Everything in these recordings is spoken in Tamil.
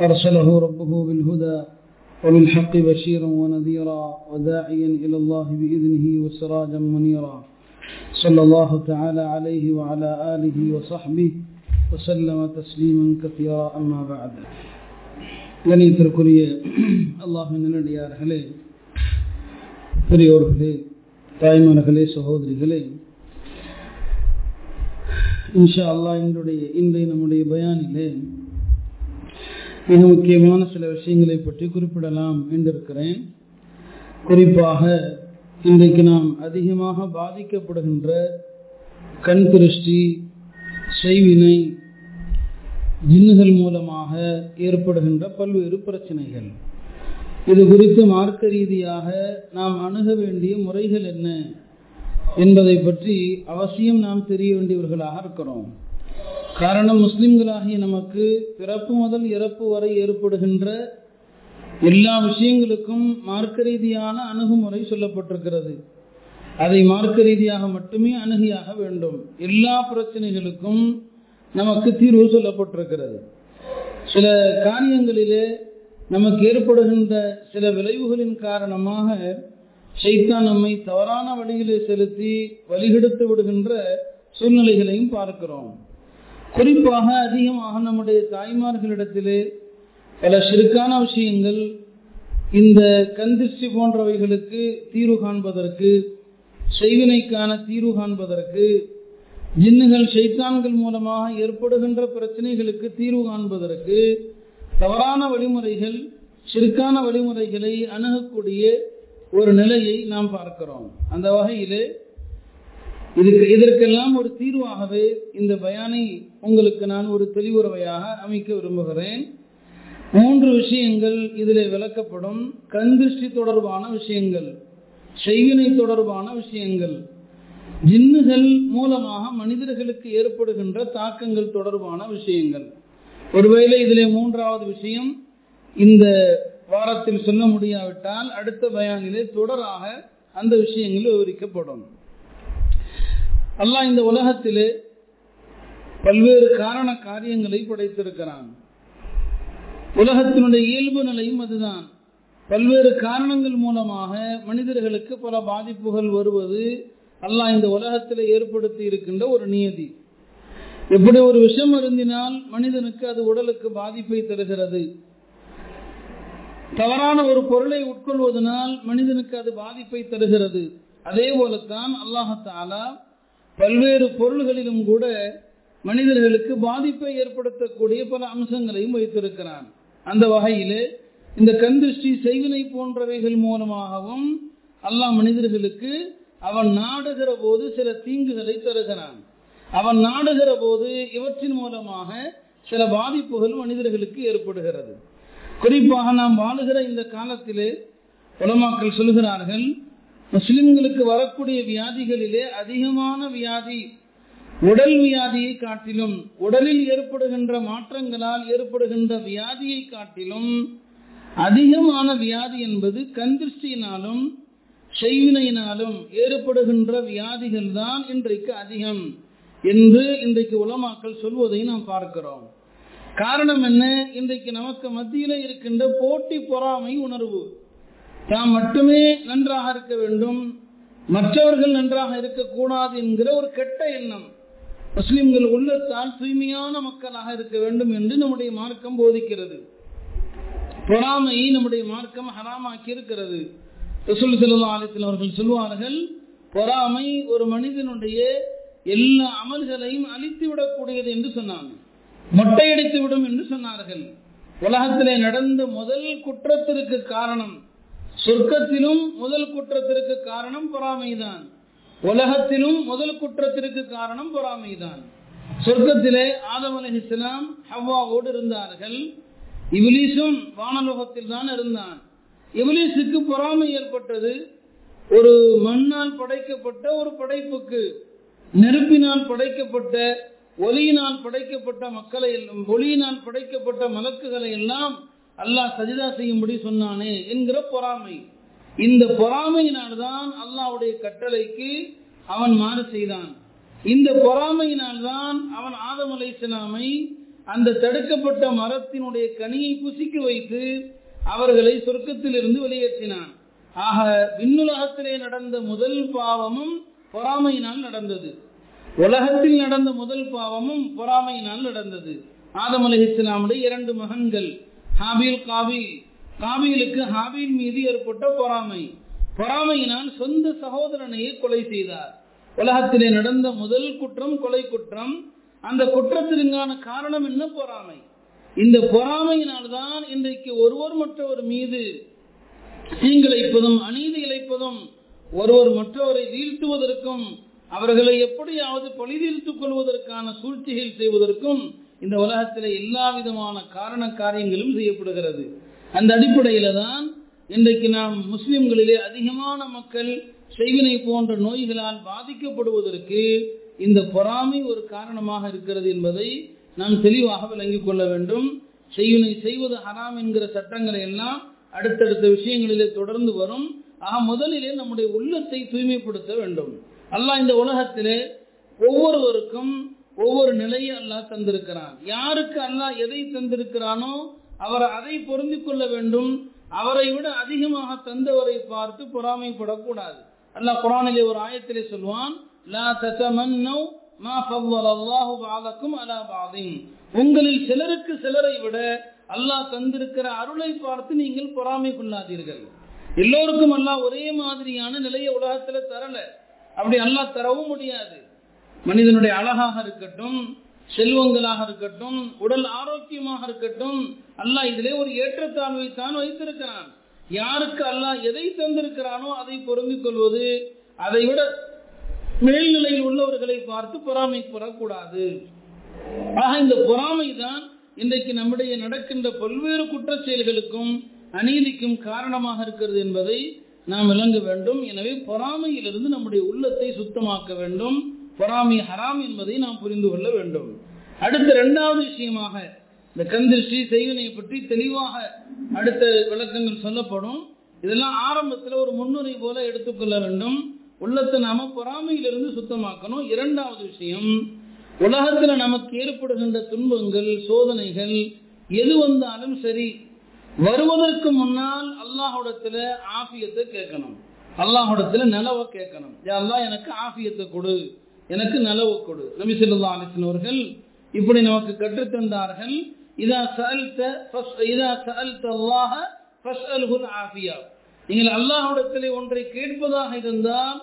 أرسله ربه بالهدى وبالحق بشيرا ونذيرا وداعيا إلى الله بإذنه وسراجا منيرا صلى الله تعالى عليه وعلى آله وصحبه وسلم تسليما كثيرا أما بعد கணித்திற்குரிய அல்லாஹின் நல்லடியார்களே பெரியோர்களே தாய்மார்களே சகோதரிகளே இன்ஷா அல்லா இன்றைய இன்றைய நம்முடைய பயானிலே மிக முக்கியமான சில விஷயங்களை பற்றி குறிப்பிடலாம் என்றிருக்கிறேன். குறிப்பாக இன்றைக்கு நாம் அதிகமாக பாதிக்கப்படுகின்ற கண் திருஷ்டி செய்வினை ஜின்னுகள் மூலமாக ஏற்படுகின்ற பல்வேறு பிரச்சனைகள். இது குறித்து மார்க்க ரீதியாக நாம் அணுக வேண்டிய முறைகள் என்ன என்பதை பற்றி அவசியம் நாம் தெரிய வேண்டியவர்களாக இருக்கிறோம். காரணம் முஸ்லிம்களாகிய நமக்கு பிறப்பு முதல் இறப்பு வரை ஏற்படுகின்ற எல்லா விஷயங்களுக்கும் மார்க்க ரீதியான அணுகுமுறை சொல்லப்பட்டிருக்கிறது. அதை மார்க்க ரீதியாக மட்டுமே அணுகியாக வேண்டும். எல்லா பிரச்சனைகளுக்கும் நமக்கு தீர்வு சொல்லப்பட்டிருக்கிறது. சில காரியங்களிலே நமக்கு ஏற்படுகின்ற சில விளைவுகளின் காரணமாக சைத்தான் நம்மை தவறான வழியிலே செலுத்தி வழிகெடுத்து விடுகின்ற சூழ்நிலைகளையும் பார்க்கிறோம். குறிப்பாக அதிகமாக நம்முடைய தாய்மார்களிடத்திலே பல சிறுக்கான விஷயங்கள் இந்த கந்திஷ்டி போன்றவைகளுக்கு தீர்வு காண்பதற்கு செய்வினைக்கான தீர்வு காண்பதற்கு ஜின்னுகள் சைத்தான்கள் மூலமாக ஏற்படுகின்ற பிரச்சனைகளுக்கு தீர்வு காண்பதற்கு தவறான வழிமுறைகள் சிறுக்கான வழிமுறைகளை அணுகக்கூடிய ஒரு நிலையை நாம் பார்க்கிறோம். அந்த வகையிலே இதுக்கு இதற்கெல்லாம் ஒரு தீர்வாகவே இந்த பயானை உங்களுக்கு நான் ஒரு தெளிவுறவையாக அமைக்க விரும்புகிறேன். மூன்று விஷயங்கள் இதில் விளக்கப்படும். கந்திருஷ்டி தொடர்பான விஷயங்கள் செய்வினை தொடர்பான விஷயங்கள் ஜின்னுகள் மூலமாக மனிதர்களுக்கு ஏற்படுகின்ற தாக்கங்கள் தொடர்பான விஷயங்கள். ஒருவேளை இதிலே மூன்றாவது விஷயம் இந்த வாரத்தில் சொல்ல முடியாவிட்டால் அடுத்த பயானிலே தொடராக அந்த விஷயங்கள் விவரிக்கப்படும். அல்லாஹ் இந்த உலகத்திலே பல்வேறு காரண காரியங்களை படைத்திருக்கிறான். உலகத்தினுடைய இயல்பு நிலையும் அதுதான். பல்வேறு காரணங்கள் மூலமாக மனிதர்களுக்கு பல பாதிப்புகள் வருவது அல்லாஹ் இந்த உலகத்தில் ஏற்படுத்தி இருக்கின்ற ஒரு நியதி. எப்படி ஒரு விஷம் அருந்தினால் மனிதனுக்கு அது உடலுக்கு பாதிப்பை தருகிறது. தவறான ஒரு பொருளை உட்கொள்வதனால் மனிதனுக்கு அது பாதிப்பை தருகிறது. அதே போலத்தான் அல்லாஹாலா பல்வேறு பொருள்களிலும் கூட மனிதர்களுக்கு பாதிப்பை ஏற்படுத்தக்கூடிய பல அம்சங்களையும் வைத்திருக்கிறான். அந்த வகையிலே இந்த கந்திருஷ்டி செய்வினை போன்றவைகள் மூலமாகவும் அல்லாஹ் மனிதர்களுக்கு அவன் நாடுகிற போது சில தீங்குகளை தருகிறான். அவன் நாடுகிற போது இவற்றின் மூலமாக சில பாதிப்புகள் மனிதர்களுக்கு ஏற்படுகிறது. குறிப்பாக நாம் வாழுகிற இந்த காலத்திலே உலமாக்கள் சொல்கிறார்கள் முஸ்லிம்களுக்கு வரக்கூடிய வியாதிகளிலே அதிகமான வியாதி உடல் வியாதியை காட்டிலும் உடலில் ஏற்படுகின்ற மாற்றங்களால் ஏற்படுகின்ற வியாதியை காட்டிலும் அதிகமான வியாதி என்பது கந்திருஷ்டியினாலும் செய்வினையினாலும் ஏற்படுகின்ற வியாதிகள் தான் இன்றைக்கு அதிகம் என்று இன்றைக்கு உலமாக்கள் சொல்வதை நாம் பார்க்கிறோம். காரணம் என்ன? இன்றைக்கு நமக்கு மத்தியில் இருக்கின்ற போட்டி பொறாமை உணர்வு. தாம் மட்டுமே நன்றாக இருக்க வேண்டும். மற்றவர்கள் நன்றாக இருக்கக்கூடாது என்கிற ஒரு கெட்ட எண்ணம். முஸ்லிம்கள் உள்ளத்தால் தூய்மையான மக்களாக இருக்க வேண்டும் என்று நம்முடைய மார்க்கம் போதிக்கிறது. பொறாமையை நம்முடைய மார்க்கம் ஹராமாக்கி இருக்கிறது. ரசூல் செல்லா ஆலயத்தில் அவர்கள் சொல்வார்கள் பொறாமை ஒரு மனிதனுடைய எல்லா அமல்களையும் அழித்து விடக்கூடியது என்று சொன்னாங்க. மொட்டையடித்து விடும் என்று சொன்னார்கள். உலகத்திலே நடந்த முதல் குற்றத்திற்கு காரணம் சொர்க்கத்திலும் முதல் குற்றத்திற்கு காரணம் பொறாமைதான். உலகத்திலும் முதல் குற்றத்திற்கு காரணம் பொறாமைதான். சொர்க்கத்திலே ஆதம் அலிஹிஸ்லாம் ஹவ்வாவோடு இருந்தார்கள். இவ்லீசும் வானலோகத்தில் தான் இருந்தான். இவலீஸுக்கு பொறாமை ஏற்பட்டது. ஒரு மண்ணால் படைக்கப்பட்ட ஒரு படைப்புக்கு நெருப்பினால் படைக்கப்பட்ட ஒலியினால் படைக்கப்பட்ட மக்களை ஒளியினால் படைக்கப்பட்ட மலக்குகளை எல்லாம் அல்லாஹ் சஜிதா செய்யும்படி சொன்னானே என்கிற பொறாமை. இந்த பொறாமையினால்தான் அல்லாவுடைய கட்டளைக்கு அவன் மாறு செய்தான். இந்த பொறாமையினால்தான் அவன் ஆதம் அலைசலாமை அந்த தடுக்கப்பட்ட மரத்தினுடைய கனியை புசிக்க வைத்து அவர்களை சொர்க்கத்திலிருந்து வெளியேற்றினான். ஆக விண்ணுலகத்திலே நடந்த முதல் பாவமும் பொறாமையினால் நடந்தது. உலகத்தில் நடந்த முதல் பாவமும் பொறாமையினால் நடந்தது. ஆதம் அலி இஸ்லாமுடைய இரண்டு மகன்கள். ஹாபீல் காபீல் காபிலுக்கு ஹாபீல் மீது ஏற்பட்ட பொறாமை. பொறாமையினால் சொந்த சகோதரனையே கொலை செய்தார். உலகத்திலே நடந்த முதல் குற்றம் கொலை குற்றம். அந்த குற்றத்திற்கான காரணம் என்ன? பொறாமை. இந்த பொறாமையினால்தான் இன்றைக்கு ஒருவர் மற்றவர் மீது தீங்கிழைப்பதும் அநீதி இழைப்பதும் ஒருவர் மற்றவரை வீழ்த்துவதற்கும் அவர்களை எப்படியாவது பழிதீர்த்துக் கொள்வதற்கான சூழ்ச்சிகள் செய்வதற்கும் இந்த உலகத்தில் எல்லா விதமான காரண காரியங்களும் செய்யப்படுகிறது. அந்த அடிப்படையில தான் இன்றைக்கு நாம் முஸ்லிம்களிலே அதிகமான மக்கள் செய்வினை போன்ற நோய்களால் பாதிக்கப்படுவதற்கு இந்த பொறாமை ஒரு காரணமாக இருக்கிறது என்பதை நாம் தெளிவாக விளங்கிக் கொள்ள வேண்டும். செய்வினை செய்வது ஹராம் என்கிற சட்டங்களை எல்லாம் அடுத்தடுத்த விஷயங்களிலே தொடர்ந்து வரும். ஆக முதலிலே நம்முடைய உள்ளத்தை தூய்மைப்படுத்த வேண்டும். அல்லாஹ் இந்த உலகத்திலே ஒவ்வொருவருக்கும் ஒவ்வொரு நிலையை அல்லாஹ் தந்திருக்கிறான். யாருக்கு அல்லாஹ் எதை தந்திருக்கிறானோ அவர் அதை பொருந்திக் கொள்ள வேண்டும். அவரை விட அதிகமாக தந்தவரை பார்த்து பொறாமைப்படக்கூடாது. அல்லாஹ் குரானிலே ஒரு ஆயத்திலே சொல்வான் லா ததமன்னவ் மா ஃபவ்வல அல்லாஹு பஅதக்கும் அலா பஅதின் உங்களில் சிலருக்கு சிலரை விட அல்லாஹ் தந்திருக்கிற அருளை பார்த்து நீங்கள் பொறாமை கொள்ளாதீர்கள். எல்லோருக்கும் அல்லாஹ் ஒரே மாதிரியான நிலையை உலகத்துல தரல. அப்படி அல்லாஹ் தரவும் முடியாது. மனிதனுடைய அழகாக இருக்கட்டும் செல்வங்களாக இருக்கட்டும் உடல் ஆரோக்கியமாக இருக்கட்டும் அல்லாஹ் இதிலே ஒரு ஏற்றத்தாழ்வை தான் வைத்திருக்கிறான். யாருக்கு அல்லாஹ் எதை தந்திருக்கிறானோ அதை பொருந்திக் கொள்வது அதை விட மேல்நிலையில் உள்ளவர்களை பார்த்து பொறாமைப்படக்கூடாது ஆக இந்த பொறாமை தான் இன்றைக்கு நம்முடைய நடக்கின்ற பல்வேறு குற்ற செயல்களுக்கும் அநீதிக்கும் காரணமாக இருக்கிறது என்பதை நாம் விளங்க வேண்டும். எனவே பொறாமையிலிருந்து நம்முடைய உள்ளத்தை சுத்தமாக்க வேண்டும். பொறாமை ஹராம் என்பதை நாம் புரிந்து கொள்ள வேண்டும். அடுத்த இரண்டாவது விஷயமாக இந்த கந்திருஷ்டி செய்வனையை பற்றி தெளிவாக அடுத்த விளக்கங்கள் சொல்லப்படும். இதெல்லாம் ஆரம்பத்தில் ஒரு முன்னுரை போல எடுத்துக்கொள்ள வேண்டும். உள்ளத்தை நாம பொறாமையிலிருந்து சுத்தமாக்கணும். இரண்டாவது விஷயம் உலகத்தில் நமக்கு ஏற்படுகின்ற துன்பங்கள் சோதனைகள் எது வந்தாலும் சரி வருவதற்கு முன்னால் அல்லாஹோடத்துல ஆபியத்தை கேட்கணும். அல்லாஹோடத்துல நிலவை கேட்கணும். அல்லாஹ் எனக்கு ஆபியத்தை கொடு. எனக்கு நலவு கொடு. நபி சொல்லா அவர்கள் இப்படி நமக்கு கற்றுத்தந்தார்கள் இதா சஅல்த இதா சஅல்த அல்லாஹ ஃபஸ்அல்ஹுல் ஆஃபியா நீங்கள் அல்லாஹ்விடத்திலே ஒன்றை கேட்பதாக இருந்தால்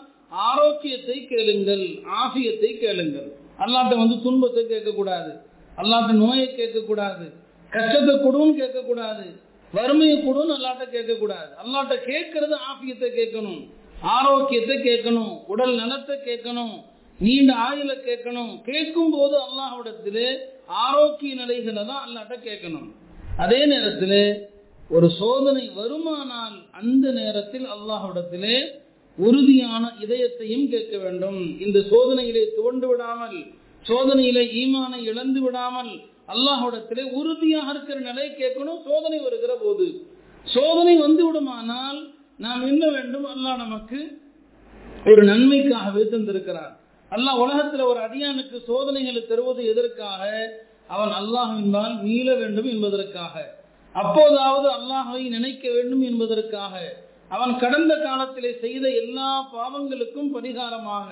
ஆரோக்கியத்தை கேளுங்கள் ஆஃபியத்தை கேளுங்கள். அல்லாட்ட வந்து துன்பத்தை கேட்கக்கூடாது அல்லாட்ட நோயை கேட்கக்கூடாது கஷ்டத்தை கொடுன்னு கேட்கக்கூடாது வறுமையை கொடுன்னு அல்லாட்ட கேட்கக்கூடாது. அல்லாட்ட கேட்கறது ஆஃபியத்தை கேட்கணும் ஆரோக்கியத்தை கேட்கணும் உடல் நலத்தை கேட்கணும் நீண்ட ஆயுள கேட்கணும். கேட்கும் போது அல்லாஹ்விடத்திலே ஆரோக்கிய நிலைகளை தான் அல்லாட்ட கேட்கணும். அதே நேரத்தில் ஒரு சோதனை வருமானால் அந்த நேரத்தில் அல்லாஹ்விடத்திலே உறுதியான இதயத்தையும் கேட்க வேண்டும். இந்த சோதனையிலே துவண்டு விடாமல் சோதனையிலே ஈமானை இழந்து விடாமல் அல்லாஹிடத்திலே உறுதியாக இருக்கிற நிலை கேட்கணும். சோதனை வருகிற போது. சோதனை வந்து விடுமானால் நாம் என்ன வேண்டும்? அல்லாஹ் நமக்கு ஒரு நன்மைக்காகவே தந்திருக்கிறார். அல்லாஹ் உலகத்துல ஒரு அடியானுக்கு சோதனைகளை தருவது எதற்காக? அவன் அல்லாஹின்பால் மீள வேண்டும் என்பதற்காக. அப்போதாவது அல்லாஹை நினைக்க வேண்டும் என்பதற்காக. அவன் கடந்த காலத்திலே செய்த எல்லா பாவங்களுக்கும் பரிகாரமாக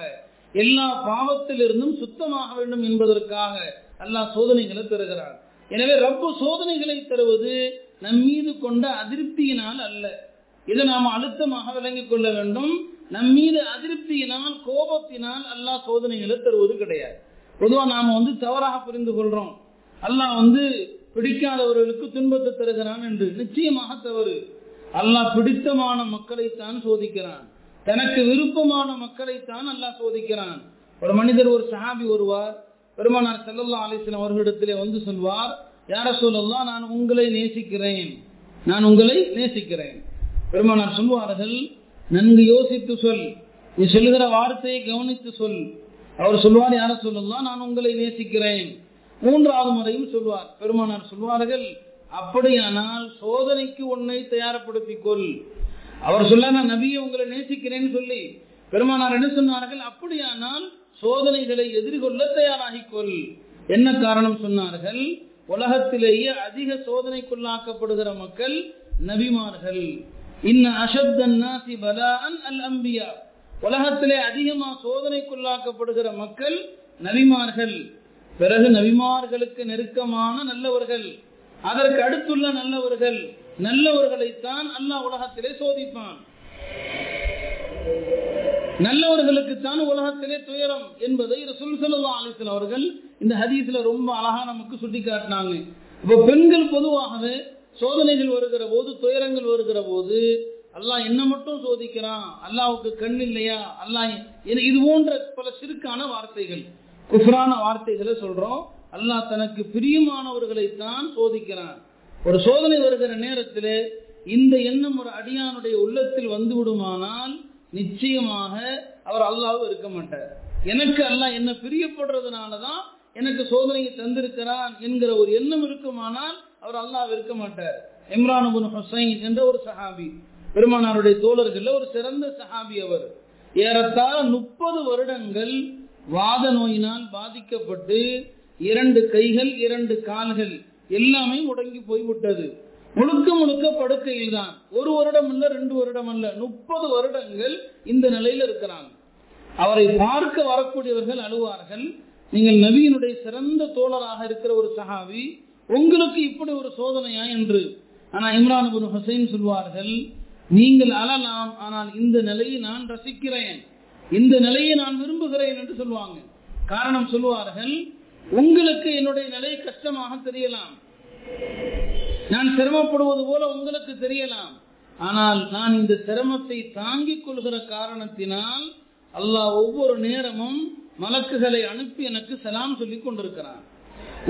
எல்லா பாவத்திலிருந்தும் சுத்தமாக வேண்டும் என்பதற்காக அல்லாஹ் சோதனைகளை தருகிறான். எனவே ரப்பு சோதனைகளை தருவது நம் மீது கொண்ட அதிருப்தியினால் அல்ல. இதை நாம் அழுத்தமாக விளங்கிக் கொள்ள வேண்டும். நம் மீது அதிருப்தியினால் கோபத்தினால் அல்லாஹ் சோதனைகளை தருவது கிடையாது. பொதுவாக நாம் வந்து தவறாக புரிந்து கொள்றோம். அல்லாஹ் வந்து பிடிக்காதவர்களுக்கு துன்பத்தை தருகிறான் என்று. நிச்சயமாக தவறு. அல்லாஹ் பிடித்தமான மக்களைத்தான் சோதிக்கிறான். தனக்கு விருப்பமான மக்களைத்தான் அல்லாஹ் சோதிக்கிறான். ஒரு மனிதர் ஒரு சஹாபி வருவார் பெருமானார் செல்லல்லா அலிஸ்லாம் அவர்களிடத்திலே வந்து சொல்வார் யார சொல்லலாம் நான் உங்களை நேசிக்கிறேன். நான் உங்களை நேசிக்கிறேன். பெருமானார் சொல்வார்கள் நன்கு யோசித்து சொல். நீ சொல்லுகிற வார்த்தையை கவனித்து சொல். அவர் சொல்வார் யார சொல்லலாம் நான் உங்களை நேசிக்கிறேன். மூன்றாவது முறையும் சொல்வார் பெருமானார் சொல்வார்கள் அப்படியானால் சோதனைக்கு உன்னை தயார்படுத்திக் கொள். அவர் சொல்ல நான் நபியை உங்களை நேசிக்கிறேன்னு சொல்லி. பெருமானார் என்ன சொன்னார்கள்? அப்படியானால் சோதனைகளை எதிர்கொள்ள தயாராகிக்கொள் என்ன காரணம் சொன்னார்கள்? உலகத்திலேயே அதிக சோதனைக்குள்ளாக்கப்படுகிற மக்கள் நபிமார்கள். இன்ன அஷத்தன் நாசி பலான் அல் அம்பியா உலகத்திலே அதிகமா சோதனைக்குள்ளாக்கப்படுகிற மக்கள் நபிமார்கள் பிறகு நபிமார்களுக்கு நெருக்கமான நல்லவர்கள் அதற்கு அடுத்துள்ள நல்லவர்கள் நல்லவர்களைத்தான் அல்லாஹ் உலகத்திலே சோதிப்பான் நல்லவர்களுக்குத்தான் உலகத்திலே துயரம் என்பதை ரசூல் சல்லா அலிஸ்லாம் அவர்கள் இந்த ஹதீஸ்ல ரொம்ப அழகா நமக்கு சுட்டி காட்டினாங்க இப்போ பெண்கள் பொதுவாகவே சோதனைகள் வருகிற போது துயரங்கள் வருகிற போது அல்லாஹ் என்ன மட்டும் சோதிக்கிறான்? அல்லாவுக்கு கண் இல்லையா? அல்லாஹ் இது போன்ற பல சிறுக்கான வார்த்தைகள் குஃப்ரான வார்த்தைகளை சொல்றோம். அல்லாஹ் தனக்கு பிரியமானவர்களைத்தான் சோதிக்கிறான். ஒரு சோதனை வருகிற நேரத்தில் இந்த எண்ணம் ஒரு அடியானுடைய உள்ளத்தில் வந்து விடுமானால் நிச்சயமாக அவர் அல்லாவும் இருக்க மாட்டார். எனக்கு அல்லாஹ் என்ன பிரியப்படுறதுனால தான் எனக்கு சோதனையை தந்திருக்கிறான் என்கிற ஒரு எண்ணம் இருக்குமானால் அவர் அல்லாஹ் இருக்க மாட்டார். இம்ரான் ஹுசைன் என்ற ஒரு சஹாபி. பெருமானாருடைய தோழர்கள் ஒரு சிறந்த சஹாபி அவர். ஏறத்தாழ முப்பது வருடங்கள் வாத நோயினால் பாதிக்கப்பட்டு இரண்டு கைகள் இரண்டு கால்கள் எல்லாமே முடங்கி போய்விட்டது. முழுக்க முழுக்க படுக்கையில் தான். ஒரு வருடம் அல்ல ரெண்டு வருடம் அல்ல. முப்பது வருடங்கள் இந்த நிலையில இருக்கிறாங்க. அவரை பார்க்க வரக்கூடியவர்கள் அழுவார்கள். நீங்கள் நபியினுடைய சிறந்த தோழராக இருக்கிற ஒரு சஹாவி உங்களுக்கு இப்படி ஒரு சோதனையா என்று. ஆனா இம்ரான் குரு ஹசைன் சொல்வார்கள் நீங்கள் அழலாம் ஆனால் இந்த நிலையை நான் ரசிக்கிறேன். இந்த நிலையை நான் விரும்புகிறேன் என்று சொல்லுவாங்க காரணம் சொல்லுவார்கள் உங்களுக்கு என்னுடைய நிலை கஷ்டமாக தெரியலாம். நான் சிரமப்படுவது போல உங்களுக்கு தெரியலாம். ஆனால் நான் இந்த சிரமத்தை தாங்கிக் கொள்கிற காரணத்தினால் அல்லாஹ் ஒவ்வொரு நேரமும் மலக்குகளை அனுப்பி எனக்கு சலாம் சொல்லிக் கொண்டிருக்கிறான்.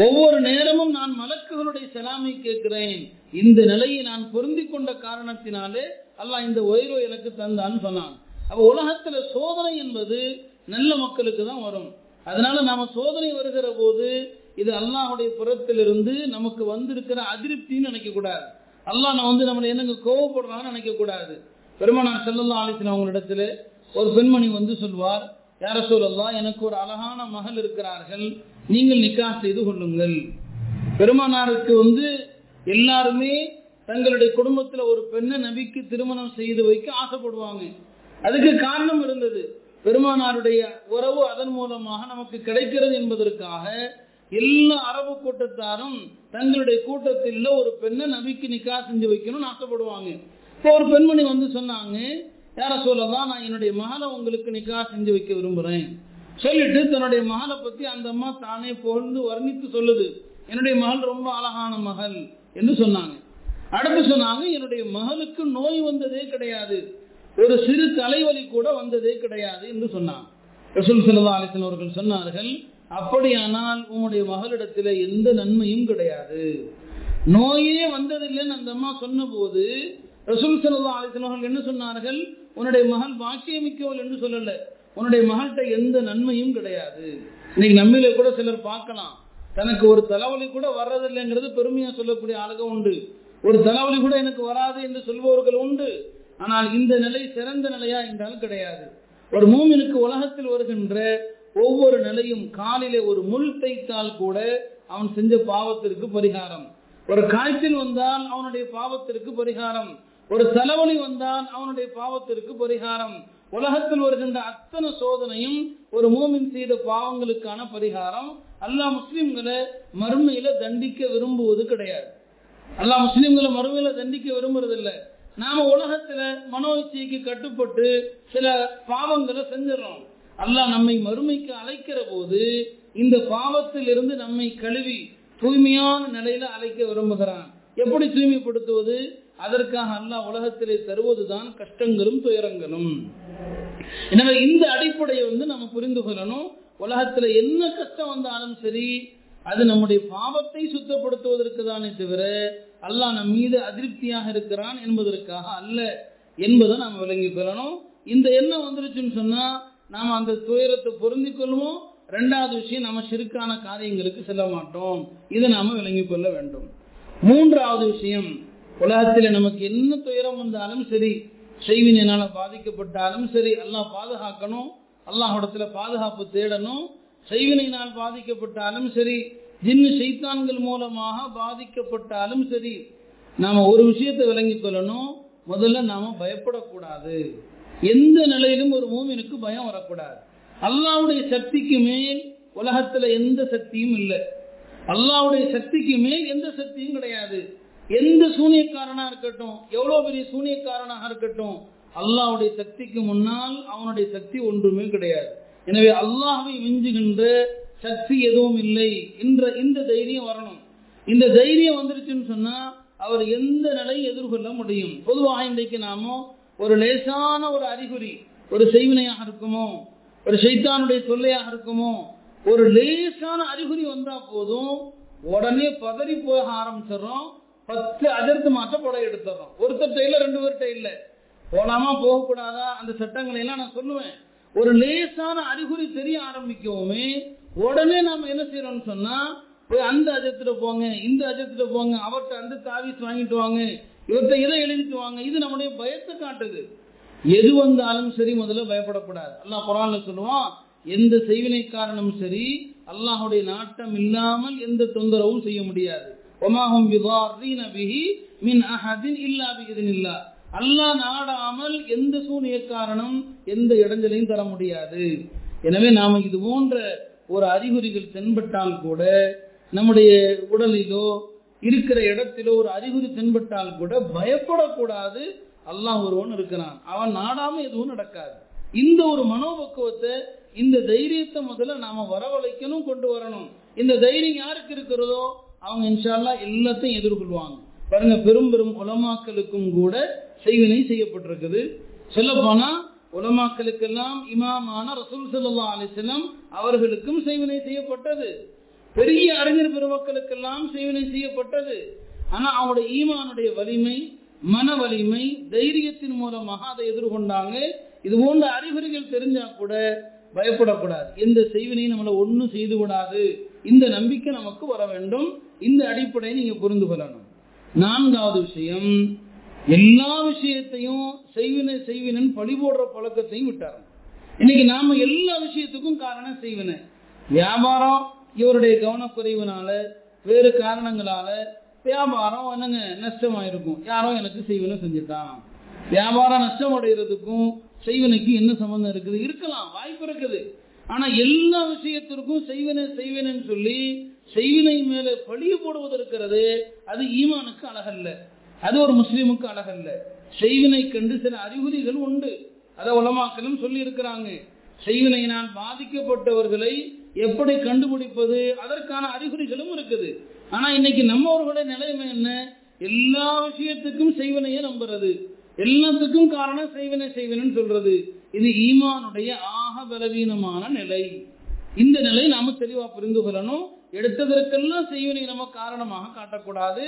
ஒவ்வொரு நேரமும் நான் மலக்குகளுடைய செலாமை கேட்கிறேன். இந்த நிலையை நான் பொருந்தி கொண்ட காரணத்தினாலே அல்லாஹ் இந்த உயர்வு எனக்கு தந்தான்னு சொன்னான். அப்ப உலகத்துல சோதனை என்பது நல்ல மக்களுக்கு தான் வரும். அதனால நாம சோதனை வருகிற போது இது அல்லாஹுடைய புறத்திலிருந்து நமக்கு வந்திருக்கிற அதிருப்தின்னு நினைக்க கூடாது அல்லாஹ் நான் வந்து நம்மளை என்னங்க கோவப்படுறான்னு நினைக்க கூடாது பெருமானார் செல்லல்லா ஆலோசனை அவங்களிடத்துல ஒரு பெண்மணி வந்து சொல்வார் யார சொல்லலாம் எனக்கு ஒரு அழகான மகள் இருக்கிறார்கள். நீங்கள் நிக்கா செய்து கொள்ளுங்கள். பெருமானாருக்கு வந்து எல்லாருமே தங்களுடைய குடும்பத்துல ஒரு பெண்ணை நபிக்கு திருமணம் செய்து வைக்க ஆசைப்படுவாங்க. அதுக்கு காரணம் இருந்தது. பெருமானாருடைய உறவு அதன் மூலமாக நமக்கு கிடைக்கிறது என்பதற்காக எல்லா அரபு கூட்டத்தாரும் தங்களுடைய கூட்டத்தில் ஒரு பெண்ணை நபிக்கு நிக்கா செஞ்சு வைக்கணும்னு ஆசைப்படுவாங்க. இப்போ ஒரு பெண்மணி வந்து சொன்னாங்க யார சொல்லதான் நான் என்னுடைய மகளை உங்களுக்கு நிக்கா செஞ்சு வைக்க விரும்புறேன். சொல்லிட்டு தன்னுடைய மகளை பத்தி அந்த அம்மா தானே புகழ்ந்து வர்ணித்து சொல்லுது. என்னுடைய மகள் ரொம்ப அழகான மகள் என்று சொன்னாங்க. அடுத்து சொன்னாங்க என்னுடைய மகளுக்கு நோய் வந்ததே கிடையாது. ஒரு சிறு தலைவலி கூட வந்ததே கிடையாது என்று சொன்னாங்க. ரசூல் சல்லா அலிசன் அவர்கள் சொன்னார்கள் அப்படியானால் உங்களுடைய மகளிடத்தில் எந்த நன்மையும் கிடையாது. நோயே வந்ததில்லைன்னு அந்த அம்மா சொன்ன போது ரசூல் சல்லா அலிசன் அவர்கள் என்ன சொன்னார்கள்? உன்னுடைய மகள் பாக்கியமிக்கவள் என்று சொல்லல. உன்னுடைய மகள்கிட்ட எந்த நன்மையும் கிடையாது. இன்னைக்கு நம்மில கூட சிலர் பார்க்கலாம். தனக்கு ஒரு தலைவலி கூட வர்றதில்லைங்கிறது பெருமையா சொல்லக்கூடிய ஆளுக உண்டு. ஒரு தலைவலி கூட எனக்கு வராது என்று சொல்பவர்கள் உண்டு. ஆனால் இந்த நிலை சிறந்த நிலையா என்றால் கிடையாது. ஒரு மூமினுக்கு உலகத்தில் வருகின்ற ஒவ்வொரு நிலையும் காலிலே ஒரு முள் தைத்தால் கூட அவன் செஞ்ச பாவத்திற்கு பரிகாரம். ஒரு காய்ச்சல் வந்தால் அவனுடைய பாவத்திற்கு பரிகாரம். ஒரு தலைவலி வந்தால் அவனுடைய பாவத்திற்கு பரிகாரம். உலகத்தில் வருகின்ற அத்தனை சோதனையும் ஒரு மூமின் செய்த பாவங்களுக்கான பரிகாரம். அல்லாஹ் முஸ்லிம்களை மறுமையில தண்டிக்க விரும்புவது கிடையாது. அல்லாஹ் முஸ்லிம்களை மறுமையில தண்டிக்க விரும்புறது இல்லை நாம உலகத்துல மனோ இச்சைக்கு கட்டுப்பட்டு சில பாவங்களை செஞ்சிடறோம். அல்லாஹ் நம்மை மறுமைக்கு அழைக்கிற போது இந்த பாவத்தில் இருந்து நம்மை கழுவி தூய்மையான நிலையில அழைக்க விரும்புகிறான். எப்படி தூய்மைப்படுத்துவது? அதற்காக அல்லாஹ் உலகத்திலே தருவதுதான் கஷ்டங்களும் துயரங்களும். எனவே இந்த அடிப்படையை வந்து நம்ம புரிந்து கொள்ளணும். உலகத்துல என்ன கஷ்டம் வந்தாலும் சரி அது நம்முடைய பாவத்தை சுத்தப்படுத்துவதற்கு தானே தவிர அல்லாஹ் நம் மீது அதிருப்தியாக இருக்கிறான் என்பதற்காக அல்ல என்பதை நாம் விளங்கிக் கொள்ளணும். இந்த எண்ணம் வந்துருச்சுன்னு சொன்னா நாம் அந்த துயரத்தை பொருந்தி கொள்வோம். ரெண்டாவது விஷயம் நம்ம சிறுக்கான காரியங்களுக்கு செல்ல மாட்டோம். இதை நாம விளங்கிக் கொள்ள வேண்டும். மூன்றாவது விஷயம் உலகத்தில் நமக்கு என்ன துயரம் வந்தாலும் சரி செய்வினால பாதிக்கப்பட்டாலும் சரி அல்லாஹ் பாதுகாக்கணும். அல்லாஹிடத்துல பாதுகாப்பு தேடணும். செய்வினையினால் பாதிக்கப்பட்டாலும் சரி ஜின்னு செய்தான்கள் மூலமாக பாதிக்கப்பட்டாலும் சரி நாம ஒரு விஷயத்தை விளங்கிக் கொள்ளணும். முதல்ல நாம பயப்படக்கூடாது. எந்த நிலையிலும் ஒரு மூமினுக்கு பயம் வரக்கூடாது. அல்லாவுடைய சக்திக்கு மேல் உலகத்துல எந்த சக்தியும் இல்லை. அல்லாவுடைய சக்திக்கு மேல் எந்த சக்தியும் கிடையாது. எந்த சூனியக்காரனா இருக்கட்டும் எவ்வளவு பெரிய சூனியக்காரனாக இருக்கட்டும் அல்லாவுடைய சக்திக்கு முன்னால் அவனுடைய சக்தி ஒன்றுமே கிடையாது. எனவே அல்லாஹை மிஞ்சுகின்ற சக்தி எதுவும் இல்லை என்ற இந்த தைரியம் வரணும். இந்த தைரியம் வந்துருச்சுன்னு சொன்னா அவர் எந்த நிலையை எதிர்கொள்ள முடியும்? பொதுவாக இன்றைக்கு நாம ஒரு லேசான ஒரு அறிகுறி ஒரு செய்வினையாக இருக்குமோ ஒரு சைத்தானுடைய தொல்லையாக இருக்குமோ ஒரு லேசான அறிகுறி வந்தா போதும் உடனே பதறி போக ஆரம்பிச்சிடறோம் பத்து அதிர்த்து மாற்ற புடவை எடுத்துறோம். ஒருத்தர்கிட்ட இல்ல ரெண்டு பேர்கிட்ட இல்ல போலாமா போகக்கூடாதா? அந்த சட்டங்களை எல்லாம் நான் சொல்லுவேன். ஒரு லேசான அறிகுறி தெரிய ஆரம்பிக்கவுமே உடனே நாம என்ன செய்யறோம்னு சொன்னா போய் அந்த அஜத்துல போங்க இந்த அஜத்துல போங்க அவர்கிட்ட அந்த தாவிஸ் வாங்கிட்டு வாங்க இவர்கிட்ட இதை எழுதிட்டு வாங்க. இது நம்முடைய பயத்தை காட்டுது. எது வந்தாலும் சரி முதல்ல பயப்படக்கூடாது. அல்லாஹ் குரான்ல சொல்லுவான் எந்த செய்வினை காரணம் சரி அல்லாஹுடைய நாட்டம் இல்லாமல் எந்த தொந்தரவும் செய்ய முடியாது. ஒமாஹும் மின் அஹதின் இல்லா இல்லா அல்லாஹ் நாடாமல் எந்த சூனிய காரணம் எந்த இடைஞ்சலையும் தர முடியாது. எனவே நாம இது போன்ற ஒரு அறிகுறிகள் தென்பட்டால் கூட நம்முடைய உடலிலோ இருக்கிற இடத்திலோ ஒரு அறிகுறி தென்பட்டால் கூட பயப்படக்கூடாது. அல்லாஹ் ஒருவன் இருக்கிறான். அவன் நாடாம எதுவும் நடக்காது. இந்த ஒரு மனோபக்குவத்தை இந்த தைரியத்தை முதல்ல நாம வரவழைக்கணும் கொண்டு வரணும். இந்த தைரியம் யாருக்கு இருக்கிறதோ அவங்க இன்ஷால்லா எல்லாத்தையும் எதிர்கொள்வாங்க. பாருங்க பெரும் பெரும் உலமாக்களுக்கும் கூட செய்வினை செய்யப்பட்டிருக்குது. சொல்ல போனா உலமாக்களுக்கெல்லாம் இமாமான ரசூல் சல்லா அலிஸ்லாம் அவர்களுக்கும் செய்வினை செய்யப்பட்டது. பெரிய அறிஞர் பெருமக்களுக்கெல்லாம் செய்வினை செய்யப்பட்டது. ஆனா அவனுடைய ஈமானுடைய வலிமை மன வலிமை தைரியத்தின் மூலமாக அதை எதிர்கொண்டாங்க. இது போன்ற அறிகுறிகள் தெரிஞ்சா கூட பயப்படக்கூடாது. எந்த செய்வினையும் நம்மளை ஒன்றும் செய்து விடாது இந்த நம்பிக்கை நமக்கு வர வேண்டும். இந்த அடிப்படையை நீங்க புரிந்து கொள்ளணும். நான்காவது விஷயம் எல்லா விஷயத்தையும் செய்வினை செய்வினன் பழி போடுற பழக்கத்தையும் விட்டார். இன்னைக்கு நாம எல்லா விஷயத்துக்கும் காரணம் செய்வின. வியாபாரம் இவருடைய கவனக்குறைவுனால வேறு காரணங்களால வியாபாரம் என்னங்க நஷ்டமாயிருக்கும். யாரோ எனக்கு செய்வினை செஞ்சுட்டான். வியாபாரம் நஷ்டம் அடைகிறதுக்கும் செய்வனுக்கு என்ன சம்பந்தம் இருக்குது? இருக்கலாம் வாய்ப்பு இருக்குது. ஆனா எல்லா விஷயத்திற்கும் செய்வன செய்வனன்னு சொல்லி செய்வினை மேல பழிய போடுவது இருக்கிறது அது ஈமானுக்கு அழகல்ல. அது ஒரு முஸ்லீமுக்கு அழகல்ல. செய்வினை கண்டு சில அறிகுறிகள் உண்டு. அதை உலமாக்களும் சொல்லி இருக்கிறாங்க செய்வினையினால் பாதிக்கப்பட்டவர்களை எப்படி கண்டுபிடிப்பது? அதற்கான அறிகுறிகளும் இருக்குது. ஆனா இன்னைக்கு நம்மவர்களுடைய நிலைமை என்ன? எல்லா விஷயத்துக்கும் செய்வனையே நம்புறது. எல்லாத்துக்கும் காரணம் செய்வனை செய்வனன்னு சொல்றது. இது ஈமானுடைய ஆக பலவீனமான நிலை. இந்த நிலை நாம தெளிவா புரிந்து கொள்ளணும். எடுத்ததற்கெல்லாம் செய்வனை நம்ம காரணமாக காட்டக்கூடாது.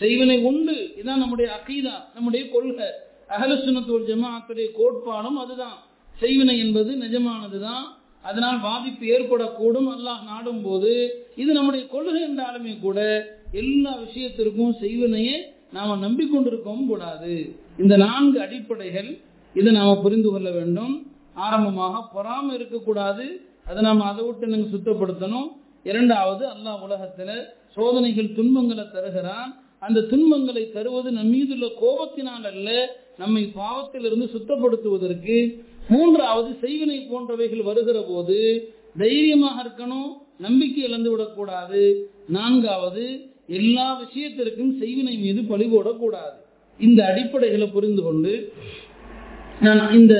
செய்வனை உண்டு. இதான் நம்முடைய அகீதா நம்முடைய கொள்கை. அகலசுனத்தோல் ஜமாத்துடைய கோட்பாடும் அதுதான். செய்வினை என்பது நிஜமானதுதான். அதனால் பாதிப்பு ஏற்படக்கூடும். அல்லாஹ் நாடும் போது இது நம்முடைய கொள்கை என்றாலுமே கூட எல்லா விஷயத்திற்கும் செய்வனையே நாம நம்பிக்கொண்டிருக்கவும் கூடாது. இந்த நான்கு அடிப்படைகள் இதை நாம புரிந்து கொள்ள வேண்டும். ஆரம்பமாக பொறாம இருக்கக்கூடாது. அதை நாம அதை விட்டு நாங்கள் சுத்தப்படுத்தணும்? இரண்டாவது அல்லாஹ் உலகத்துல சோதனைகள் துன்பங்களை தருகிறான். அந்த துன்பங்களை தருவது நம் மீதுள்ள கோபத்தினால் அல்ல நம்மை பாவத்திலிருந்து சுத்தப்படுத்துவதற்கு. மூன்றாவது செய்வினை போன்றவைகள் வருகிற போது தைரியமாக இருக்கணும் நம்பிக்கை இழந்து விடக்கூடாது நான்காவது எல்லா விஷயத்திற்கும் செய்வினை மீது பழி போடக்கூடாது. இந்த அடிப்படைகளை புரிந்து கொண்டு நான் இந்த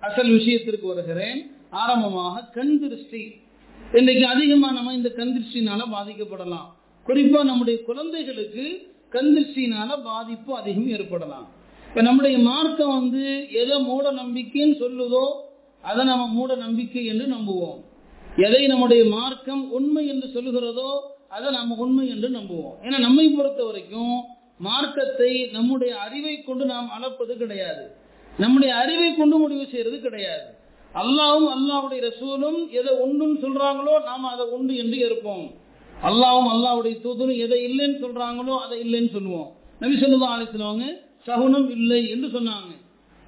அசல் விஷயத்திற்கு வருகிறேன். ஆரம்பமாக கண் திருஷ்டி. இன்றைக்கு அதிகமா நம்ம இந்த கண் திருஷ்டினால பாதிக்கப்படலாம். குறிப்பா நம்முடைய குழந்தைகளுக்கு கண் திருஷ்டினால பாதிப்பு அதிகம் ஏற்படலாம். இப்ப நம்முடைய மார்க்கம் வந்து எதை மூட நம்பிக்கைன்னு சொல்லுதோ அதை நம்ம மூட நம்பிக்கை என்று நம்புவோம். எதை நம்முடைய மார்க்கம் உண்மை என்று சொல்லுகிறதோ அதை நம்ம உண்மை என்று நம்புவோம். ஏன்னா நம்மை பொறுத்த வரைக்கும் மார்க்கத்தை நம்முடைய அறிவை கொண்டு நாம் அளப்பது கிடையாது. நம்முடைய அறிவை கொண்டு முடிவு செய்யறது கிடையாது. அல்லாவும் அல்லாவுடைய ரசூலும் எதை உண்டுன்னு சொல்றாங்களோ நாம அதை உண்டு என்று இருப்போம் அல்லாவும் அல்லாவுடைய தூதரும் எதை இல்லைன்னு சொல்றாங்களோ அதை இல்லைன்னு சொல்லுவோம். நபி சொல்லுதான் அழைச்சினவங்க சகுனம் இல்லை என்று சொன்னாங்க.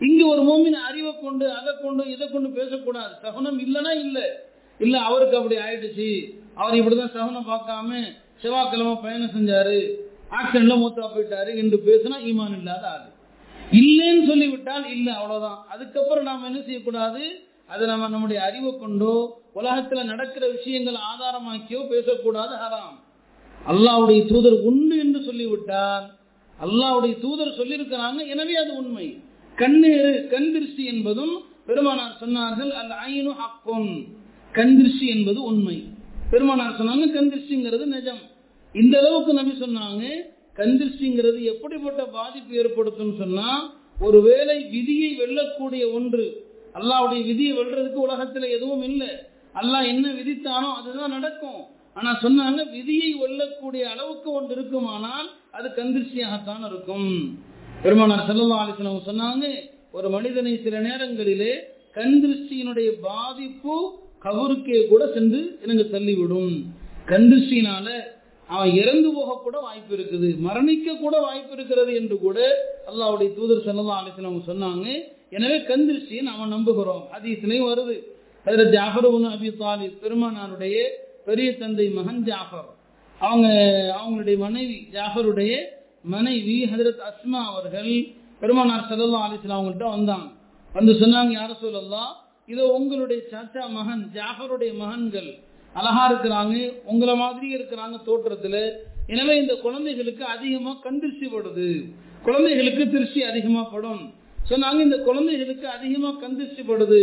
இங்க ஒரு மோமின் அறிவை கொண்டு அதை கொண்டு இதை கொண்டு பேசக்கூடாது. சகுனம் இல்லைன்னா இல்லை. இல்ல அவருக்கு அப்படி ஆயிடுச்சு. அவர் இப்படிதான் சகுனம் பார்க்காம செவ்வாய்க்கிழமை பயணம் செஞ்சாரு. ஆக்சிடென்ட்ல மூத்தா போயிட்டாரு என்று பேசினா ஈமான் இல்லாத ஆளு. இல்லைன்னு சொல்லிவிட்டால் இல்லை அவ்வளவுதான். அதுக்கப்புறம் நாம் என்ன செய்யக்கூடாது? அதை நம்ம நம்முடைய அறிவை கொண்டோ உலகத்துல நடக்கிற விஷயங்களை ஆதாரமாக்கியோ பேசக்கூடாது ஹராம். அல்லாவுடைய தூதர் உண்டு என்று சொல்லிவிட்டால் அல்லாவுடைய தூதர் சொல்லியிருக்கிறாங்க எனவே அது உண்மை. கண்ணேறு கண் திருஷ்டி என்பதும் பெருமானார் சொன்னார்கள் அல் ஐனு அக்கொன் கண் திருஷ்டி என்பது உண்மை. பெருமானார் சொன்னாங்க கந்திருஷ்டிங்கிறது நிஜம். இந்த அளவுக்கு நம்பி சொன்னாங்க கந்திருஷ்டிங்கிறது எப்படிப்பட்ட பாதிப்பு ஏற்படுத்தும் சொன்னா ஒருவேளை விதியை வெல்லக்கூடிய ஒன்று அல்லாவுடைய விதியை வெல்றதுக்கு உலகத்துல எதுவும் இல்லை. அல்லாஹ் என்ன விதித்தானோ அதுதான் நடக்கும். ஆனா சொன்னாங்க விதியை வெல்லக்கூடிய அளவுக்கு ஒன்று இருக்குமானால் அது கந்திருஷ்டியாகத்தான் இருக்கும். பெருமானார் செல்லல்லா அலிஸ்லாம் சொன்னாங்க ஒரு மனிதனை சில நேரங்களிலே கண் திருஷ்டியினுடைய பாதிப்பு கபருக்கே கூட சென்று எனக்கு தள்ளிவிடும். கண் அவன் இறந்து போக கூட வாய்ப்பு இருக்குது. மரணிக்க கூட வாய்ப்பு இருக்கிறது என்று கூட அல்லாவுடைய தூதர் செல்லல்லா அலிஸ்லாம் சொன்னாங்க. எனவே கந்திருஷ்டியை அவன் நாம நம்புகிறோம். ஹதீஸ்லயும் வருது. அதில் ஜாஃபர் அபி தாலி பெருமானாருடைய பெரிய தந்தை மகன் ஜாஃபர். அவங்க அவங்களுடைய மனைவி ஜாஃபருடைய மனைவி ஹதரத் அஸ்மா அவர்கள் பெருமானார் செல்லல்லா ஆலோசனை அவங்கள்ட்ட வந்தாங்க வந்து சொன்னாங்க யார சொல்லலாம் இதோ உங்களுடைய சாச்சா மகன் ஜாஃபருடைய மகன்கள் அழகா இருக்கிறாங்க உங்களை மாதிரி இருக்கிறாங்க தோற்றத்துல. எனவே இந்த குழந்தைகளுக்கு அதிகமா கண் திருஷ்டி படுது. குழந்தைகளுக்கு திருஷ்டி அதிகமா படும். சொன்னாங்க இந்த குழந்தைகளுக்கு அதிகமா கண் திருஷ்டி படுது.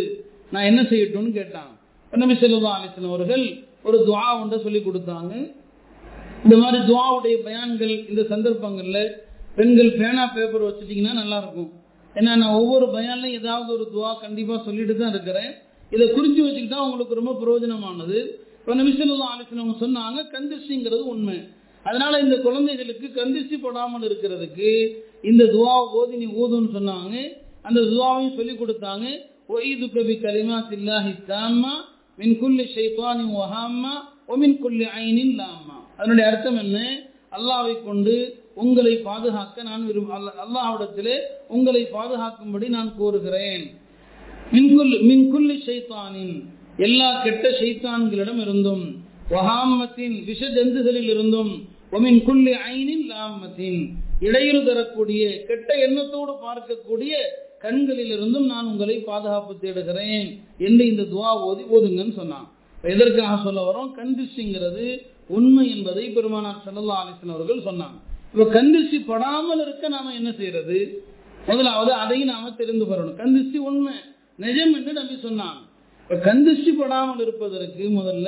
நான் என்ன செய்யட்டும்னு கேட்டான். நபி செல்வா அலிஸ்லாம் அவர்கள் ஒரு துவா ஒன்றை சொல்லி கொடுத்தாங்க. இந்த மாதிரி துவாவுடைய பயான்கள் இந்த சந்தர்ப்பங்கள்ல பெண்கள் பேனா பேப்பர் வச்சுட்டீங்கன்னா நல்லா இருக்கும். ஏன்னா நான் ஒவ்வொரு பயான்லையும் ஏதாவது ஒரு துவா கண்டிப்பா சொல்லிட்டு தான் இருக்கிறேன். இதை குறிச்சு வச்சுக்கிட்டா உங்களுக்கு ரொம்ப பிரயோஜனமானது. இப்போ நபிசல்லா ஆலோசனை சொன்னாங்க கந்திஷ்டிங்கிறது உண்மை. அதனால இந்த குழந்தைகளுக்கு கந்திஷ்டி படாமல் இருக்கிறதுக்கு இந்த துவா ஓதி நீ ஊதுன்னு சொன்னாங்க. அந்த துவாவையும் சொல்லி கொடுத்தாங்க. ஒய்து கபி கலிமா தில்லாஹி தாமா மின் குல்லி ஷைத்தானி ஒ ஒமின் குல்லி ஐனின் லாமா அதனுடைய அர்த்தம் என்ன? அல்லாவை கொண்டு உங்களை பாதுகாக்க நான் விரும்ப அல்லாஹ்விடத்திலே உங்களை பாதுகாக்கும்படி நான் கோருகிறேன். மின்குல்லி ஷைத்தானின் எல்லா கெட்ட ஷைத்தான்களிடம் இருந்தும் வஹாமத்தின் விஷ ஜந்துகளில் இருந்தும் ஒமின் குல்லி ஐனின் லாமத்தின் இடையூறு தரக்கூடிய கெட்ட எண்ணத்தோடு பார்க்கக்கூடிய கண்களில் இருந்தும் நான் உங்களை பாதுகாப்பு தேடுகிறேன் என்று இந்த துவா ஓதி ஓதுங்கன்னு சொன்னான். எதற்காக சொல்ல வரோம் கண்டிஷ்டிங்கிறது உண்மை என்பதை பெருமானார் சல்லா அலிஸ்லாம் அவர்கள் சொன்னாங்க. இப்போ கந்திஷ்டி படாமல் இருக்க நாம என்ன செய்யறது? முதலாவது அதையும் நாம தெரிந்து வரணும் கந்திஷ்டி உண்மை. நிஜம் என்று நம்பி சொன்னாங்க இப்ப கந்திஷ்டி படாமல் இருப்பதற்கு முதல்ல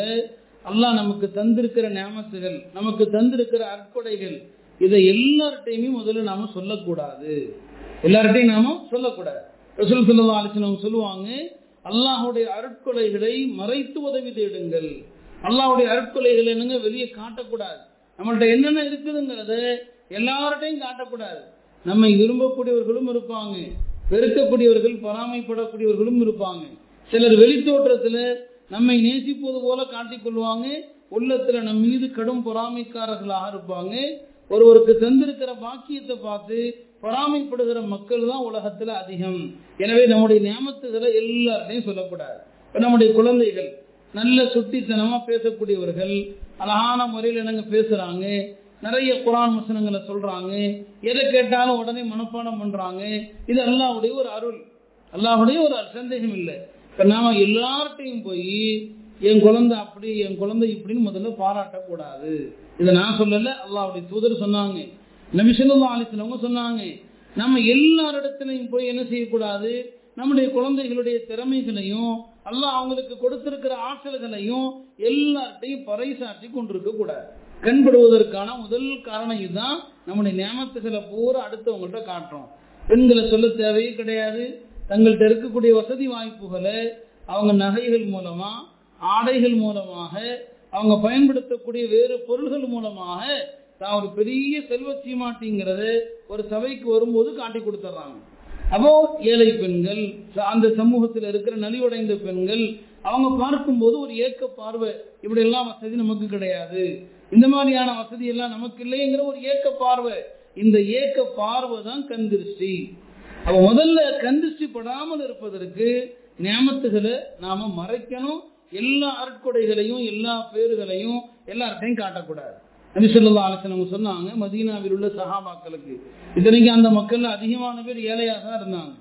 அல்லாஹ் நமக்கு தந்திருக்கிற நியமத்துகள் நமக்கு தந்திருக்கிற அற்படைகள் இதை எல்லார்ட்டையுமே முதல்ல நாம சொல்லக்கூடாது. எல்லார்ட்டையும் நாம சொல்லக்கூடாது. ரசூல் சல்லா அலிஸ்லாம் சொல்லுவாங்க அல்லாஹுடைய அருட்கொலைகளை மறைத்து உதவி தேடுங்கள். அல்லாஹுடைய அருட்கொலைகள் என்னங்க வெளியே காட்டக்கூடாது. நம்மள்ட்ட என்னென்ன இருக்குதுங்கிறத எல்லார்ட்டையும் காட்டக்கூடாது. நம்மை விரும்பக்கூடியவர்களும் இருப்பாங்க. வெறுக்கக்கூடியவர்கள் பராமைப்படக்கூடியவர்களும் இருப்பாங்க. சிலர் வெளித்தோற்றத்தில் நம்மை நேசிப்பது போல காட்டிக்கொள்வாங்க உள்ளத்துல நம் மீது கடும் பொறாமைக்காரர்களாக இருப்பாங்க. ஒருவருக்கு தந்திருக்கிற பாக்கியத்தை பார்த்து பொறாமைப்படுகிற மக்கள் தான் உலகத்துல அதிகம். எனவே நம்முடைய நியமத்துகளை எல்லார்டையும் சொல்லக்கூடாது. நம்முடைய குழந்தைகள் நல்ல சுட்டித்தனமா பேசக்கூடியவர்கள் அழகான முறையில் என்னங்க பேசுறாங்க? நிறைய குரான் வசனங்களை சொல்றாங்க. எதை கேட்டாலும் உடனே மனப்பாடம் பண்றாங்க. இது அல்லாவுடைய ஒரு அருள். அல்லாவுடைய ஒரு சந்தேகம் இல்லை. இப்ப நாம எல்லார்ட்டையும் போய் என் குழந்தை அப்படி என் குழந்தை இப்படின்னு முதல்ல பாராட்டக்கூடாது. இதை நான் சொல்லல அல்லாவுடைய தூதர் சொன்னாங்க. நபிசல்லா அலிஸ்லவங்க சொன்னாங்க நம்ம எல்லாரிடத்திலையும் போய் என்ன செய்யக்கூடாது? நம்முடைய குழந்தைகளுடைய திறமைகளையும் அல்லாஹ் அவங்களுக்கு கொடுத்திருக்கிற ஆற்றல்களையும் எல்லார்ட்டையும் பறைசாற்றி கொண்டிருக்க கூடாது கண்படுவதற்கான முதல் காரணம் இதுதான். நம்முடைய நியமத்துகளை பூரா அடுத்தவங்கள்ட்ட காட்டுறோம். பெண்களை சொல்ல தேவையே கிடையாது. தங்கள்கிட்ட இருக்கக்கூடிய வசதி வாய்ப்புகளை அவங்க நகைகள் மூலமா ஆடைகள் மூலமாக அவங்க பயன்படுத்தக்கூடிய வேறு பொருள்கள் மூலமாக தான் ஒரு பெரிய செல்வ சீமாட்டிங்கிறத ஒரு சபைக்கு வரும்போது காட்டி கொடுத்துட்றாங்க அப்போ ஏழை பெண்கள் அந்த சமூகத்தில் இருக்கிற நலிவடைந்த பெண்கள் அவங்க பார்க்கும்போது ஒரு ஏக்க பார்வை இப்படி எல்லாம் வசதி நமக்கு கிடையாது. இந்த மாதிரியான வசதி எல்லாம் நமக்கு இல்லைங்கிற ஒரு ஏக்க பார்வை. இந்த ஏக்க பார்வை தான் கந்திருஷ்டி அப்ப முதல்ல கந்திருஷ்டி படாமல் இருப்பதற்கு நியமத்துகளை நாம மறைக்கணும். எல்லா அருட்கொடைகளையும் எல்லா பேர்களையும் எல்லார்ட்டையும் காட்டக்கூடாது. நபிசல்லா அலிஸ்லம் சொன்னாங்க மதீனாவில் உள்ள சஹாபாக்களுக்கு. இத்தனைக்கு அந்த மக்கள்ல அதிகமான பேர் ஏழையாக தான் இருந்தாங்க.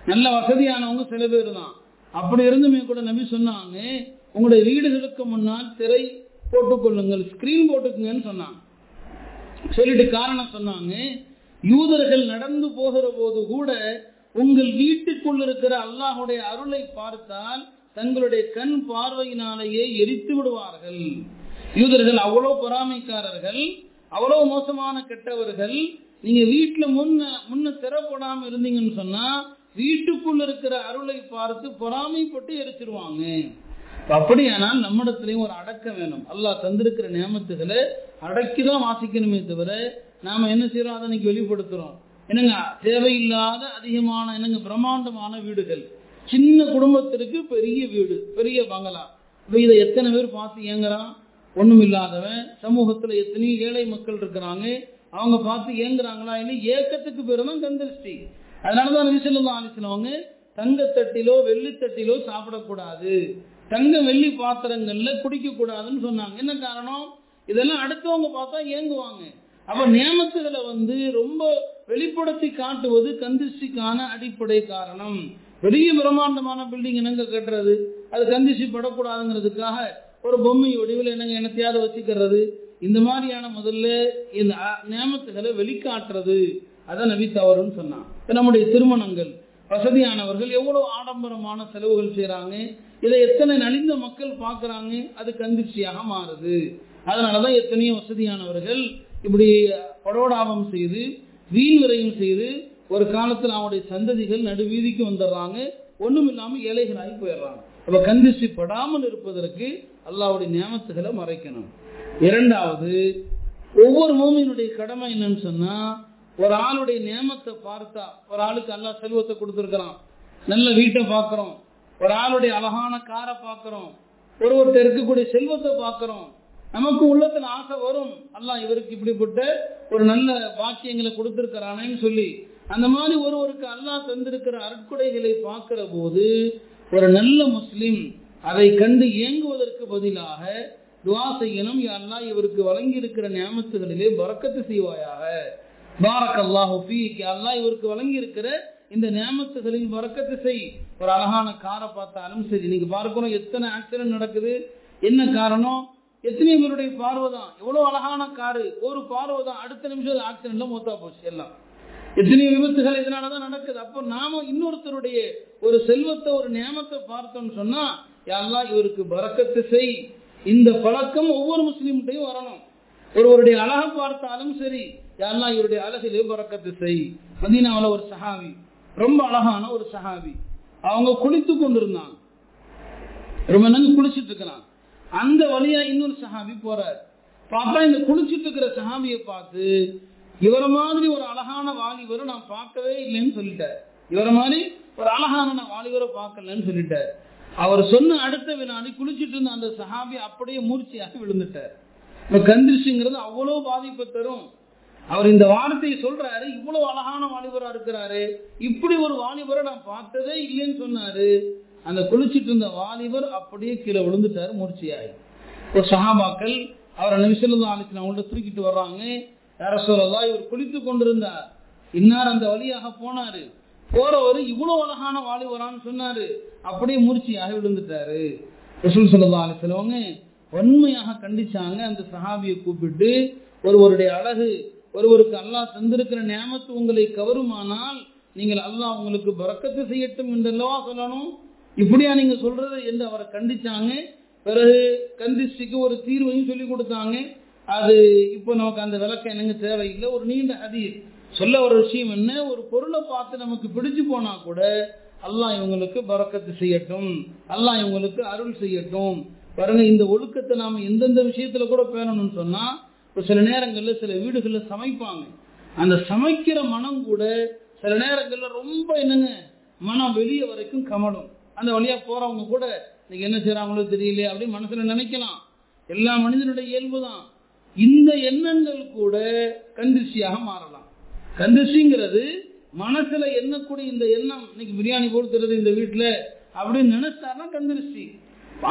நல்ல வசதியானவங்க சில பேர் தான். அப்படி இருந்துமே கூட நபி சொன்னாங்க உங்களுடைய வீடுகளுக்கு முன்னால் திரை போட்டுக்கொள்ளுங்கள். ஸ்கிரீன் போட்டுக்குங்கன்னு சொன்னாங்க. சொல்லிட்டு காரணம் சொன்னாங்க. யூதர்கள் நடந்து போகிற போது கூட உங்கள் வீட்டுக்குள் இருக்கிற அல்லாஹுடைய அருளை பார்த்தால் தங்களுடைய கண் பார்வையினாலேயே எரித்து விடுவார்கள். யூதர்கள் அவ்வளோ பொறாமைக்காரர்கள் அவ்வளோ மோசமான கெட்டவர்கள். நீங்க வீட்டுல முன்ன முன்ன திறப்படாம இருந்தீங்கன்னு சொன்னா வீட்டுக்குள்ள இருக்கிற அருளை பார்த்து பொறாமைப்பட்டு எரிச்சிருவாங்க. அப்படியானால் நம்மிடத்திலையும் ஒரு அடக்கம் வேணும். அல்லாஹ் தந்திருக்கிற நியமத்துகளை அடக்கிதான் வாசிக்கணுமே தவிர நாம என்ன செய்யறோம் அதை இன்னைக்கு வெளிப்படுத்துறோம். என்னங்க? தேவையில்லாத அதிகமான என்னங்க பிரம்மாண்டமான வீடுகள். சின்ன குடும்பத்திற்கு பெரிய வீடு பெரிய பங்களா. இப்ப இதை எத்தனை பேர் பார்த்து ஏங்குறான் ஒண்ணும் இல்லாதவன். சமூகத்துல எத்தனையோ ஏழை மக்கள் இருக்கிறாங்க. அவங்க பார்த்து ஏங்குறாங்களா இல்லை ஏக்கத்துக்கு பேர் தான் கந்திருஷ்டி அதனாலதான் விசலம் ஆலிசினவங்க தங்கத்தட்டிலோ வெள்ளித்தட்டிலோ சாப்பிடக்கூடாது. தங்க வெள்ளி பாத்திரங்கள்ல குடிக்க கூடாதுன்னு சொன்னாங்க. என்ன காரணம்? இதெல்லாம் அடுத்தவங்க பார்த்தா ஏங்குவாங்க. அப்ப நியமத்துகளை வந்து ரொம்ப வெளிப்படுத்தி காட்டுவது கந்திஷ்டிக்கான அடிப்படை காரணம். பெரிய பிரம்மாண்டமான பில்டிங் என்னங்க கட்டுறது? அது கந்திஷ்டி படக்கூடாதுங்கிறதுக்காக ஒரு பொம்மை வடிவில் என்னங்க என்னத்தையாவது வச்சுக்கிறது? இந்த மாதிரியான முதல்ல இந்த நியமத்துகளை வெளிக்காட்டுறது. அதை நபி தவறுன்னு சொன்னான். நம்முடைய திருமணங்கள். வசதியானவர்கள் எவ்வளவு ஆடம்பரமான செலவுகள் செய்யறாங்க இதை எத்தனை நலிந்த மக்கள் பார்க்கறாங்க? அது கந்திர்ச்சியாக மாறுது. அதனாலதான் எத்தனையோ வசதியானவர்கள் இப்படி படோடாபம் செய்து வீண் விரையும் செய்து ஒரு காலத்தில் அவனுடைய சந்ததிகள் நடுவீதிக்கு வந்துடுறாங்க ஒண்ணும் இல்லாமல் ஏழைகளாகி போயிடுறாங்க அப்ப கந்திர்ச்சி படாமல் இருப்பதற்கு அல்லாவுடைய நியமத்துகளை மறைக்கணும். இரண்டாவது ஒவ்வொரு மூமியினுடைய கடமை என்னன்னு சொன்னா ஒரு ஆளுடைய நியமத்தை பார்த்தா ஒரு ஆளுக்கு அல்லா செல்வத்தை கொடுத்துருக்கிறான். நல்ல வீட்டை பார்க்கறோம். ஒரு ஆளுடைய அழகான காரை பார்க்கிறோம் ஒருவர்கிட்ட இருக்கக்கூடிய செல்வத்தை பார்க்கிறோம் நமக்கு உள்ளத்துல ஆசை வரும். அல்லா இவருக்கு இப்படிப்பட்ட ஒரு நல்ல வாக்கியங்களை கொடுத்திருக்கிறானேன்னு சொல்லி அந்த மாதிரி ஒருவருக்கு அல்லாஹ் தந்திருக்கிற அற்கொடைகளை பார்க்கிற போது ஒரு நல்ல முஸ்லிம் அதை கண்டு இயங்குவதற்கு பதிலாக துவா செய்யணும். அல்லா இவருக்கு வழங்கி இருக்கிற நியமத்துகளிலே பறக்கத்து செய்வாயாக. பாரக் அல்லாஹு ஃபீக் அல்லாஹ் இவருக்கு வழங்கி இருக்கிற இந்த நியமத்துகளின் பறக்கத்து செய். ஒரு அழகான காரை பார்த்தாலும் சரி நீங்க பார்க்கணும் எத்தனை ஆக்சிடென்ட் நடக்குது என்ன காரணம் எத்தனை பேருடைய பார்வை தான். எவ்வளவு அழகான காரு ஒரு பார்வை தான். அடுத்த நிமிஷம் ஆக்சிடென்ட்ல மூத்தா போச்சு எல்லாம். எத்தனை விபத்துகள் இதனாலதான் நடக்குது. அப்போ நாம இன்னொருத்தருடைய ஒரு செல்வத்தை ஒரு நியமத்தை பார்த்தோம்னு சொன்னா யாரெல்லாம் இவருக்கு பறக்கத்து செய். இந்த பழக்கம் ஒவ்வொரு முஸ்லீம்கிட்டையும் வரணும். ஒருவருடைய அழகை பார்த்தாலும் சரி யாரெல்லாம் இவருடைய அழகிலே பறக்கத்து செய். மதீனாவில் ஒரு சஹாவி ரொம்ப அழகான ஒரு சஹாவி அவங்க குளித்து கொண்டிருந்தாங்க. ரொம்ப நேரம் குளிச்சுட்டு இருக்கிறான் அந்த வழியா இன்னொரு சஹாபி போறார். பார்த்தா இந்த குளிச்சுட்டு இருக்கிற சஹாபியை பார்த்து இவர மாதிரி ஒரு அழகான வாலிபரை நான் பார்க்கவே இல்லைன்னு சொல்லிட்டார். இவர மாதிரி ஒரு அழகான நான் வாலிபரை பார்க்கலன்னு சொல்லிட்டார். அவர் சொன்ன அடுத்த வினாடி குளிச்சுட்டு இருந்த அந்த சஹாபி அப்படியே மூர்ச்சியாக விழுந்துட்டார். இப்ப கந்திரிச்சுங்கிறது அவ்வளவு பாதிப்பை தரும். அவர் இந்த வார்த்தையை சொல்றாரு இவ்வளவு அழகான வாலிபரா இருக்கிறாரு இப்படி ஒரு வாலிபரை நான் பார்த்ததே இல்லைன்னு சொன்னாரு. அந்த குளிச்சிட்டு இருந்த வாலிபர் அப்படியே கீழே விழுந்துட்டாரு மூர்ச்சியாய் ஒரு சஹாபாக்கள் அவரை நிமிஷம் ஆலோசனை அவங்கள்ட்ட தூக்கிட்டு வர்றாங்க. யார சொல்லலாம் இவர் குளித்து கொண்டிருந்தார். இன்னார் அந்த வழியாக போனாரு. போறவர் இவ்வளவு அழகான வாலிபரான்னு சொன்னாரு. அப்படியே மூர்ச்சியாக விழுந்துட்டாரு. ரசூல் சொல்லா அலிசலவங்க வன்மையாக கண்டிச்சாங்க. அந்த சஹாபியை கூப்பிட்டு ஒருவருடைய அழகு ஒருவருக்கு அல்லாஹ் தந்திருக்கிற நியமத்து உங்களை கவருமானால் நீங்கள் அல்லாஹ் உங்களுக்கு பறக்கத்து செய்யட்டும் என்றல்லவா சொல்லணும்? இப்படியா நீங்க சொல்றது என்று அவரை கண்டிச்சாங்க. பிறகு கந்திஷ்டிக்கு ஒரு தீர்வையும் சொல்லி கொடுத்தாங்க. அது இப்போ நமக்கு அந்த விளக்கம் எனக்கு தேவையில்லை. ஒரு நீண்ட ஹதீஸ். சொல்ல ஒரு விஷயம் என்ன? ஒரு பொருளை பார்த்து நமக்கு பிடிச்சு போனா கூட அல்லாஹ் இவங்களுக்கு பறக்கத்து செய்யட்டும். அல்லாஹ் இவங்களுக்கு அருள் செய்யட்டும். பாருங்க இந்த ஒழுக்கத்தை நாம எந்தெந்த விஷயத்துல கூட பேணணும்னு சொன்னா இப்போ சில நேரங்களில் சில வீடுகளில் சமைப்பாங்க. அந்த சமைக்கிற மனம் கூட சில நேரங்களில் ரொம்ப என்னங்க மனம் வெளியே வரைக்கும் கமலும் அந்த வழியா போகிறவங்க கூட இன்னைக்கு என்ன செய்யறாங்களோ தெரியல அப்படின்னு மனசுல நினைக்கலாம். எல்லா மனிதனுடைய இயல்பு தான் இந்த எண்ணங்கள் கூட கந்திசியாக மாறலாம். கந்திசிங்கிறது மனசுல எண்ணக்கூடிய இந்த எண்ணம் இன்னைக்கு பிரியாணி கொடுத்துறது இந்த வீட்டுல அப்படின்னு நினைச்சாருன்னா கந்திரிசி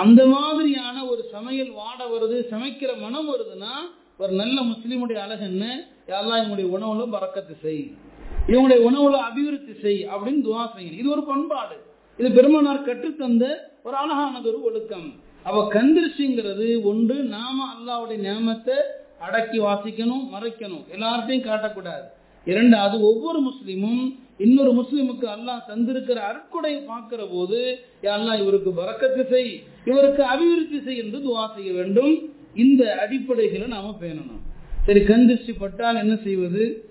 அந்த மாதிரியான ஒரு சமையல் வாட வருது சமைக்கிற மனம் வருதுன்னா ஒரு நல்ல முஸ்லீமுடைய அழகு என்ன? யாரெல்லாம் இவங்களுடைய உணவுல பறக்கத்து செய். இவங்களுடைய உணவுல அபிவிருத்தி செய் அப்படின்னு துவா செய்யணும். இது ஒரு பண்பாடு. இது பெருமானார் கற்றுத்தந்த ஒரு அழகானது ஒரு ஒழுக்கம். அவ கந்திருச்சிங்கிறது ஒன்று நாம அல்லாவுடைய நியமத்தை அடக்கி வாசிக்கணும் மறைக்கணும். எல்லார்ட்டையும் காட்டக்கூடாது. இரண்டாவது ஒவ்வொரு முஸ்லீமும் இன்னொரு முஸ்லீமுக்கு அல்லாஹ் தந்திருக்கிற அற்கொடை பார்க்கிற போது அல்லாஹ் இவருக்கு பறக்கத்து செய் இவருக்கு அபிவிருத்தி செய் என்று துவா செய்ய வேண்டும். இந்த அடிப்படைகளை நாம பேணணும். சரி கந்திருஷ்டி பட்டால் என்ன செய்வது?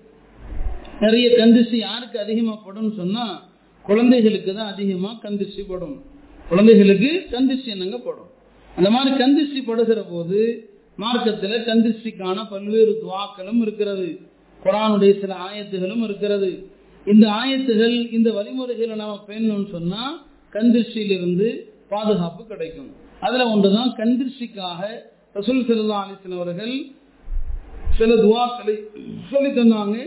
நிறைய கந்திருஷ்டி யாருக்கு அதிகமா படும் சொன்னா குழந்தைகளுக்கு தான் அதிகமா கந்திருஷ்டி படும். குழந்தைகளுக்கு கந்திருஷ்டி என்னங்க படும்? அந்த மாதிரி கந்திருஷ்டி படுகிற போது மார்க்கத்துல கந்திருஷ்டிக்கான பல்வேறு துவாக்களும் இருக்கிறது. குரானுடைய சில ஆயத்துகளும் இருக்கிறது. இந்த ஆயத்துகள் இந்த வழிமுறைகளை நாம பேணணும்னு சொன்னா கந்திருஷ்டியிலிருந்து பாதுகாப்பு கிடைக்கும். அதுல ஒன்றுதான் கந்திருஷ்டிக்காக ரசூல் செல்லா அலிசன் அவர்கள் சில துவாக்களை சொல்லி தந்தாங்க.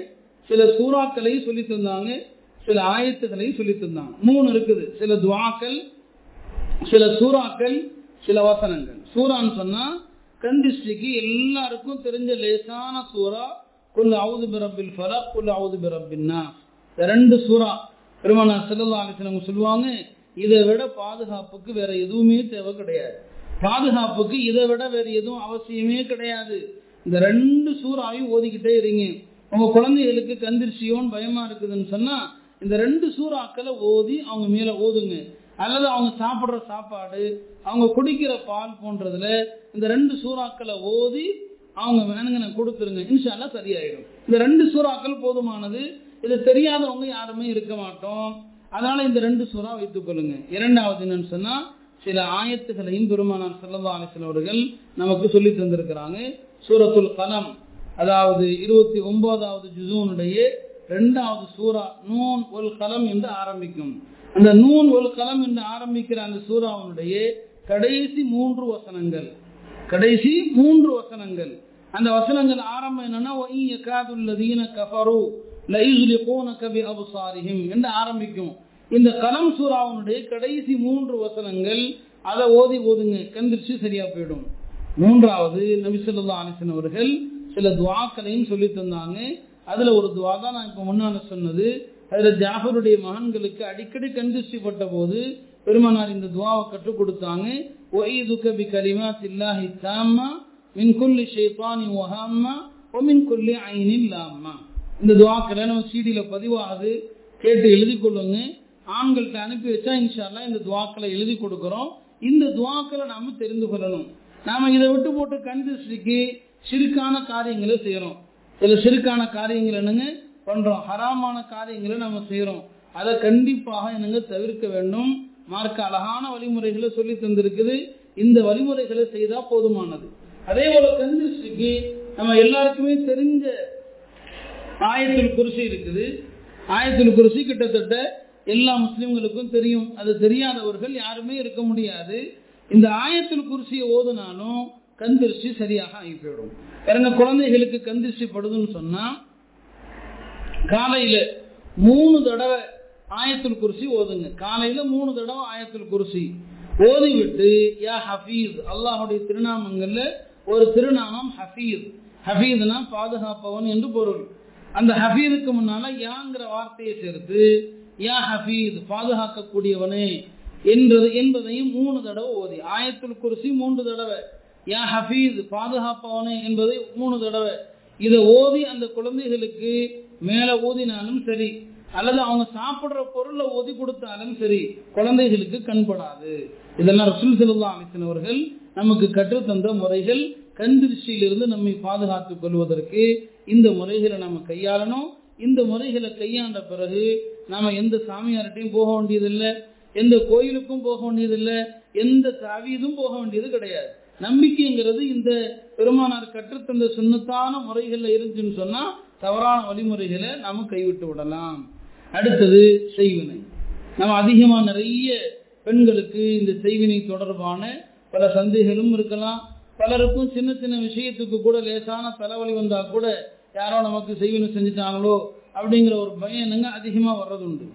சில சூறாக்களை சொல்லி தந்தாங்க. சில ஆயத்துக்களை சொல்லி தந்தாங்க. மூணு இருக்குது. சில துவாக்கள் சில சூறாக்கள் சில வசனங்கள். சூறான்னு சொன்னா கண்டிஸ்டிக்கு எல்லாருக்கும் தெரிஞ்ச லேசான சூறா குல் அவுது பிரபில் ஃபலா குல் அவுது பிரபின்னா ரெண்டு சூறா பெருமானா செல்லல்லா அலிஸ்லாம் சொல்லுவாங்க. இதை விட பாதுகாப்புக்கு வேற எதுவுமே தேவை கிடையாது. பாதுகாப்புக்கு இதை விட வேறு எதுவும் அவசியமே கிடையாது. இந்த ரெண்டு சூறாவையும் ஓதிக்கிட்டே இருங்க. உங்க குழந்தைகளுக்கு கந்திரிச்சியோன்னு பயமா இருக்குதுன்னு சொன்னா இந்த ரெண்டு சூறாக்களை ஓதி அவங்க மேல ஓதுங்க. அல்லது அவங்க சாப்பிட்ற சாப்பாடு அவங்க குடிக்கிற பால் போன்றதுல இந்த ரெண்டு சூறாக்களை ஓதி அவங்க வேணுங்க கொடுத்துருங்க. இன்ஷால்லா சரியாயிடும். இந்த ரெண்டு சூறாக்கள் போதுமானது. இது தெரியாதவங்க யாருமே இருக்க மாட்டோம். அதனால இந்த ரெண்டு சூறா வைத்துக் கொள்ளுங்க. இரண்டாவது என்னன்னு சொன்னா சில ஆயத்துகளையும் பெருமானார் செல்லவா அலிசன் அவர்கள் நமக்கு சொல்லி தந்திருக்கிறாங்க. சூரத்துல் கலம் அதாவது இருபத்தி ஒன்பதாவது ஜுசூனுடைய ரெண்டாவது சூரா நூன் ஒல் கலம் என்று ஆரம்பிக்கும். அந்த நூன் ஒல் கலம் என்று ஆரம்பிக்கிற அந்த சூறாவுடைய கடைசி மூன்று வசனங்கள். கடைசி மூன்று வசனங்கள். அந்த வசனங்கள் ஆரம்பம் என்னன்னா கஃபரு என்று ஆரம்பிக்கும். இந்த கலம் சூறாவனுடைய கடைசி மூன்று வசனங்கள் அதை ஓதி ஓதுங்க கந்திரிச்சு சரியா போயிடும். மூன்றாவது நபிசல்லா அலிசன் அவர்கள் சில துவாக்களையும் சொல்லி தந்தாங்க. அதுல ஒரு துவா தான் நான் இப்ப முன்னால சொன்னது. அதுல ஜாஃபருடைய மகன்களுக்கு அடிக்கடி கந்திருஷ்டி பட்ட போது பெருமானார் இந்த துவாவை கற்றுக் கொடுத்தாங்க. ஒய்துக பி கலிமா தில்லாஹி தாம்மா மின் குல்லி ஷைத்தானி வஹாம்மா ஒமின் குல்லி ஐனில் லாம்மா. இந்த துவாக்களை நம்ம சீடியில பதிவாகுது கேட்டு எழுதி கொள்ளுங்க. ஆண்கள்கிட்ட அனுப்பி வச்சா இன்ஷால்லா இந்த துவாக்களை எழுதி கொடுக்குறோம். இந்த துவாக்களை நாம தெரிந்து கொள்ளணும். நாம இதை விட்டு போட்டு கந்திருஷ்டிக்கு சிறுக்கான காரியங்களை செய்யறோம். சில சிறுக்கான காரியங்கள் என்னங்க? பண்றோம். ஹராமான காரியங்களை நம்ம செய்யறோம். அதை கண்டிப்பாக என்னங்க தவிர்க்க வேண்டும். மார்க்க அழகான வழிமுறைகளை சொல்லி தந்திருக்குது. இந்த வழிமுறைகளை செய்தா போதுமானது. அதே போல கந்திருஷ்டிக்கு நம்ம எல்லாருக்குமே தெரிஞ்ச ஆயத்தில் குறிசி இருக்குது. ஆயத்தில் குறிசி கிட்டத்தட்ட எல்லா முஸ்லீம்களுக்கும் தெரியும். அது தெரியாதவர்கள் யாருமே இருக்க முடியாது. இந்த ஆயத்தில் குறிச்சியை ஓதுனாலும் கந்திருஷ்டி சரியாக ஆகி போயிடும். பாருங்க குழந்தைகளுக்கு கந்திருஷ்டி படுதுன்னு சொன்னா காலையில மூணு தடவை ஆயத்தில் குருசி ஓதுங்க. காலையில மூணு தடவை ஆயத்தில் குருசி. ஓதி விட்டு யா ஹஃபீஸ் அல்லாஹுடைய திருநாமங்கள்ல ஒரு திருநாமம் ஹஃபீஸ். ஹஃபீஸ்னா பாதுகாப்பவன் என்று பொருள். அந்த ஹஃபீதுக்கு முன்னால யாங்கிற வார்த்தையை சேர்த்து யா ஹபீத் பாதுகாக்கக்கூடியவனே என்றது என்பதையும் மூணு தடவை ஓதி. ஆயத்துல் குருசி மூன்று தடவை. யா ஹபீத் பாதுகாப்பவனே என்பதை மூணு தடவை. இதை ஓதி அந்த குழந்தைகளுக்கு மேல ஊதினாலும் சரி அல்லது அவங்க சாப்பிடுற பொருளை ஓதி கொடுத்தாலும் சரி குழந்தைகளுக்கு கண்படாது. இதெல்லாம் ரசூல் செல்லா அலிசன் அவர்கள் நமக்கு கற்றுத்தந்த முறைகள். கந்திருஷ்டியிலிருந்து நம்மை பாதுகாத்துக் கொள்வதற்கு இந்த முறைகளை நம்ம கையாளணும். இந்த முறைகளை கையாண்ட பிறகு நாம எந்த சாமியார்ட்டையும் போக வேண்டியதில்லை. எந்த கோயிலுக்கும் போக வேண்டியதில்லை. எந்த தாவீதும் போக வேண்டியது கிடையாது. நம்பிக்கைங்கிறது இந்த பெருமானார் கற்றுத்தந்த சுண்ணத்தான முறைகள்ல இருந்துச்சுன்னு சொன்னா தவறான வழிமுறைகளை நாம கைவிட்டு விடலாம். அடுத்தது செய்வினை. நம்ம அதிகமா நிறைய பெண்களுக்கு இந்த செய்வினை தொடர்பான பல சந்தேகங்களும் இருக்கலாம். பலருக்கும் சின்ன சின்ன விஷயத்துக்கு கூட லேசான தலைவலி வந்தா கூட யாரோ நமக்கு செய்வினை செஞ்சுட்டாங்களோ அப்படிங்கிற ஒரு பயம் அதிகமா அதிகமாக வர்றது உண்டு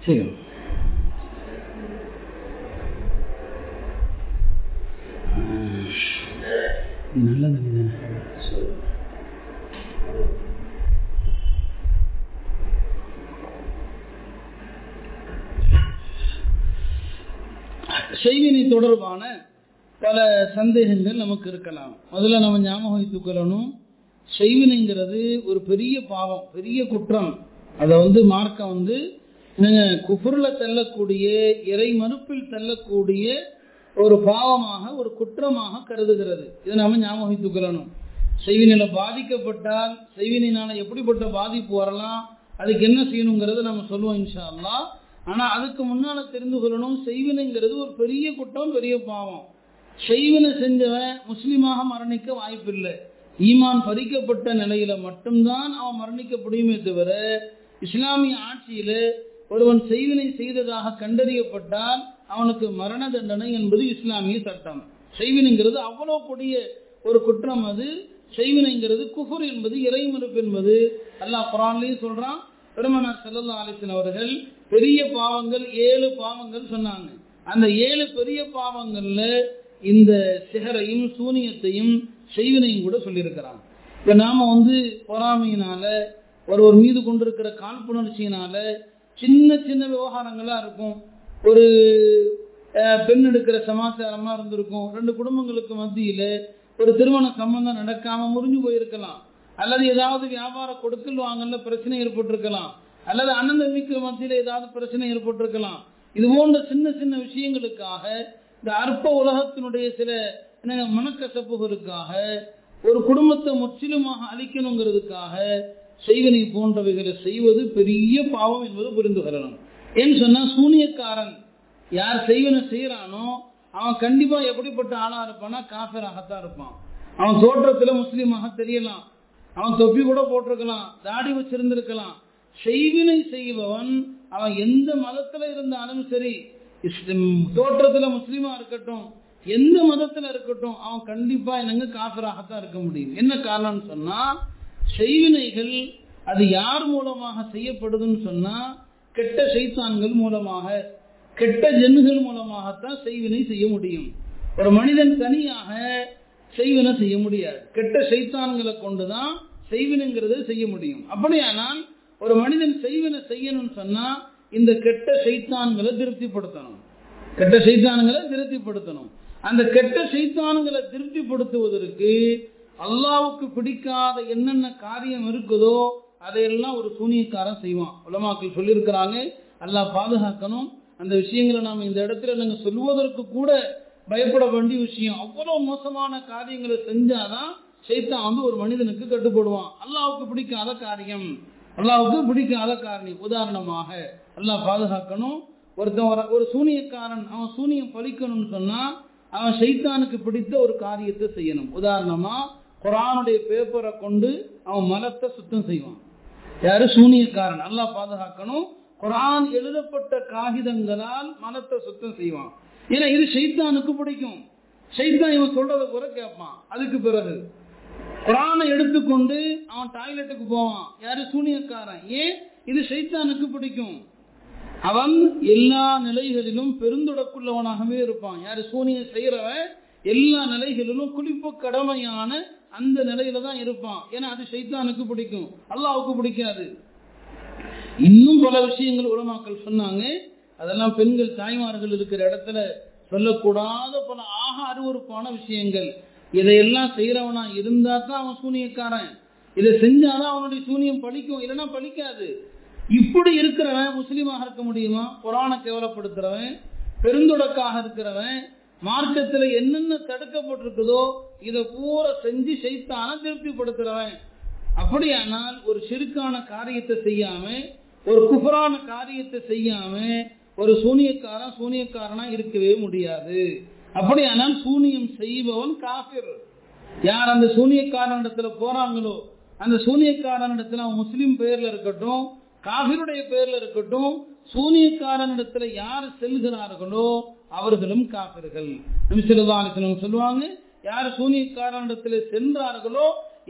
சரி சந்தேகங்கள் நமக்கு இருக்கலாம். முதல்ல நம்ம ஞாபகம் வைத்துக் கொள்ளணும். செய்வினைங்கிறது ஒரு பெரிய பாவம் பெரிய குற்றம். அதை வந்து மார்க்கம் வந்து குஃபுர்ல தள்ளக்கூடிய இறை மறுப்பில் தள்ளக்கூடிய ஒரு பாவமாக ஒரு குற்றமாக கருதுகிறது. இதை நாம ஞாபகம் வைத்துக் கொள்ளணும். செய்வினையில பாதிக்கப்பட்டால் செய்வினையினால எப்படிப்பட்ட பாதிப்பு வரலாம் அதுக்கு என்ன செய்யணுங்கிறத நம்ம சொல்லுவோம் இன்ஷா அல்லா ஆனா அதுக்கு முன்னால தெரிந்து கொள்ளணும் செய்வினைங்கிறது ஒரு பெரிய குற்றம் பெரிய பாவம். செய்வினை செஞ்சவன் முஸ்லீமாக மரணிக்க வாய்ப்பில்லை. ஈமான் பறிக்கப்பட்ட நிலையில மட்டும்தான் அவன் மரணிக்க முடியுமே தவிர இஸ்லாமிய ஆட்சியில ஒருவன் செய்வினை செய்ததாக கண்டறியப்பட்டால் அவனுக்கு மரண தண்டனை என்பது இஸ்லாமிய சட்டம். செய்வினைங்கிறது அவ்வளோ கொடிய ஒரு குற்றம் அது. செய்வினைங்கிறது குஃபுர் என்பது இறைமறுப்பு என்பது. அல்லாஹ் குரான்லயும் சொல்றான் பெருமனார் செல்லல்லா அலிசன் அவர்கள் பெரிய பாவங்கள் ஏழு பாவங்கள் சொன்னாங்க. அந்த ஏழு பெரிய பாவங்கள்ல இந்த சிகரையும் சூனியத்தையும் செய்வினையும் கூட சொல்லியிருக்கிறான். இப்ப நாம வந்து பொறாமையினால ஒருவர் மீது கொண்டிருக்கிற காழ்ப்புணர்ச்சியினால சின்ன சின்ன விவகாரங்களா இருக்கும். ஒரு பெண் எடுக்கிற சமாச்சாரமா இருந்திருக்கும். ரெண்டு குடும்பங்களுக்கு மத்தியில ஒரு திருமண சம்பந்தம் நடக்காம முறிஞ்சு போயிருக்கலாம். அல்லது ஏதாவது வியாபார கொடுக்கல் வாங்கல பிரச்சனை ஏற்பட்டிருக்கலாம். அல்லது அண்ணன் தம்பிக்கு மத்தியில ஏதாவது பிரச்சனை ஏற்பட்டிருக்கலாம். இது போன்ற சின்ன சின்ன விஷயங்களுக்காக இந்த அற்ப உலகத்தினுடைய சில மனக்கசப்புகளுக்காக ஒரு குடும்பத்தை முற்றிலுமாக அழிக்கணுங்கிறதுக்காக செய்வனை போன்றவைகளை செய்வது பெரிய பாவம் என்பது புரிந்து கொள்ளணும் ஏன்னு சொன்னா சூனியக்காரன் யார் செய்வனை செய்யறானோ அவன் கண்டிப்பா எப்படிப்பட்ட ஆளா இருப்பானா காஃபராகத்தான் இருப்பான். அவன் தோற்றத்துல முஸ்லீமாக தெரியலாம். அவன் தொப்பி கூட போட்டிருக்கலாம் தாடி வச்சிருந்திருக்கலாம். செய்வினை செய்பவன் அவன் எந்த மதத்துல இருந்தாலும் சரி தோற்றத்துல முஸ்லீமா இருக்கட்டும் எந்த மதத்துல இருக்கட்டும் அவன் கண்டிப்பா என்னங்க காசராகத்தான் இருக்க முடியும். என்ன காரணம்னு சொன்னா செய்வினைகள் அது யார் மூலமாக செய்யப்படுதுன்னு சொன்னா கெட்ட சைத்தான்கள் மூலமாக கெட்ட ஜென்னுகள் மூலமாகத்தான் செய்வினை செய்ய முடியும். ஒரு மனிதன் தனியாக செய்வினை செய்ய முடியாது. கெட்ட சைத்தான்களை கொண்டுதான் செய்வினைங்கிறத செய்ய முடியும். அப்படியானால் ஒரு மனிதன் செய்வினை செய்யணும்னு சொன்னா இந்த கெட்ட சைத்தான்களை திருப்திப்படுத்தணும். கெட்ட சைத்தான்களை திருப்திப்படுத்தணும். அந்த கெட்ட சைத்தான்களை திருப்திப்படுத்துவதற்கு அல்லாவுக்கு பிடிக்காத என்னென்ன காரியம் இருக்குதோ அதையெல்லாம் ஒரு சூனியக்காரன் செய்வான். உலமாக்கள் சொல்லியிருக்கிறாங்க அல்லாஹ் பாதுகாக்கணும். அந்த விஷயங்களை நாம் இந்த இடத்துல நாங்கள் சொல்வதற்கு கூட பயப்பட வேண்டிய விஷயம். அவ்வளவு மோசமான காரியங்களை செஞ்சாதான் சைத்தான் வந்து ஒரு மனிதனுக்கு கட்டுப்படுவான். அல்லாவுக்கு பிடிக்காத காரியம். அல்லாவுக்கு பிடிக்காத காரணி. உதாரணமாக அல்லாஹ் பாதுகாக்கணும். ஒருத்தன் ஒரு சூனியக்காரன் அவன் சூனியம் பழிக்கணும்னு சொன்னா அவன் சைத்தானுக்கு பிடித்த ஒரு காரியத்தை செய்யணும். உதாரணமா குரானுடைய பேப்பரை கொண்டு அவன் மலத்தை சுத்தம் செய்வான். யாரு? சூனியக்காரன். நல்லா பாதுகாக்கணும். குரான் எழுதப்பட்ட காகிதங்களால் மலத்தை சுத்தம் செய்வான். ஏன்னா இது சைத்தானுக்கு பிடிக்கும். சைத்தான் இவன் சொல்றதை கூட கேட்பான். அதுக்கு பிறகு குரானை எடுத்துக்கொண்டு அவன் டாய்லெட்டுக்கு போவான். யாரு? சூனியக்காரன். ஏன்? இது சைத்தானுக்கு பிடிக்கும். அவன் எல்லா நிலைகளிலும் பெருந்தொடக்குள்ளவனாகவே இருப்பான். யாரு? சூனிய செய்யறவன் எல்லா நிலைகளிலும் குளிப்பு கடமையான அந்த நிலையில தான் இருப்பான். ஏன்னா அது சைத்தானுக்கு பிடிக்கும். அல்லாவுக்கு பிடிக்காது. இன்னும் பல விஷயங்கள் உலமாக்கள் சொன்னாங்க. அதெல்லாம் பெண்கள் தாய்மார்கள் இருக்கிற இடத்துல சொல்லக்கூடாத பல ஆக அருவறுப்பான விஷயங்கள். இதையெல்லாம் செய்யறவனா இருந்தா தான் அவன் சூனியக்காரன். இதை செஞ்சாதான் அவனுடைய சூனியம் பழிக்கும். இல்லைன்னா பழிக்காது. இப்படி இருக்கிறவன் முஸ்லீமாக இருக்க முடியுமா? புராண கேவலப்படுத்துறவன் பெருந்தொடக்காக இருக்கிறவன் மார்க்கத்தில் என்னென்ன தடுக்கப்பட்டிருக்குதோ இதை பூரா செஞ்சு செய்தான திருப்திப்படுத்துறவன். அப்படியானால் ஒரு சிறுக்கான காரியத்தை செய்யாம ஒரு குஃபரான காரியத்தை செய்யாம ஒரு சூனியக்காரன் சூனியக்காரனா இருக்கவே முடியாது. அப்படியானால் சூனியம் செய்பவன் காபிர் யார் அந்த சூனியக்காரனிடத்துல போறாங்களோ அந்த சூனியக்காரனிடத்துல அவன் முஸ்லீம் பெயர்ல இருக்கட்டும் காபிருடைய பெயர்ல இருக்கட்டும் சூனியக்காரனிடத்துல யார் செல்கிறார்களோ அவர்களும் காபிர்கள் சொல்லுவாங்க யார் சூனியக்காரனிடத்துல சென்றார்களோ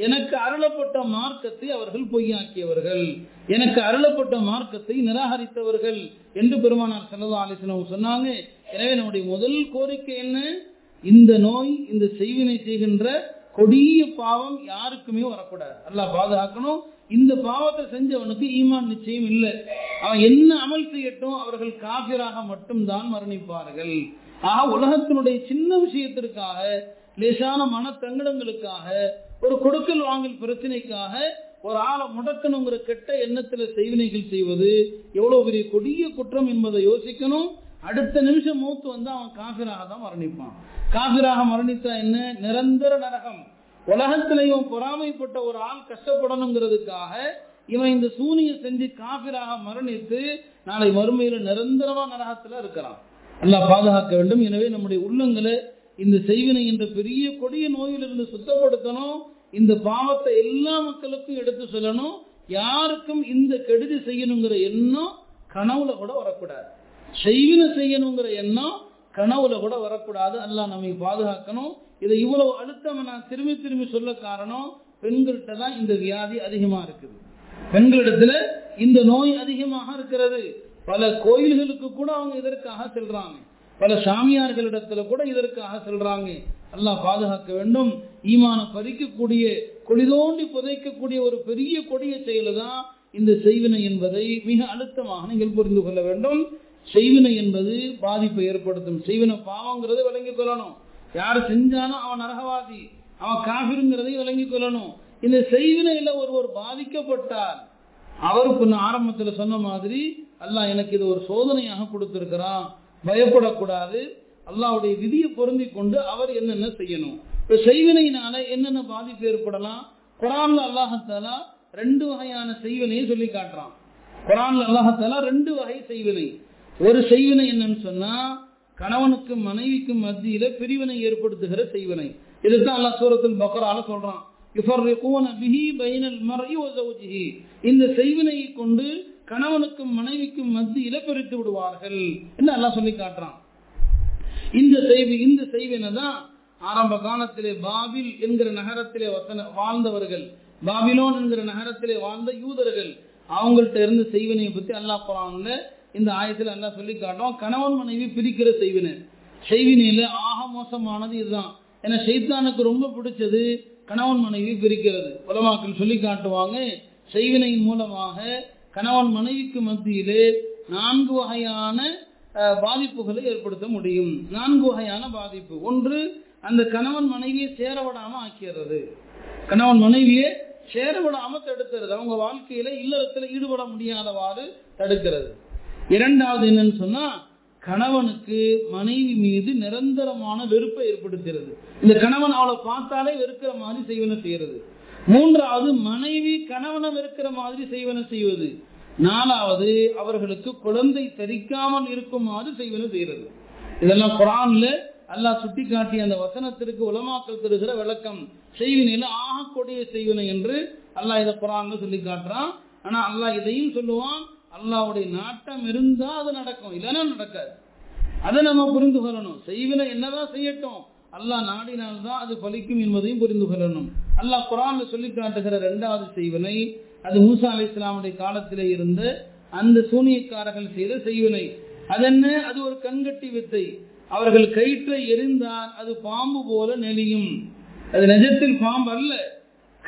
எனக்கு அருளப்பட்ட மார்க்கத்தை அவர்கள் பொய்யாக்கியவர்கள். எனக்கு அருளப்பட்ட மார்க்கத்தை நிராகரித்தவர்கள் என்று பெருமானார் செல்லதா ஆலோசனம் சொன்னாங்க. எனவே நம்முடைய முதல் கோரிக்கை என்ன? இந்த நோய் இந்த செய்வினை செய்கின்ற கொடிய பாவம் யாருக்குமே வரக்கூடாது. அல்லாஹ் பாதுகாக்கணும். இந்த பாவத்தை செஞ்சவனுக்கு ஈமான் நிச்சயம் இல்லை. அவன் என்ன அமல் செய்யட்டும் அவர்கள் காபிராக மட்டும்தான் மரணிப்பார்கள். ஆக உலகத்தினுடைய சின்ன விஷயத்திற்காக லேசான மன தங்கடங்களுக்காக ஒரு கொடுக்கல் வாங்கல் பிரச்சனைக்காக ஒரு ஆளை முடக்கணுங்கிற கெட்ட எண்ணத்துல செய்வினைகள் செய்வது எவ்வளவு பெரிய கொடிய குற்றம் என்பதை யோசிக்கணும். அடுத்த நிமிஷம் மூத்து வந்து அவன் காபிராக தான் மரணிப்பான். காபிராக மரணித்தா என்ன? நிரந்தர நரகம். உலகத்திலையும் பொறாமைப்பட்ட ஒரு ஆள் கஷ்டப்படணுங்கிறதுக்காக இவன் இந்த சூனிய செஞ்சு காபிராக மரணித்து நாளை மறுமையில நிரந்தரமா நரகத்துல இருக்கிறான். நல்லா பாதுகாக்க வேண்டும். எனவே நம்முடைய உள்ளங்களை இந்த செய்வினை என்ற பெரிய கொடிய நோயிலிருந்து சுத்தப்படுத்தணும். இந்த பாவத்தை எல்லா மக்களுக்கும் எடுத்து சொல்லணும். யாருக்கும் இந்த கெடுதி செய்யணுங்கிற எண்ணம் கனவுல கூட வரக்கூடாது. செய்வினை செய்யணுங்கிற எண்ணம் கனவுல கூட வரக்கூடாது. அல்லாஹ் நம்ம பாதுகாக்கணும். இதை இவ்வளவு அழுத்தம் நான் திரும்பி திரும்பி சொல்ல காரணம் பெண்கள்கிட்ட தான் இந்த வியாதி அதிகமா இருக்குது. பெண்களிடத்துல இந்த நோய் அதிகமாக இருக்கிறது. பல கோயில்களுக்கு கூட அவங்க இதற்காக செல்றாங்க. பல சாமியார்களிடத்துல கூட இதற்காக செல்றாங்க. அல்லாஹ் பாதுகாக்க வேண்டும். ஈமான பறிக்கக்கூடிய கொடிதோண்டி புதைக்கக்கூடிய ஒரு பெரிய கொடிய செயலு தான் இந்த செய்வினை என்பதை மிக அழுத்தமாக நீங்கள் புரிந்து கொள்ள வேண்டும். செய்வினை என்பது பாதிப்பை ஏற்படுத்தும். செய்வினை பாவங்கிறது விளங்கிக் கொள்ளணும். யார் செஞ்சானோ அவன் நரகவாதி அவன் காபிருங்கிறதையும் விளங்கிக் கொள்ளணும். இந்த செய்வினையில ஒருவர் பாதிக்கப்பட்டார் அவருக்கு ஆரம்பத்துல சொன்ன மாதிரி அல்லாஹ் எனக்கு இது ஒரு சோதனையாக கொடுத்திருக்கிறான். பயப்படக்கூடாது. அல்லாவுடைய விதியை பொருந்தி கொண்டு அவர் என்னென்ன செய்யணும். இப்ப செய்வினையினால என்னென்ன பாதிப்பு ஏற்படலாம்? குரான்ல அல்லாஹத்தாலா ரெண்டு வகையான செய்வினையை சொல்லி காட்டுறான். குரான்ல அல்லாஹத்தாலா ரெண்டு வகை செய்வினை. ஒரு செய்வினை என்னன்னு சொன்னா கணவனுக்கும் மனைவிக்கும் மத்தியில பிரிவினை ஏற்படுத்துகிற செய்வினை. இதுதான் அல்லா சூரத்தில் பக்ரால சொல்றான். பைனல் இந்த செய்வினையை கொண்டு கணவனுக்கும் மனைவிக்கும் மத்தியில பிரித்து விடுவார்கள் என்று எல்லாம் சொல்லி காட்டுறான். இந்த செய்வி இந்த செய்வினை தான் ஆரம்ப காலத்திலே பாபில் என்கிற நகரத்திலே வசன வாழ்ந்தவர்கள் பாபிலோன் என்கிற நகரத்திலே வாழ்ந்த யூதர்கள் அவங்கள்ட்ட இருந்து செய்வினையை பத்தி அல்லா குரான்ல இந்த ஆயத்தில் நல்லா சொல்லி காட்டும் கணவன் மனைவி பிரிக்கிற செய்வினை. செய்வினையில ஆக மோசமானது இதுதான். ஏன்னா சைத்தானுக்கு ரொம்ப பிடிச்சது கணவன் மனைவி பிரிக்கிறது. உலமாக்கள் சொல்லி காட்டுவாங்க செய்வினையின் மூலமாக கணவன் மனைவிக்கு மத்தியிலே நான்கு வகையான அஹ், பாதிப்புகளை ஏற்படுத்த முடியும். நான்கு வகையான பாதிப்பு. ஒன்று அந்த கணவன் மனைவியை சேர விடாம ஆக்கிறது கணவன் மனைவியை சேர விடாம தடுக்கிறது. அவங்க வாழ்க்கையில இல்லறத்துல ஈடுபட முடியாதவாறு தடுக்கிறது. இரண்டாவது என்னன்னு சொன்னா கணவனுக்கு மனைவி மீது நிரந்தரமான வெறுப்பை ஏற்படுத்துகிறது. இந்த கணவன் அவளை பார்த்தாலே வெறுக்கிற மாதிரி செய்வன செய்யறது மூன்றாவது மனைவி கணவனை வெறுக்கிற மாதிரி செய்வன செய்வது. நாலாவது அவர்களுக்கு குழந்தை தரிக்காமல் இருக்குமாறு செய்வன செய்யறது இதெல்லாம் குரான்ல அல்லாஹ் சுட்டி காட்டிய அந்த வசனத்திற்கு உலமாக்கல் தருகிற விளக்கம். செய்வினையில ஆகக்கூடிய செய்வினை என்று அல்லாஹ் இதை குரான்ல சொல்லி காட்டுறான் ஆனா அல்லாஹ் இதையும் சொல்லுவான் அல்லாவுடைய நாட்டம் இருந்தா அது நடக்கும் இல்லைன்னா நடக்காது. அதை நம்ம புரிந்து கொள்ளணும். செய்வினை என்னதான் செய்யட்டும் அல்லாஹ் நாடினால்தான் அது பலிக்கும் என்பதையும் புரிந்து கொள்ளணும். அல்லாஹ் குரான்ல சொல்லி காட்டுகிற இரண்டாவது செய்வினை அது மூசா அலி இஸ்லாமுடைய காலத்திலே இருந்த அந்த சூனியக்காரர்கள் செய்த செய்வினை. அதென்ன? அது ஒரு கண்கட்டி வித்தை. அவர்கள் கயிற்றை எரிந்தால் அது பாம்பு போல நெளியும். அது நிஜத்தில் பாம்பு அல்ல.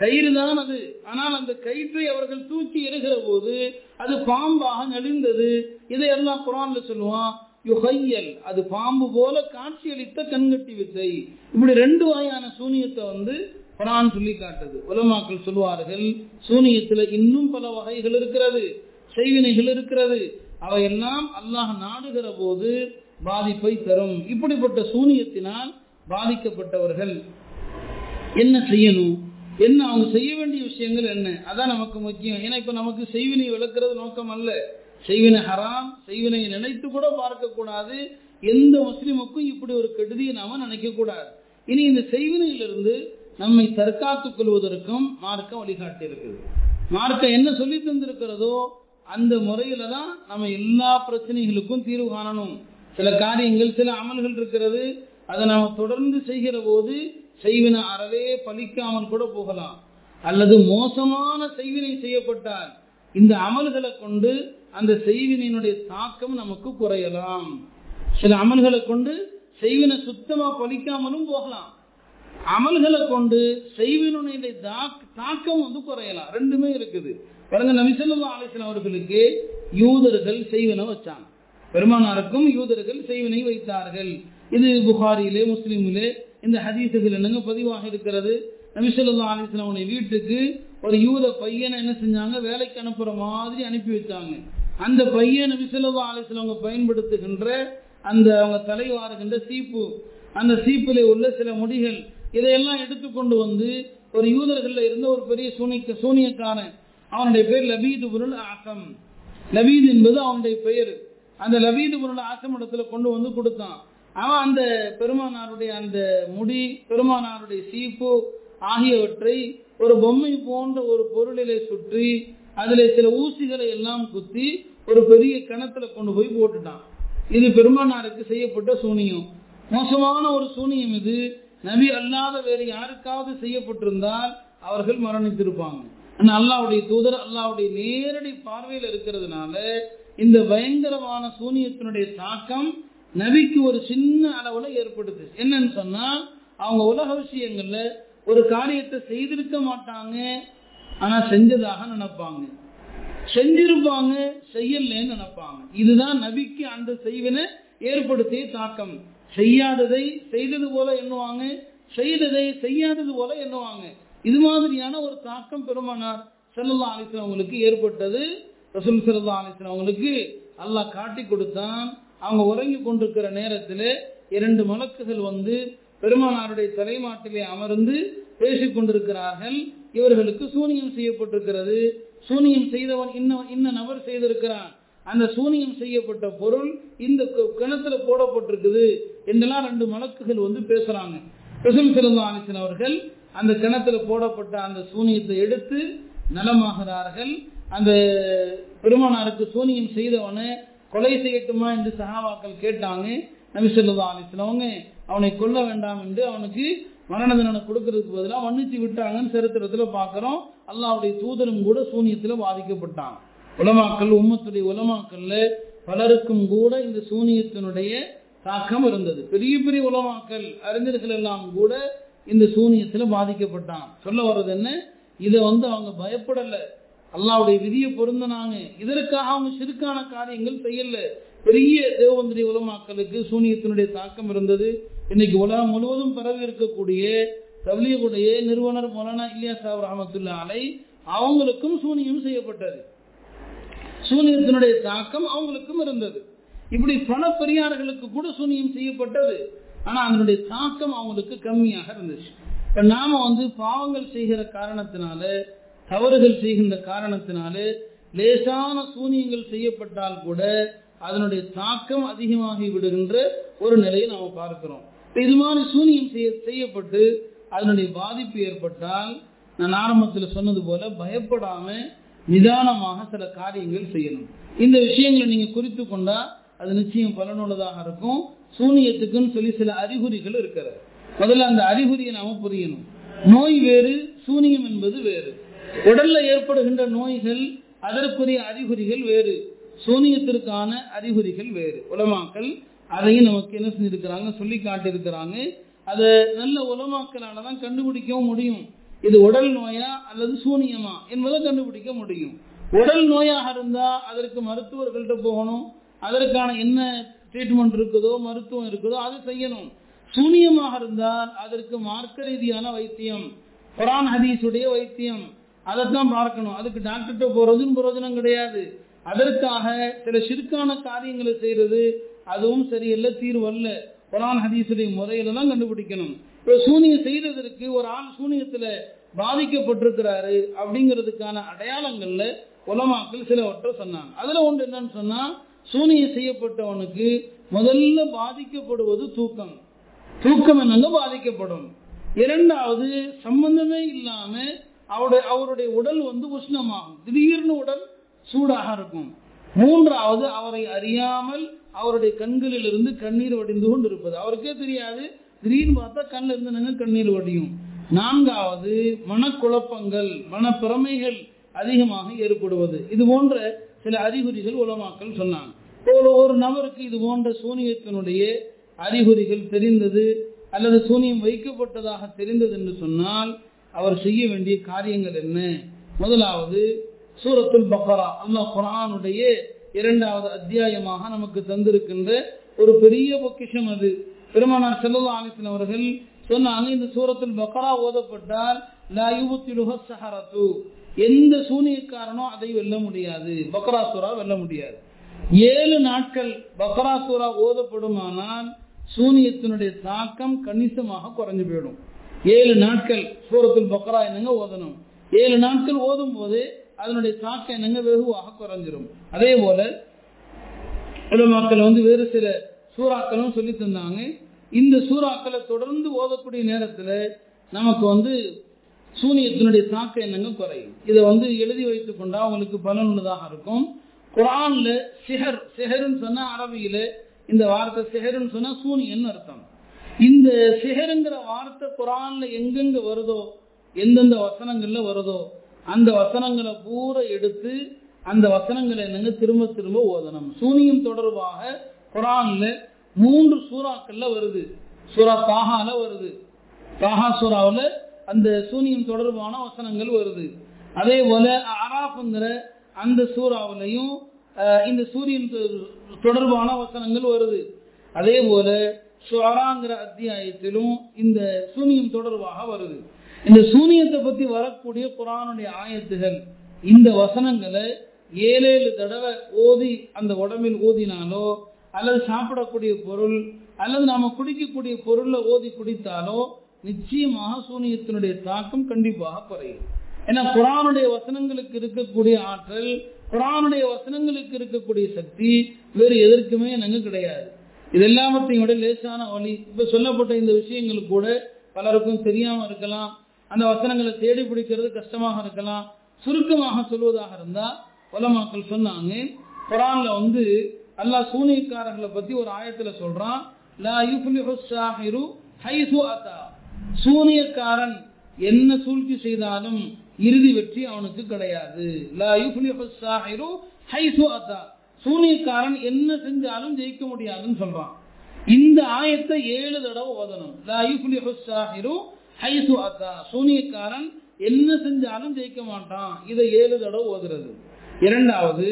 கயிறு தான் அது. ஆனால் அந்த கயிற்றை அவர்கள் தூக்கி எறுகிற போது அது பாம்பாக நெளிந்தது. இதையெல்லாம் குரான்ல சொல்லுவான் யுகையல் அது பாம்பு போல காட்சியளித்த கண்கட்டி வித்தை. இப்படி ரெண்டு வகையான சூனியத்தை வந்து குரான் சொல்லி காட்டுது. உலமாக்கள் சொல்வார்கள் சூனியத்துல இன்னும் பல வகைகள் இருக்கிறது செய்வினைகள் இருக்கிறது. அவையெல்லாம் அல்லாஹ் நாடுகிற போது பாதிப்பை தரும். இப்படிப்பட்ட சூனியத்தினால் பாதிக்கப்பட்டவர்கள் என்ன செய்யணும்? என்ன அவங்க செய்ய வேண்டிய விஷயங்கள் என்ன? அதான் நமக்கு முக்கியம். ஏன்னா இப்ப நமக்கு செய்வினை விளக்குறது நோக்கம் அல்ல. செய்வினை ஹராம் செய்வினை நினைத்து கூட பார்க்க கூடாது எந்த முஸ்லிமுக்கும் இப்படி ஒரு கெடுதியை நாம நினைக்க கூடாது இனி இந்த செய்வினையிலிருந்து நம்மை தற்காத்துக் கொள்வதற்கும் மார்க்கம் வழிகாட்டி இருக்குது மார்க்கம் என்ன சொல்லி தந்திருக்கிறதோ அந்த முறையில தான் நம்ம எல்லா பிரச்சனைகளுக்கும் தீர்வு காணணும். சில காரியங்கள் சில அமல்கள் இருக்கிறது. அதை நாம தொடர்ந்து செய்கிற போது செய்வின அறவே பலிக்காமல் கூட போகலாம். அல்லது மோசமான செய்வினை செய்யப்பட்டால் இந்த அமல்களை கொண்டு அந்த செய்வினையினுடைய தாக்கம் நமக்கு குறையலாம். சில அமல்களை கொண்டு செய்வினை சுத்தமா பலிக்காமலும் போகலாம். அமல்களை கொண்டு செய்வினுடைய தாக்கம் வந்து குறையலாம். ரெண்டுமே இருக்குது. பாருங்க நபிசல்லா அலிஸ்லாம் அவர்களுக்கு யூதர்கள் செய்வினை வச்சாங்க. பெருமானாருக்கும் யூதர்கள் செய்வினை வைத்தார்கள். இது புகாரியிலே முஸ்லீமிலே இந்த ஹதீசுகள் என்னங்க பதிவாக இருக்கிறது? நபிசல்லா அலிஸ்லாமுடைய வீட்டுக்கு ஒரு யூத பையனை என்ன செஞ்சாங்க? வேலைக்கு அனுப்புற மாதிரி அனுப்பி வச்சாங்க அந்த பையன் நபிசல்லா அலிஸ்லாம் பயன்படுத்துகின்ற அந்த அவங்க தலைவாருகின்ற சீப்பு. அந்த சீப்புல உள்ள சில முடிகள். இதையெல்லாம் எடுத்துக்கொண்டு வந்து ஒரு யூதர்கள்ல இருந்த ஒரு பெரிய சூனிக்க சூனியக்காரன். அவனுடைய பேர் லபீது பொருள் ஆசம். லபீத் என்பது அவனுடைய பெயர். அந்த லபீது பொருள் ஆசம் இடத்துல கொண்டு வந்து கொடுத்தான். அவன் அந்த பெருமானாருடைய அந்த முடி பெருமானாருடைய சீப்பு ஆகியவற்றை ஒரு பொம்மை போன்ற ஒரு பொருளிலே சுற்றி அதில் சில ஊசிகளை எல்லாம் குத்தி ஒரு பெரிய கிணத்துல கொண்டு போய் போட்டுட்டான். இது பெருமானாருக்கு செய்யப்பட்ட சூனியம். மோசமான ஒரு சூனியம் இது. நபி அல்லாத வேறு யாருக்காவது செய்யப்பட்டிருந்தால் அவர்கள் மரணித்திருப்பாங்க. ஆனால் அல்லாவுடைய தூதர் அல்லாவுடைய நேரடி பார்வையில் இருக்கிறதுனால இந்த பயங்கரமான சூனியத்தினுடைய தாக்கம் நபிக்கு ஒரு சின்ன அளவுல ஏற்படுது. என்னன்னு சொன்னா அவங்க உலக விஷயங்கள்ல ஒரு காரியத்தை செய்திருக்க மாட்டாங்க ஆனா செஞ்சதாக நினைப்பாங்க. செஞ்சிருப்பாங்க செய்யலன்னு நினைப்பாங்க. இதுதான் நபிக்கு அந்த செய்வினை ஏற்படுத்திய தாக்கம். செய்யாததை செய்தது போல எண்ணுவாங்க செய்ததை செய்யாதது போல எண்ணுவாங்க. இது மாதிரியான ஒரு தாக்கம் பெருமானார் செல்லல்லா அலிஸ்லாம் அவங்களுக்கு ஏற்பட்டது. ரசூல் செல்லல்லா அலிஸ்லாம் அவங்களுக்கு அல்லாஹ் காட்டி கொடுத்தான். அவங்க உறங்கி கொண்டிருக்கிற நேரத்தில் இரண்டு மலக்குகள் வந்து பெருமானாருடைய தலைமாட்டிலே அமர்ந்து பேசிக் கொண்டிருக்கிறார்கள். இவர்களுக்கு சூனியம் செய்யப்பட்டிருக்கிறது. சூனியம் செய்தவன் இன்ன இன்ன நபர் செய்திருக்கிறான். அந்த சூனியம் செய்யப்பட்ட பொருள் இந்த கிணத்துல போடப்பட்டிருக்குது என்றெல்லாம் ரெண்டு மலக்குகள் வந்து பேசுறாங்க. ரசூல் சிறந்த ஆனிசன் அவர்கள் அந்த கிணத்துல போடப்பட்ட அந்த சூனியத்தை எடுத்து நலமாகிறார்கள். அந்த பெருமானாருக்கு சூனியம் செய்தவனை கொலை செய்யட்டுமா என்று சகாபாக்கள் கேட்டாங்க. நபி அலிஸ்லவங்க அவனை கொல்ல வேண்டாம் என்று அவனுக்கு மரண தண்டனை கொடுக்கறதுக்கு பதிலாக மன்னிச்சு விட்டாங்கன்னு சரித்திரத்துல பார்க்கிறோம் அல்லாவுடைய தூதரும் கூட சூனியத்துல பாதிக்கப்பட்டான் உலமாக்கள் உம்மத்துடைய உலமாக்கல்ல பலருக்கும் கூட இந்த சூனியத்தினுடைய தாக்கம் இருந்தது. பெரிய பெரிய உலமாக்கல் அறிஞர்கள் எல்லாம் கூட இந்த சூனியத்துல பாதிக்கப்பட்டான் சொல்ல வர்றது என்ன? இதை வந்து அவங்க பயப்படல. அல்லாவுடைய விதியை பொருந்தினாங்க இதற்காக அவங்க சிறுக்கான காரியங்கள் செய்யல. பெரிய தேவந்திரி உலமாக்களுக்கு சூனியத்தினுடைய தாக்கம் இருந்தது. இன்னைக்கு உலகம் முழுவதும் பரவி இருக்கக்கூடிய தபிலியகுடைய நிறுவனர் மொலானா இல்லியா சாப் ரஹமத்துல்லா அலை அவங்களுக்கும் சூனியம் செய்யப்பட்டது. சூனியத்தினுடைய தாக்கம் அவங்களுக்கும் இருந்தது. இப்படி பல பெரியார்களுக்கு கூட சூனியம் செய்யப்பட்டது. ஆனா அதனுடைய தாக்கம் அவங்களுக்கு கம்மியாக இருந்துச்சு. நாம வந்து பாவங்கள் செய்கிற காரணத்தினால தவறுகள் செய்கின்ற காரணத்தினாலே லேசான சூனியங்கள் செய்யப்பட்டால் கூட அதனுடைய தாக்கம் அதிகமாகி விடுகின்ற ஒரு நிலையை நாம பார்க்கிறோம். இது மாதிரி சூனியம் செய்ய செய்யப்பட்டு அதனுடைய பாதிப்பு ஏற்பட்டால் நான் ஆரம்பத்தில் சொன்னது போல பயப்படாம நிதானமாக சில காரியங்கள் செய்யணும். இந்த விஷயங்களை நீங்க குறித்து கொண்டா அது நிச்சயம் பலனுள்ளதாக இருக்கும். சூனியத்துக்குன்னு சொல்லி சில அறிகுறிகள் இருக்கிறது. முதல்ல அந்த அறிகுறியை நாம புரியணும். நோய் வேறு சூனியம் என்பது வேறு. உடல்ல ஏற்படுகின்ற நோய்கள் அதற்குரிய அறிகுறிகள் வேறு. சூனியத்திற்கான அறிகுறிகள் வேறு. உலமாக்கள் அதையும் நமக்கு என்ன செஞ்சிருக்கிறாங்க சொல்லி காட்டியிருக்கிறாங்க. அதை நல்ல உலமாக்களால தான் கண்டுபிடிக்கவும் முடியும். இது உடல் நோயா அல்லது சூனியமா என்பதை கண்டுபிடிக்க முடியும். உடல் நோயாக இருந்தா அதற்கு மருத்துவர்கள்ட்ட போகணும். அதற்கான என்ன ட்ரீட்மெண்ட் இருக்குதோ மருத்துவம் இருக்குதோ அதை செய்யணும். சூனியமாக இருந்தால் அதற்கு மார்க்க ரீதியான வைத்தியம் குரான் ஹதீஸுடைய வைத்தியம் அதைத்தான் பார்க்கணும். அதுக்கு டாக்டர்கிட்ட போறதும் பிரயோஜனம் கிடையாது. அதற்காக சில சிறுக்கான காரியங்களை செய்யறது அதுவும் சரியில்லை தீர்வல்ல குரான் ஹதீசுடைய முறையில தான் கண்டுபிடிக்கணும். இப்போ சூனியம் செய்ததற்கு ஒரு ஆள் சூனியத்துல பாதிக்கப்பட்டிருக்கிறாரு அப்படிங்கிறதுக்கான அடையாளங்கள்ல உலமாக்கள் சிலவற்றை சொன்னாங்க. அதுல ஒன்று என்னன்னு சொன்னா சூனியம் செய்யப்பட்டவனுக்கு முதல்ல பாதிக்கப்படுவது தூக்கம். தூக்கம் என்னங்க பாதிக்கப்படும்? இரண்டாவது சம்பந்தமே இல்லாம அவருடைய அவருடைய உடல் வந்து உஷ்ணமாகும். திடீர்னு உடல் சூடாக இருக்கும். மூன்றாவது அவரை அறியாமல் அவருடைய கண்களில் இருந்து கண்ணீர் வடிந்து கொண்டு இருப்பது அவருக்கே தெரியாது. திடீர்னு பார்த்தா கண்ணில் இருந்து நாங்கள் கண்ணீர் வடியும். நான்காவது மனக்குழப்பங்கள் மனப்பிறமைகள் அதிகமாக ஏற்படுவது. இது போன்ற சில அறிகுறிகள் உலமாக்கள் சொன்னாங்க. ஒரு ஒரு நபருக்கு இது போன்ற சூனியத்தினுடைய அறிகுறிகள் தெரிந்தது அல்லது சூனியம் வைக்கப்பட்டதாக தெரிந்தது என்று சொன்னால் அவர் செய்ய வேண்டிய காரியங்கள் என்ன? முதலாவது சூரத்துல் பக்ரா அல்லாஹ் குரானுடைய இரண்டாவது அத்தியாயமாக நமக்கு தந்திருக்கின்ற ஒரு பெரிய பொக்கிஷம் அது. பெருமானார் செல்லல்லா அலிஸ்லாம் அவர்கள் சொன்னாங்க இந்த சூரத்தில் பக்ரா ஓதப்பட்டால் சஹரத்து எந்த சூனியக்காரனோ அதை வெல்ல முடியாது. பக்ரா சூரா வெல்ல முடியாது. ஏழு நாட்கள் பக்ரா சூரா ஓதப்படுமானால் சூனியத்தினுடைய தாக்கம் கணிசமாக குறைஞ்சு போயிடும். ஏழு நாட்கள் சூரத்தில் பக்ரா என்னங்க ஓதணும்? ஏழு நாட்கள் ஓதும் போது அதனுடைய தாக்கம் என்னங்க வெகுவாக குறைஞ்சிரும். அதே போல உலமாக்கள் வந்து வேறு சில சூறாக்களும் சொல்லி தந்தாங்க. இந்த சூறாக்களை தொடர்ந்து ஓதக்கூடிய நேரத்தில் நமக்கு வந்து சூனியத்தினுடைய தாக்கம் என்னங்க குறையும். இதை வந்து எழுதி வைத்துக் கொண்டா அவங்களுக்கு பலனுள்ளதாக இருக்கும். குரான்ல சிஹர் சிஹர்னு சொன்னா அரபியில இந்த வார்த்தை சிஹர்னு சொன்னா சூனியன்னு அர்த்தம். இந்த சிஹருங்க குரான்ல எங்கெங்க வருதோ எந்தெந்த வசனங்கள்ல வருதோ அந்த வசனங்களை பூரா எடுத்து அந்த வசனங்களை என்னங்க? திரும்ப திரும்ப ஓதணும். சூனியம் தொடர்பாக குரான்ல மூன்று சூறாக்கள்ல வருது. சூரா தாகால வருது. தாகா சூறாவில் அந்த சூனியம் தொடர்பான வசனங்கள் வருது. அதே போல அராஃப்ங்கிற அந்த சூறாவிலையும் இந்த சூரியன் தொடர்பான வசனங்கள் வருது. அதே போல ஷுவராங்கிற அத்தியாயத்திலும் இந்த சூனியம் தொடர்பாக வருது. இந்த சூனியத்தை பத்தி வரக்கூடிய குரானுடைய ஆயத்துகள் இந்த வசனங்களை ஏழு ஏழு தடவை ஓதி அந்த உடம்பில் ஓதினாலோ அல்லது சாப்பிடக்கூடிய பொருள் அல்லது நாம குடிக்கக்கூடிய பொருள்ல ஓதி குடித்தாலோ நிச்சயமாக சூனியத்தினுடைய தாக்கம் கண்டிப்பாக குறையும். ஏன்னா குரானுடைய வசனங்களுக்கு இருக்கக்கூடிய ஆற்றல் குரானுடைய வசனங்களுக்கு இருக்கக்கூடிய சக்தி வேறு எதற்குமே எனக்கு கிடையாது. இது எல்லாவற்றையும் விட லேசான வழி. இப்ப சொல்லப்பட்ட இந்த விஷயங்கள் கூட பலருக்கும் தெரியாம இருக்கலாம். அந்த வசனங்களை தேடி பிடிக்கிறது கஷ்டமாக இருக்கலாம். சுருக்கமாக சொல்வதாக இருந்தா உலமாக்கள் சொன்னாங்க. குரான்ல வந்து அல்லாஹ் சூனியக்காரர்களை பத்தி ஒரு ஆயத்துல சொல்றான். லா யுஃப்லிஹு ஸாஹிரு ஹைசு அத்தா. சூனியக்காரன் என்ன சூழ்ச்சி செய்தாலும் இறுதி வெற்றி அவனுக்கு கிடையாது. லா யுஃப்லிஹு ஸாஹிரு ஹைசு அத்தா. சூனியக்காரன் என்ன செஞ்சாலும் ஜெயிக்க முடியாதுன்னு சொல்றான். இந்த ஆயத்தை ஏழு தடவை ஓதணும். சூனியக்காரன் என்ன செஞ்சாலும் ஜெயிக்க மாட்டான். இதை ஏழு தடவை ஓதுறது. இரண்டாவது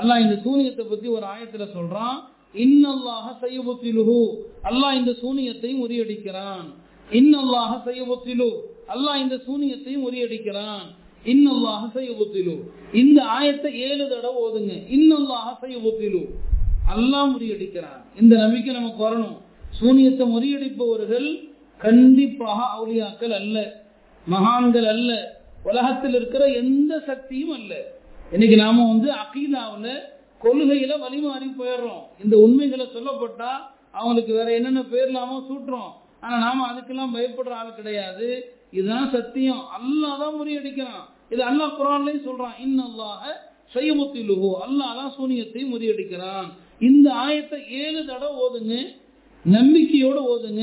அல்லாஹ் இந்த சூனியத்தை பத்தி ஒரு ஆயத்துல சொல்றான். இன்னல்லாஹ செய்யபுத்திலுஹு அல்லாஹ் இந்த சூனியத்தை முறியடிக்கிறான். இன்னல்லாஹ செய்யபுத்திலு அல்லாஹ் இந்த சூனியத்தை முறியடிக்கிறான். இன்னல்லாஹ செய்யுத்திலு இந்த ஆயத்தை ஏழு தடவை ஓதுங்க. இன்னல்லாஹ செய்யுத்திலு அல்லாஹ் முறியடிக்கிறான் இந்த நம்பிக்கை நமக்கு வரணும் சூனியத்தை முறியடிப்பவர்கள் கண்டிப்பாக அவுளியாக்கள் அல்ல. மகான்கள் அல்ல. உலகத்தில் இருக்கிற எந்த சக்தியும் அல்ல. இன்னைக்கு நாம வந்து அகீதாவில் கொள்கையில வழிமாறி போயிடுறோம். இந்த உண்மைகளை சொல்லப்பட்டா அவங்களுக்கு வேற என்னென்ன பேர்லாமோ சூட்டுறோம். ஆனா நாம அதுக்கெல்லாம் பயப்படுற ஆள் கிடையாது. இதுதான் சத்தியம். அல்லாதான் முறியடிக்கிறான். இது அல்லாஹ் குரான்லயும் சொல்றான் இன்னல்லாஹ செய்யமுத்திலுகோ அல்லாஹ் தான் சூனியத்தை முறியடிக்கிறான். இந்த ஆயத்தை ஏழு தடவை ஓதுங்க நம்பிக்கையோடு ஓதுங்க.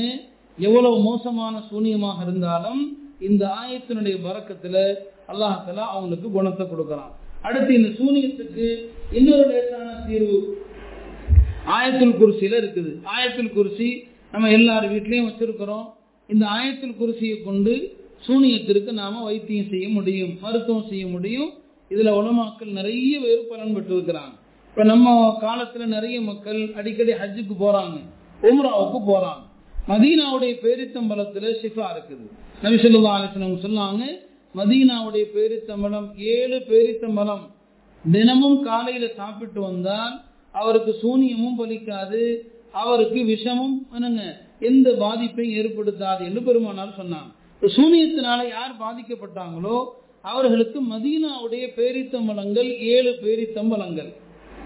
எவ்வளவு மோசமான சூனியமாக இருந்தாலும் இந்த ஆயத்தினுடைய வரக்கத்துல அல்லாஹால அவங்களுக்கு குணத்தை கொடுக்கறான். அடுத்து இந்த சூனியத்துக்கு இன்னொரு லேசான தீர்வு. ஆயத்தில் குருசியில இருக்குது. ஆயத்தில் குருசி நம்ம எல்லார் வீட்லயும் வச்சிருக்கிறோம். இந்த ஆயத்தில் குருசியை கொண்டு சூனியத்திற்கு நாம வைத்தியம் செய்ய முடியும் மருத்துவம் செய்ய முடியும். இதுல உலமாக்கள் நிறைய பேர் பலன் பெற்று இருக்கிறாங்க இப்ப நம்ம காலத்துல நிறைய மக்கள் அடிக்கடி ஹஜ்ஜுக்கு போறாங்க உம்ராவுக்கு போறாங்க. மதீனாவுடைய பேரித்தம்பலத்துல ஷிஃபா இருக்குது. நபி சொல்லா சொன்னாங்க மதீனாவுடைய பேரித்தம்பலம் ஏழு பேரித்தம்பலம் தினமும் காலையில சாப்பிட்டு வந்தால் அவருக்கு சூனியமும் பலிக்காது அவருக்கு விஷமும் என்னங்க எந்த பாதிப்பையும் ஏற்படுத்தாது என்று பெருமானால் சொன்னாங்க. சூனியத்தினால யார் பாதிக்கப்பட்டாங்களோ அவர்களுக்கு மதீனாவுடைய பேரித்தம்பலங்கள் ஏழு பேரித்தம்பலங்கள்.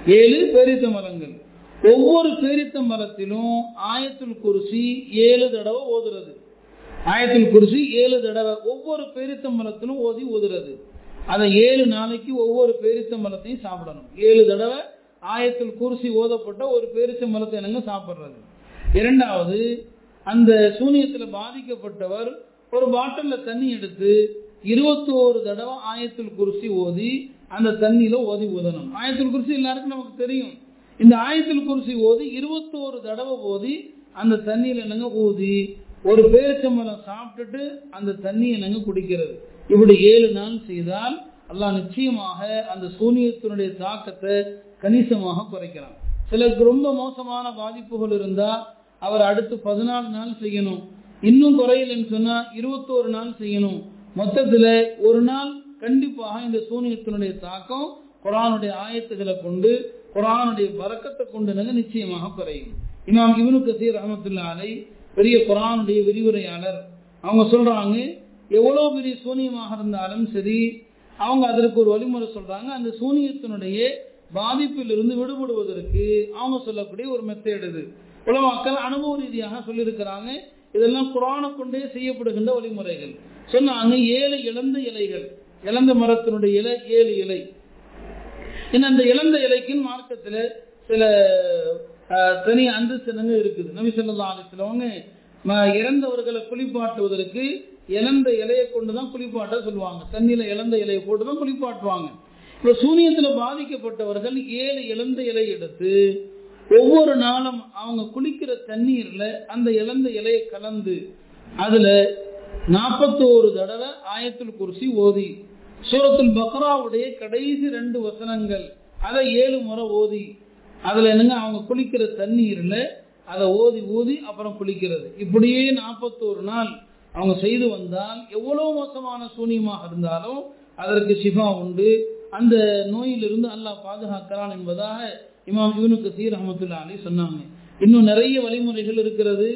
ஏழு பேரித்தம்பலங்கள். ஒவ்வொரு பேரித்தம்பலத்திலும் ஆயத்துல் குருசி ஏழு தடவை ஓதுறது. ஆயத்துல் குருசி ஏழு தடவை ஒவ்வொரு பேரித்தம்பலத்திலும் ஓதி ஓதுறது. அதை ஏழு நாளைக்கு ஒவ்வொரு பேரித்தம்பலத்தையும் சாப்பிடணும். ஏழு தடவை ஆயத்தில் குருசி ஓதப்பட்ட ஒரு பேரிச்சம்பலத்தை என்னங்க சாப்பிட்றது? இரண்டாவது அந்த சூனியத்தில் பாதிக்கப்பட்டவர் ஒரு பாட்டில்ல தண்ணி எடுத்து இருபத்தோரு தடவை ஆயத்தில் குருசி ஓதி அந்த தண்ணியில ஓதி ஊதணும். ஆயத்தில் குறிச்சி எல்லாருக்கும் நமக்கு தெரியும். இந்த ஆயத்தில் குருசி ஓதி இருபத்தோரு தடவை ஓதி அந்த தண்ணியில என்னங்க ஊதி? ஒரு பேரிச்சம்பழம் சாப்பிட்டுட்டு அந்த தண்ணியை என்னங்க குடிக்கிறது? இப்படி ஏழு நாள் செய்தால் அல்லாஹ் நிச்சயமாக அந்த சூனியத்தினுடைய தாக்கத்தை கணிசமாக குறைக்கலாம். சிலருக்கு ரொம்ப மோசமான பாதிப்புகள் இருந்தா அவர் அடுத்து பதினாலு நாள் செய்யணும். இன்னும் குறையலன்னு சொன்னா இருபத்தோரு நாள் செய்யணும். மொத்தத்துல ஒரு நாள் கண்டிப்பாக இந்த சூனியத்தினுடைய தாக்கம் குரானுடைய ஆயத்துகளை கொண்டு குரானுடைய வரக்கத்தை கொண்டு நிச்சயமாக குறையும். இமாம் இவனு கசீர் அஹமத்துல்லா அலை பெரிய குரானுடைய விரிவுரையாளர். அவங்க சொல்றாங்க எவ்வளவு பெரிய சூனியமாக இருந்தாலும் சரி அவங்க அதற்கு ஒரு வழிமுறை சொல்றாங்க. அந்த சூனியத்தினுடைய பாதிப்பிலிருந்து விடுபடுவதற்கு அவங்க சொல்லக்கூடிய ஒரு மெத்தேடு இது. உலமாக்கள் அனுபவ ரீதியாக சொல்லியிருக்கிறாங்க இதெல்லாம் குரானை கொண்டே செய்யப்படுகின்ற வழிமுறைகள். சொன்னாங்க ஏழு இழந்த இலைகள். இழந்த மரத்தினுடைய இலை ஏழு இலை. ஏன்னா அந்த இழந்த இலைக்குன்னு மார்க்கத்தில் சில தனி அந்தஸ்தினங்க இருக்குது. நபி சொல்லா அலிஸ்லவங்க இறந்தவர்களை குளிப்பாட்டுவதற்கு இழந்த இலையை கொண்டு தான் குளிப்பாட்ட சொல்லுவாங்க. தண்ணியில இழந்த இலையை போட்டு தான் குளிப்பாட்டுவாங்க. இப்போ சூனியத்தில் பாதிக்கப்பட்டவர்கள் ஏழு இழந்த இலை எடுத்து ஒவ்வொரு நாளும் அவங்க குளிக்கிற தண்ணீர்ல அந்த இழந்த இலையை கலந்து அதுல நாற்பத்தோரு தடவை ஆயத்தில் குருசி ஓதி சூரத்துல் பக்ராவுடைய கடைசி ரெண்டு வசனங்கள் அதை ஏழு முறை ஓதி அதுல என்னங்க அவங்க குளிக்கிற தண்ணீர்ல அதை ஓதி ஊதி அப்புறம் குளிக்கிறது. இப்படியே நாற்பத்தோரு நாள் அவங்க செய்து வந்தால் எவ்வளவு மோசமான சூனியமாக இருந்தாலும் அதற்கு சிவா உண்டு. அந்த நோயிலிருந்து அல்லாஹ் பாதுகாக்கிறான் என்பதாக இமாம் இவனு கசீர் அஹமத்துல்லா அலி சொன்னாங்க. இன்னும் நிறைய வழிமுறைகள் இருக்கிறது.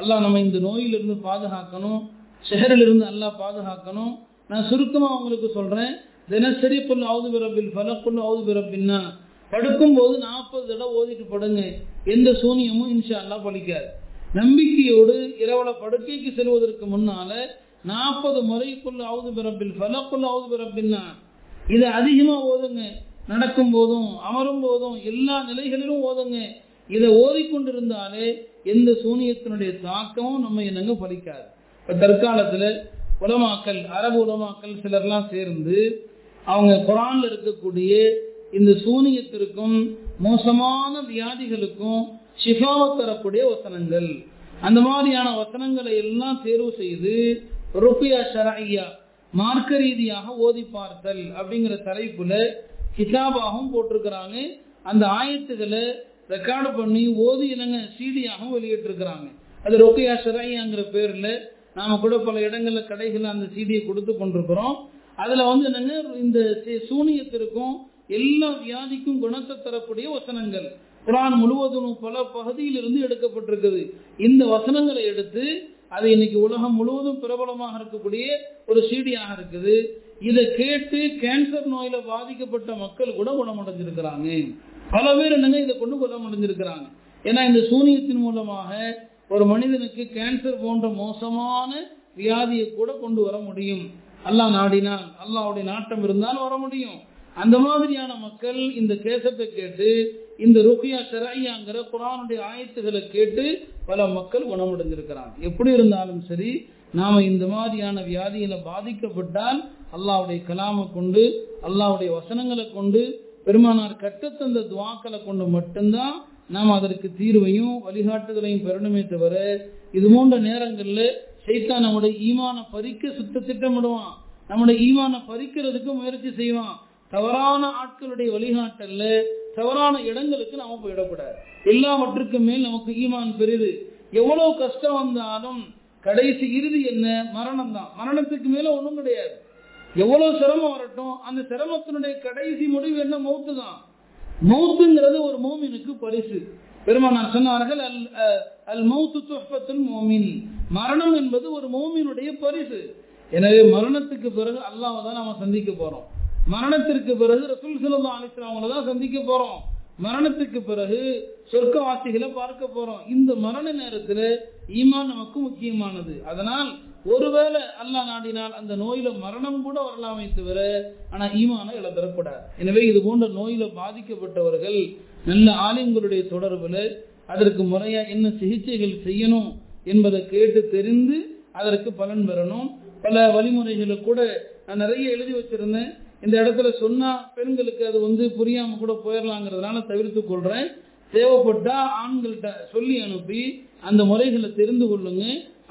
அல்லாஹ் நம்ம இந்த நோயிலிருந்து பாதுகாக்கணும். செஹரிலிருந்து அல்லாஹ் பாதுகாக்கணும். நான் சுருக்கமாக உங்களுக்கு சொல்றேன். தினசரி புல் அவுது பிறப்பில் பலப்புல் அவுது பிறப்பின்னா படுக்கும்போது நாற்பது தடவை ஓதிட்டு படுங்க. எந்த சூனியமும் இன்ஷா அல்லா பலிக்காது நம்பிக்கையோடு இரவல படுக்கைக்கு செல்வதற்கு முன்னால நாற்பது முறைக்குள்ள அவுது பிறப்பில் பலக்குள்ள அவுது பிறப்பின்னா இதை அதிகமா ஓதுங்க. நடக்கும் போதும் அமரும் போதும் எல்லா நிலைகளிலும் ஓதுங்க. இதை ஓதிக்கொண்டிருந்தாலே எந்த சூனியத்தினுடைய தாக்கமும் நம்ம என்னங்க பலிக்காது. இப்ப தற்காலத்துல உலமாக்கல் அரபு உலமாக்கல் சிலர்லாம் சேர்ந்து அவங்க குரான்ல இருக்கக்கூடிய இந்த சூனியத்திற்கும் மோசமான வியாதிகளுக்கும் சிஃபாவை தரக்கூடிய வசனங்கள். அந்த மாதிரியான வசனங்களை எல்லாம் தேர்வு செய்து ருப்பியா ஷரையா மார்க்க ரீதியாக ஓதி பார்த்தல் அப்படிங்கிற தலைப்புல கிதாபாகவும் போட்டிருக்கிறாங்க. அந்த ஆயத்துகளை ரெக்கார்டு பண்ணி ஓதி இனங்க சீடியாகவும் வெளியிட்டிருக்கிறாங்க. அது ரொக்கையா ஷரையாங்கிற பேர்ல நாம கூட பல இடங்கள்ல கடைகள்ல அந்த சீடியை கொடுத்து கொண்டிருக்கிறோம். அதுல வந்து என்னங்க இந்த சூனியத்திற்கும் எல்லா வியாதிக்கும் குணத்தை தரக்கூடிய வசனங்கள். குரான் முழுவதும் பல பகுதியிலிருந்து எடுக்கப்பட்டிருக்குது. இந்த வசனங்களை எடுத்து அது இன்னைக்கு உலகம் முழுவதும் பிரபலமாக இருக்கக்கூடிய ஒரு சீடியாக இருக்குது. இதை கேட்டு கேன்சர் நோயில பாதிக்கப்பட்ட மக்கள் கூட குணமடைஞ்சிருக்கிறாங்க. பல பேர் என்னங்க இதை கொண்டு குணமடைஞ்சிருக்கிறாங்க? ஏன்னா இந்த சூனியத்தின் மூலமாக ஒரு மனிதனுக்கு கேன்சர் போன்ற மோசமான வியாதியை கூட கொண்டு வர முடியும். அல்லாஹ் நாடினால் அல்லாவுடைய நாட்டம் இருந்தால் வர முடியும். அந்த மாதிரியான மக்கள் இந்த கேசத்தை கேட்டு இந்த ருக்கியா ஷராயாங்கிற குரானுடைய ஆயத்துகளை கேட்டு பல மக்கள் குணமடைஞ்சிருக்கிறாங்க. எப்படி இருந்தாலும் சரி நாம இந்த மாதிரியான வியாதியில பாதிக்கப்பட்டால் அல்லாவுடைய கலாமை கொண்டு அல்லாவுடைய வசனங்களை கொண்டு பெருமானார் கட்டத்தந்த துவாக்களை கொண்டு மட்டும்தான் நாம் அதற்கு தீர்வையும் வழிகாட்டுதலையும் பெறணுமே தவிர இது போன்ற நேரங்கள்ல சைத்தான் நம்முடைய ஈமான பறிக்க சுத்த திட்டமிடுவான். நம்முடைய ஈமான பறிக்கிறதுக்கு முயற்சி செய்வான். தவறான ஆட்களுடைய வழிகாட்டல்ல தவறான இடங்களுக்கு நாம போயிடக்கூடாது. எல்லாவற்றுக்கும் மேல் நமக்கு ஈமான் பெரிது. எவ்வளவு கஷ்டம் வந்தாலும் கடைசி இறுதி என்ன? மரணம் தான் மரணத்துக்கு மேல ஒண்ணும் கிடையாது. எவ்வளவு சிரமம் வரட்டும் அந்த சிரமத்தினுடைய கடைசி முடிவு என்ன? மௌத்து தான் மௌத்துங்கிறது ஒரு மோமினுக்கு பரிசு. பெருமானார் சொன்னார்கள் அல் அல் மௌத்து துஹ்பத்துல் மோமின். மரணம் என்பது ஒரு மோமினுடைய பரிசு. எனவே மரணத்துக்கு பிறகு அல்லாவை தான் நாம சந்திக்க போறோம். மரணத்திற்கு பிறகு ரசூல் சிலந்தா அலிஸ்லாமங்களை தான் சந்திக்க போறோம். மரணத்துக்கு பிறகு சொர்க்கவாசிகளை பார்க்க போறோம். இந்த மரண நேரத்தில் ஈமான் நமக்கு முக்கியமானது. அதனால் ஒருவேளை அல்லா நாடினால் அந்த நோயில மரணம் கூட வரலாமே தவிர ஆனா ஈமான இழந்துடக்கூடாது எனவே இது போன்ற நோயில பாதிக்கப்பட்டவர்கள் நல்ல ஆலயங்களுடைய தொடர்புல அதற்கு முறையா என்ன சிகிச்சைகள் செய்யணும் என்பதை கேட்டு தெரிந்து அதற்கு பலன் பெறணும். பல வழிமுறைகளை கூட நான் நிறைய எழுதி வச்சிருந்தேன். இந்த இடத்துல சொன்னா பெண்களுக்கு அது வந்து புரியாம கூட போயிடலாங்கிறதுனால தவிர்த்து கொள்றேன். தேவைப்பட்டா ஆண்கள்கிட்ட சொல்லி அனுப்பி அந்த முறைகளை தெரிந்து கொள்ளுங்க.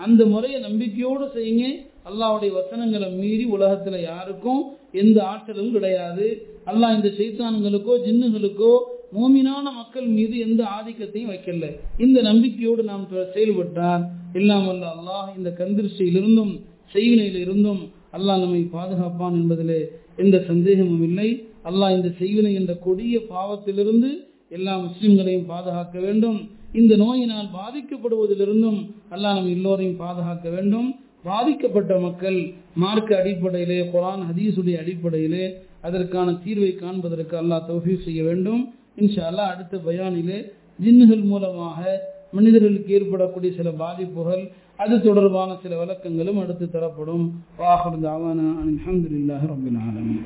அந்த முறையை நம்பிக்கையோடு செய்யுங்க. அல்லாவுடைய வசனங்களை மீறி உலகத்துல யாருக்கும் எந்த ஆற்றலும் கிடையாது. அல்லாஹ் இந்த சைத்தான்களுக்கோ ஜின்னுகளுக்கோ மோமினான மக்கள் மீது எந்த ஆதிக்கத்தையும் வைக்கல. இந்த நம்பிக்கையோடு நாம் செயல்பட்டால் இல்லாமல் அல்லாஹ் இந்த கந்திருஷ்டியிலிருந்தும் செய்வினையிலிருந்தும் அல்லாஹ் நம்மை பாதுகாப்பான் என்பதிலே எந்த சந்தேகமும் இல்லை. அல்லாஹ் இந்த செய்வினை என்ற கொடிய பாவத்திலிருந்து எல்லா முஸ்லிம்களையும் பாதுகாக்க வேண்டும். இந்த நோயினால் பாதிக்கப்படுவதிலிருந்தும் அல்லாஹ் நம் எல்லோரையும் பாதுகாக்க வேண்டும். பாதிக்கப்பட்ட மக்கள் மார்க்க அடிப்படையிலே குரான் ஹதீஸுடைய அடிப்படையிலே அதற்கான தீர்வை காண்பதற்கு அல்லாஹ் தௌஃபீக் செய்ய வேண்டும். இன்ஷா அல்லாஹ் அடுத்த பயானிலே ஜின்னுகள் மூலமாக மனிதர்களுக்கு ஏற்படக்கூடிய சில பாதிப்புகள் அது தொடர்பான சில விளக்கங்களும் அடுத்து தரப்படும். வாகனம் தாவானா அலமதுல்லாஹ் ரப்பில் ஆலமீன்.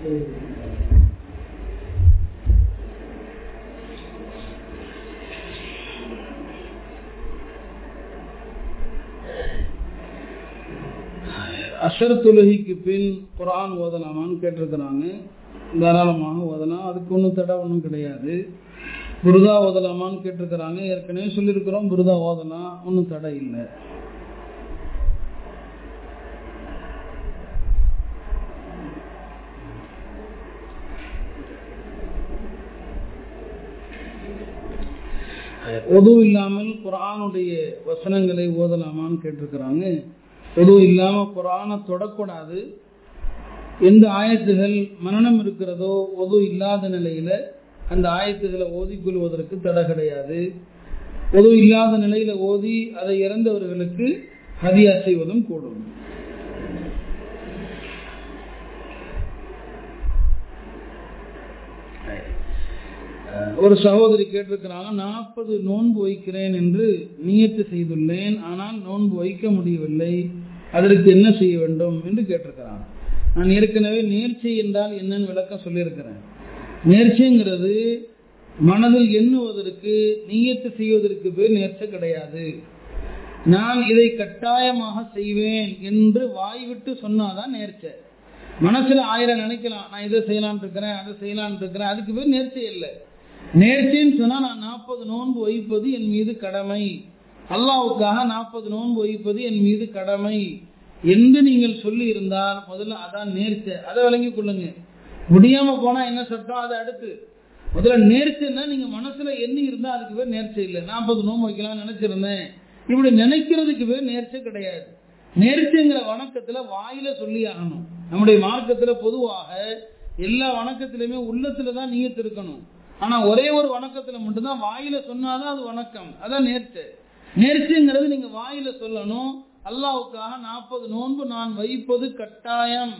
அஷர் தொழுகைக்கு பின் குரான் ஓதலாமான்னு கேட்டிருக்கிறாங்க. தாராளமாக ஓதலாம் அதுக்கு ஒன்றும் தடை ஒன்றும் கிடையாது. புருதா ஓதலாமான்னு கேட்டிருக்கிறாங்க. ஏற்கனவே சொல்லியிருக்கிறோம் புருதா ஓதலாம் ஒன்றும் தடை இல்லை. ஒது இல்லாமல் குரானுடைய வசனங்களை ஓதலாமான்னு கேட்டிருக்கிறாங்க. ஒது இல்லாம குரானை தொடக்கூடாது. எந்த ஆயத்துகள் மரணம் இருக்கிறதோ ஒது இல்லாத நிலையில அந்த ஆயத்துகளை ஓதிக்கொள்வதற்கு தடை கிடையாது. ஒது இல்லாத நிலையில ஓதி அதை இறந்தவர்களுக்கு ஹதியா செய்வதும் கூடும். ஒரு சகோதரி கேட்டிருக்கிறாங்க நாற்பது நோன்பு வைக்கிறேன் என்று நியத்து செய்துள்ளேன் ஆனால் நோன்பு வைக்க முடியவில்லை. அதற்கு என்ன செய்ய வேண்டும்? என்று கேட்டிருக்கிறாங்க. நான் ஏற்கனவே நேர்ச்சி என்றால் என்னன்னு விளக்கம் சொல்லியிருக்கிறேன். நேர்ச்சிங்கிறது மனதில் எண்ணுவதற்கு நீயத்து செய்வதற்கு பேர் நேர்ச்சி கிடையாது. நான் இதை கட்டாயமாக செய்வேன் என்று வாய்விட்டு சொன்னாதான் நேர்ச்சை. மனசுல ஆயிரம் நினைக்கலாம் நான் இதை செய்யலான் இருக்கிறேன் அதை செய்யலான் இருக்கிறேன் அதுக்கு பேர் நேர்ச்சி இல்லை. நேர்ச்சின்னு சொன்னா நான் நாற்பது நோன்பு வைப்பது என் மீது கடமை. அல்லாவுக்காக நாற்பது நோன்பு வைப்பது என் மீது கடமை. என்று நீங்கள் சொல்லி இருந்தால் முதல்ல அதான் நேர்ச்சை. அதை விளங்கி கொள்ளுங்க. முடியாம போனா என்ன சட்டம்? அதை அடுத்து. முதல்ல நேர்ச்சைன்னா நீங்க மனசுல எண்ணி இருந்தா அதுக்கு பேர் நேர்ச்சை இல்லை. நாற்பது நோன்பு வைக்கலாம் நினைச்சிருந்தேன். இப்படி நினைக்கிறதுக்கு பேர் நேர்ச்சை கிடையாது. நேர்ச்சைங்கிற வணக்கத்துல வாயில சொல்லி ஆகணும். நம்முடைய மார்க்கத்துல பொதுவாக எல்லா வணக்கத்திலுமே உள்ளத்துல தான் நீயத்து இருக்கணும். ஆனா ஒரே ஒரு வணக்கத்துல மட்டும்தான் வாயில சொன்னாதான் அது வணக்கம். அதான் நேர்த்து. நேர்ச்சைங்கிறது நீங்க வாயில சொல்லணும். அல்லாவுக்காக நாற்பது நோன்பு நான் வைப்பது கட்டாயம்.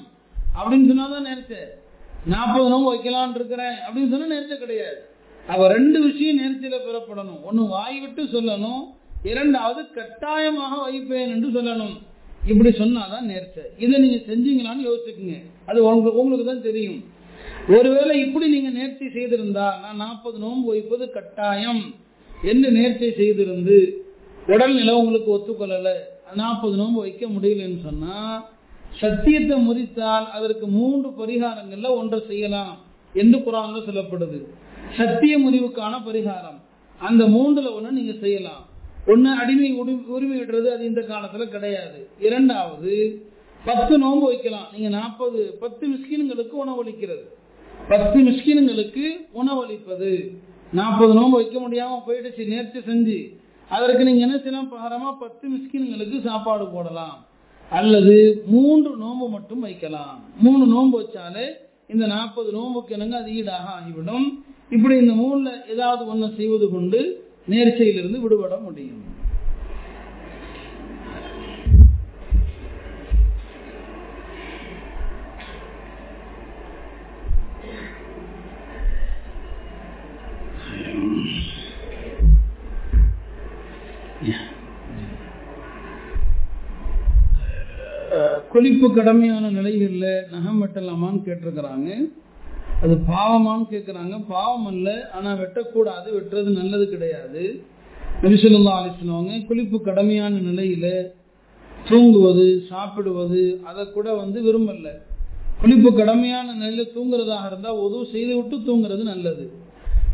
அப்படின்னு சொன்னாதான் நேர்த்து. நாற்பது நோன்பு வைக்கலான் இருக்கிறேன். அப்படின்னு சொன்னா நேர்த்து கிடையாது. அவ ரெண்டு விஷயம் நேர்த்தியில பெறப்படணும். ஒன்னு வாய் விட்டு சொல்லணும். இரண்டாவது கட்டாயமாக வைப்பேன் என்று சொல்லணும். இப்படி சொன்னாதான் நேர்த்து. இதை நீங்க செஞ்சீங்களான்னு யோசிச்சுக்குங்க. அது உங்களுக்கு உங்களுக்கு தான் தெரியும். ஒருவேளை இப்படி நீங்க நேர்ச்சி செய்திருந்தா நான் நாற்பது நோன்பு வைப்பது கட்டாயம் என்று நேர்ச்சி செய்திருந்து உடல்நிலை உங்களுக்கு ஒத்துக்கொள்ளல. நாற்பது நோன்பு வைக்க முடியலன்னு சொன்னா சத்தியத்தை முறித்தால் அதற்கு மூன்று பரிகாரங்கள்ல ஒன்றை செய்யலாம் என்று குரான்ல சொல்லப்படுது. சத்திய முறிவுக்கான பரிகாரம். அந்த மூன்றுல ஒண்ணு நீங்க செய்யலாம். ஒண்ணு அடிமை உரிமை விடுறது அது இந்த காலத்துல கிடையாது. இரண்டாவது பத்து நோன்பு வைக்கலாம். நீங்க நாற்பது பத்து மிஸ்கின்களுக்கு உணவளிக்கிறது. பத்து மிஸ்கின்களுக்கு உணவளிப்பது. நாற்பது நோன்பு வைக்க முடியாம போயிடுச்சு நேர்ச்சி செஞ்சு. அதற்கு நீங்க என்ன செய்யலாம்? பகரமா பத்து மிஸ்கின்களுக்கு சாப்பாடு போடலாம். அல்லது மூன்று நோன்பு மட்டும் வைக்கலாம். மூணு நோன்பு வச்சாலே இந்த நாற்பது நோம்புக்கு என்னங்க அது ஈடாக ஆகிவிடும். இப்படி இந்த மூணுல ஏதாவது ஒண்ணு செய்வது கொண்டு நேர்ச்சியிலிருந்து விடுபட முடியும். குளிப்பு கடமையான நிலைகள்ல நகம் வெட்டலாமான்னு கேட்டிருக்கிறாங்க. அது பாவமான்னு கேட்குறாங்க. பாவம் அல்ல ஆனா வெட்டக்கூடாது. வெட்டுறது நல்லது கிடையாது. நபிசுல்லா அலிஸ்லவங்க குளிப்பு கடமையான நிலையில தூங்குவது சாப்பிடுவது அதை கூட வந்து விரும்பல. குளிப்பு கடமையான நிலையில தூங்குறதாக இருந்தா உதவு செய்து விட்டு தூங்குறது நல்லது.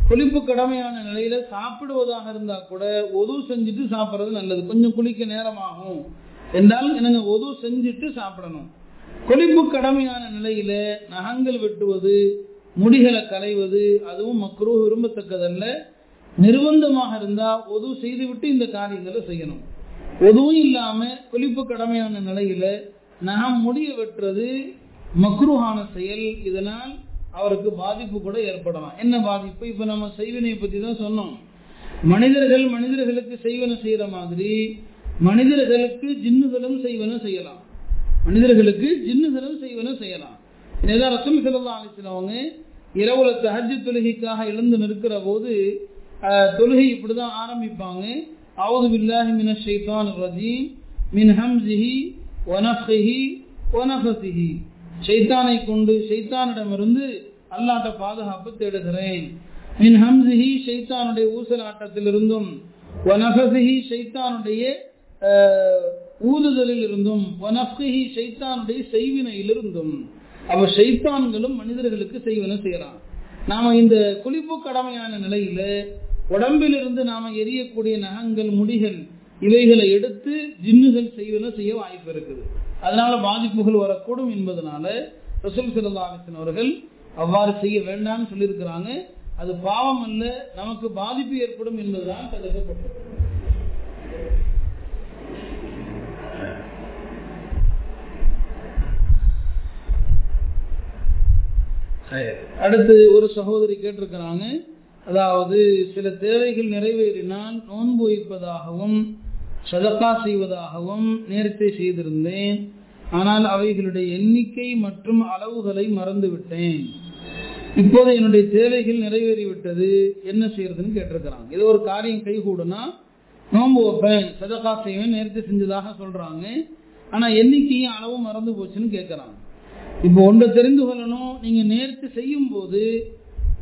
குளிப்பு கடமையான நிலையில சாப்பிடுவதாக இருந்தா கூட உதவு செஞ்சுட்டு சாப்பிட்றது நல்லது. கொஞ்சம் குளிக்க நேரமாகும். என்றால் என்னங்க உதவு செஞ்சுட்டு சாப்பிடணும். கொழிப்பு கடமையான நிலையில நகங்கள் வெட்டுவது முடிகளை களைவது அதுவும் மக்ரூ விரும்பத்தக்கதல்ல. நிர்பந்தமாக இருந்தா ஒது செய்துவிட்டு இந்த காரியங்களை செய்யணும். உதவும் இல்லாம கொழிப்பு கடமையான நிலையில நகம் முடிய வெட்டுறது மக்ரூஹான செயல். இதனால் அவருக்கு பாதிப்பு கூட ஏற்படலாம். என்ன பாதிப்பு? இப்ப நம்ம செய்வினை பத்தி தான் சொன்னோம். மனிதர்கள் மனிதர்களுக்கு செய்வனை செய்யற மாதிரி மனிதர்களுக்கு ஜின்னுகளும் செய்வன செய்யலாம். மனிதர்களுக்கு ஜின்னுகளும் செய்வன செய்யலாம். இதான் ரசம் சிலதா இரவுல தஹஜ் தொழுகைக்காக எழுந்து நிற்கிற போது தொழுகை இப்படிதான் ஆரம்பிப்பாங்க. அவுது பில்லாஹி மின ஷைத்தான் ரஜீம் மின் ஹம்சிஹி ஒனஃபிஹி ஒனஃபசிஹி ஷைத்தானை கொண்டு ஷைத்தானிடமிருந்து அல்லாட்ட பாதுகாப்பு தேடுகிறேன். மின் ஹம்சிஹி ஷைத்தானுடைய ஊசலாட்டத்திலிருந்தும் ஒனஃபசிஹி ஷைத்தானுடைய ஊதுதலில் இருந்தும் ஒனஃபிஹி ஷைத்தானுடைய செய்வினையிலிருந்தும் அவ சைத்தான்களும் மனிதர்களுக்கு செய்வன செய்யலாம். நாம இந்த குளிப்பு கடமையான நிலையில உடம்பிலிருந்து நாம எரியக்கூடிய நகங்கள் முடிகள் இவைகளை எடுத்து ஜின்னுகள் செய்வன செய்ய வாய்ப்பு இருக்குது. அதனால பாதிப்புகள் வரக்கூடும் என்பதனால ரசூல் சிறந்தாலிசன் அவர்கள் அவ்வாறு செய்ய வேண்டாம்னு சொல்லியிருக்கிறாங்க. அது பாவம் அல்ல நமக்கு பாதிப்பு ஏற்படும் என்பதுதான் தடுக்கப்பட்டது அடுத்து ஒரு சகோதரி கேட்டிருக்கிறாங்க. அதாவது சில தேவைகள் நிறைவேறினால் நோன்பு வைப்பதாகவும் சதக்கா செய்வதாகவும் நேரத்தை செய்திருந்தேன். ஆனால் அவைகளுடைய எண்ணிக்கை மற்றும் அளவுகளை மறந்துவிட்டேன். இப்போது என்னுடைய தேவைகள் நிறைவேறிவிட்டது. என்ன செய்யறதுன்னு கேட்டிருக்கிறாங்க. ஏதோ ஒரு காரியம் கைகூடுனா நோன்பு வைப்பேன் சதக்கா செய்வேன் நேரத்தை செஞ்சதாக சொல்றாங்க. ஆனா எண்ணிக்கையும் அளவும் மறந்து போச்சுன்னு கேட்கறாங்க. இப்போ ஒன்றை தெரிந்து கொள்ளணும். நீங்க நேர்த்தி செய்யும் போது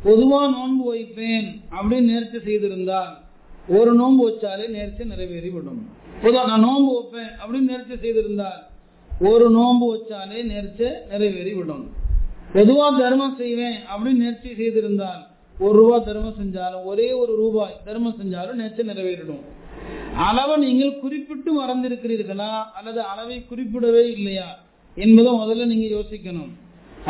பொதுவா நோன்பு வைப்பேன் அப்படின்னு நேர்த்தி செய்திருந்தால் ஒரு நோன்பு வச்சாலே நேர்ச்சி நிறைவேறி விடும் பொதுவா நான் நோன்பு வைப்பேன் அப்படின்னு நேர்ச்சி செய்திருந்தால் ஒரு நோன்பு வச்சாலே நேர்ச்சி நிறைவேறி விடும் பொதுவா தர்மம் செய்வேன் அப்படின்னு நேர்ச்சி செய்திருந்தால் ஒரு ரூபா தர்மம் செஞ்சாலும் ஒரே ஒரு ரூபாய் தர்மம் செஞ்சாலும் நேர்ச்சி நிறைவேறிடும் அளவை நீங்கள் குறிப்பிட்டு மறந்திருக்கிறீர்களா? அல்லது அளவை குறிப்பிடவே இல்லையா? என்பதை முதல்ல நீங்க யோசிக்கணும்.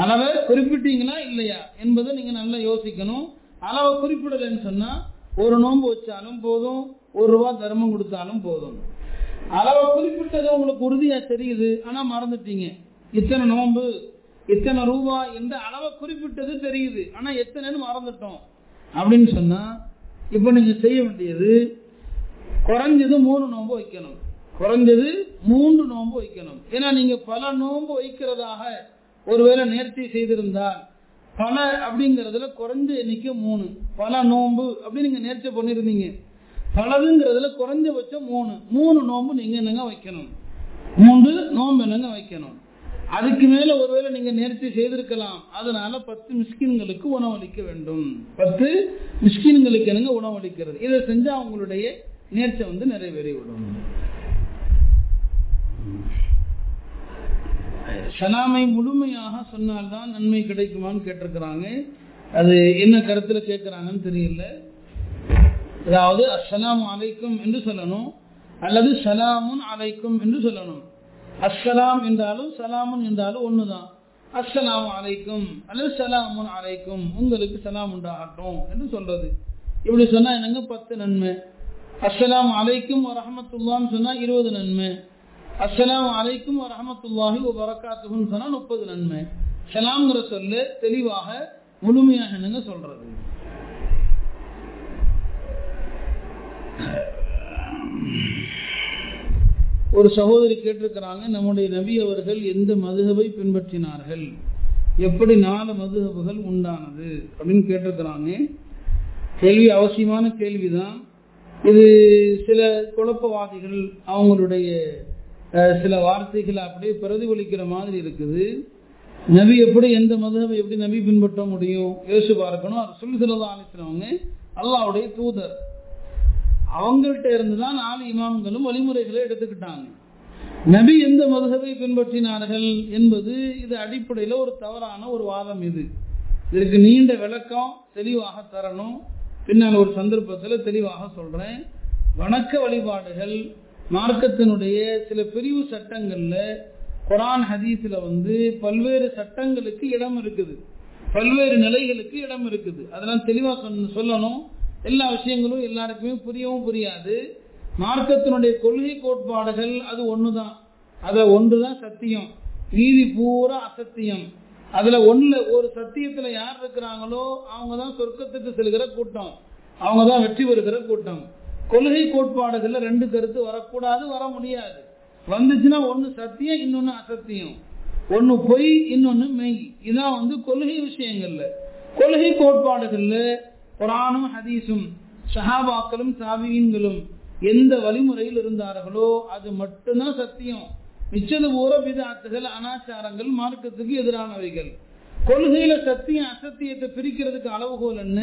அளவை குறிப்பிட்டீங்களா இல்லையா என்பதை நீங்க நல்லா யோசிக்கணும். அளவை குறிப்பிடலைன்னு சொன்னா ஒரு நோன்பு வச்சாலும் போதும் ஒரு ரூபா தர்மம் கொடுத்தாலும் போதும். அளவை குறிப்பிட்டது உங்களுக்கு உறுதியா தெரியுது ஆனா மறந்துட்டீங்க. இத்தனை நோன்பு இத்தனை ரூபா என்ற அளவை குறிப்பிட்டது தெரியுது ஆனா எத்தனைன்னு மறந்துட்டோம். அப்படின்னு சொன்னா இப்ப நீங்க செய்ய வேண்டியது குறைஞ்சது மூணு நோன்பு வைக்கணும். குறைஞ்சது மூன்று நோன்பு வைக்கணும். ஏன்னா நீங்க பல நோன்பு வைக்கிறதாக ஒருவேளை நேர்த்தி செய்திருந்தால் பல அப்படிங்கறதுல குறைஞ்ச எண்ணிக்கை மூணு. பல நோன்பு அப்படின்னு நீங்க நேர்ச்சி பண்ணிருந்தீங்க பலதுங்கிறதுல குறைஞ்சபட்சம் மூணு. மூணு நோன்பு நீங்க என்னங்க வைக்கணும்? மூன்று நோன்பு என்னங்க வைக்கணும்? அதுக்கு மேல ஒருவேளை நீங்க நேர்த்தி செய்திருக்கலாம். அதனால பத்து மிஸ்கின்களுக்கு உணவளிக்க வேண்டும். பத்து மிஸ்கின்களுக்கு என்னங்க உணவளிக்கிறது? இதை செஞ்சா அவங்களுடைய நேர்ச்சை வந்து நிறைவேறிவிடும். சலாமை முழுமையாக சொன்னால்தான் நன்மை கிடைக்குமான்னு கேட்டிருக்கிறாங்க. அது என்ன கருத்துல கேட்கிறாங்கன்னு தெரியல. அதாவது அஸ்லாம் அலைக்கும் என்று சொல்லணும். அல்லது சலாமுன் அலைக்கும் என்று சொல்லணும். அஸ்லாம் என்றாலும் சலாமுன் என்றாலும் ஒண்ணுதான். அஸ்லாம் அலைக்கும் அல்லது சலாமுன் அலைக்கும் உங்களுக்கு சலாம் உண்டாகட்டும் என்று சொல்றது. இப்படி சொன்னா என்னங்க பத்து நன்மை? அஸ்லாம் அலைக்கும் வரஹமத்துல்லான்னு சொன்னா இருபது நன்மை. அஸ்ஸலாம் அலைக்கும் வரமத்துல்லாஹி வரகாத்துன்னு சொன்னா முப்பது நன்மை. சலாம்ங்கிற சொல்லு தெளிவாக முழுமையாக என்னங்க சொல்றது? ஒரு சகோதரி கேட்டிருக்கிறாங்க நம்முடைய நபி அவர்கள் எந்த மதுகவை பின்பற்றினார்கள்? எப்படி நாலு மதுகபுகள் உண்டானது? அப்படின்னு கேட்டிருக்கிறாங்க. கேள்வி அவசியமான கேள்விதான். இது சில குழப்பவாதிகள் அவங்களுடைய சில வார்த்தைகள் அப்படியே பிரதிபலிக்கிற மாதிரி இருக்குது. நபி எப்படி எந்த மதவை எப்படி நபி பின்பற்ற முடியும்? யோசிச்சு பார்க்கணும். அது சொல்லி சொல்லதான் அனுப்பினவங்க அல்லாவுடைய தூதர். அவங்கள்ட்ட இருந்து தான் நாலு இமாம்களும் வழிமுறைகளை எடுத்துக்கிட்டாங்க. நபி எந்த மதுகவை பின்பற்றினார்கள் என்பது இது அடிப்படையில் ஒரு தவறான ஒரு வாதம் இது. இதற்கு நீண்ட விளக்கம் தெளிவாக தரணும். பின்னால் ஒரு சந்தர்ப்பத்தில் தெளிவாக சொல்றேன். வணக்க வழிபாடுகள் மார்க்கத்தினுடைய சில பிரிவு சட்டங்கள்ல குரான் ஹதீஸ்ல வந்து பல்வேறு சட்டங்களுக்கு இடம் இருக்குது. பல்வேறு நிலைகளுக்கு இடம் இருக்குது. அதெல்லாம் தெளிவாக சொல்லணும். எல்லா விஷயங்களும் எல்லாருக்குமே புரியவும் புரியாது. மார்க்கத்தினுடைய கொள்கை கோட்பாடுகள் அது ஒண்ணுதான். அத ஒன்றுதான் சத்தியம். மீதி பூரா அசத்தியம். அதுல ஒண்ணுல ஒரு சத்தியத்துல யார் இருக்கிறாங்களோ அவங்க தான் சொர்க்கத்துக்கு செல்கிற கூட்டம். அவங்க தான் வெற்றி பெறுகிற கூட்டம். கொள்கை கோட்பாடுகள்ல ரெண்டு கருத்து வரக்கூடாது வர முடியாது. வந்துச்சுன்னா ஒன்னு சத்தியம் இன்னொன்னு அசத்தியம். ஒன்னு பொய் இன்னொன்னு மெய். இதான் வந்து கொள்கை விஷயங்கள்ல. கொள்கை கோட்பாடுகள்ல புராணும் ஹதீஸும் ஷஹாபாக்களும் தாபியன்களும் எந்த வழிமுறையில் இருந்தார்களோ அது மட்டும்தான் சத்தியம். மிச்சது ஊர விதாத்துகள் அனாச்சாரங்கள் மார்க்கத்துக்கு எதிரானவைகள். கொள்கையில சத்தியம் அசத்தியத்தை பிரிக்கிறதுக்கு அளவுகோல் என்ன?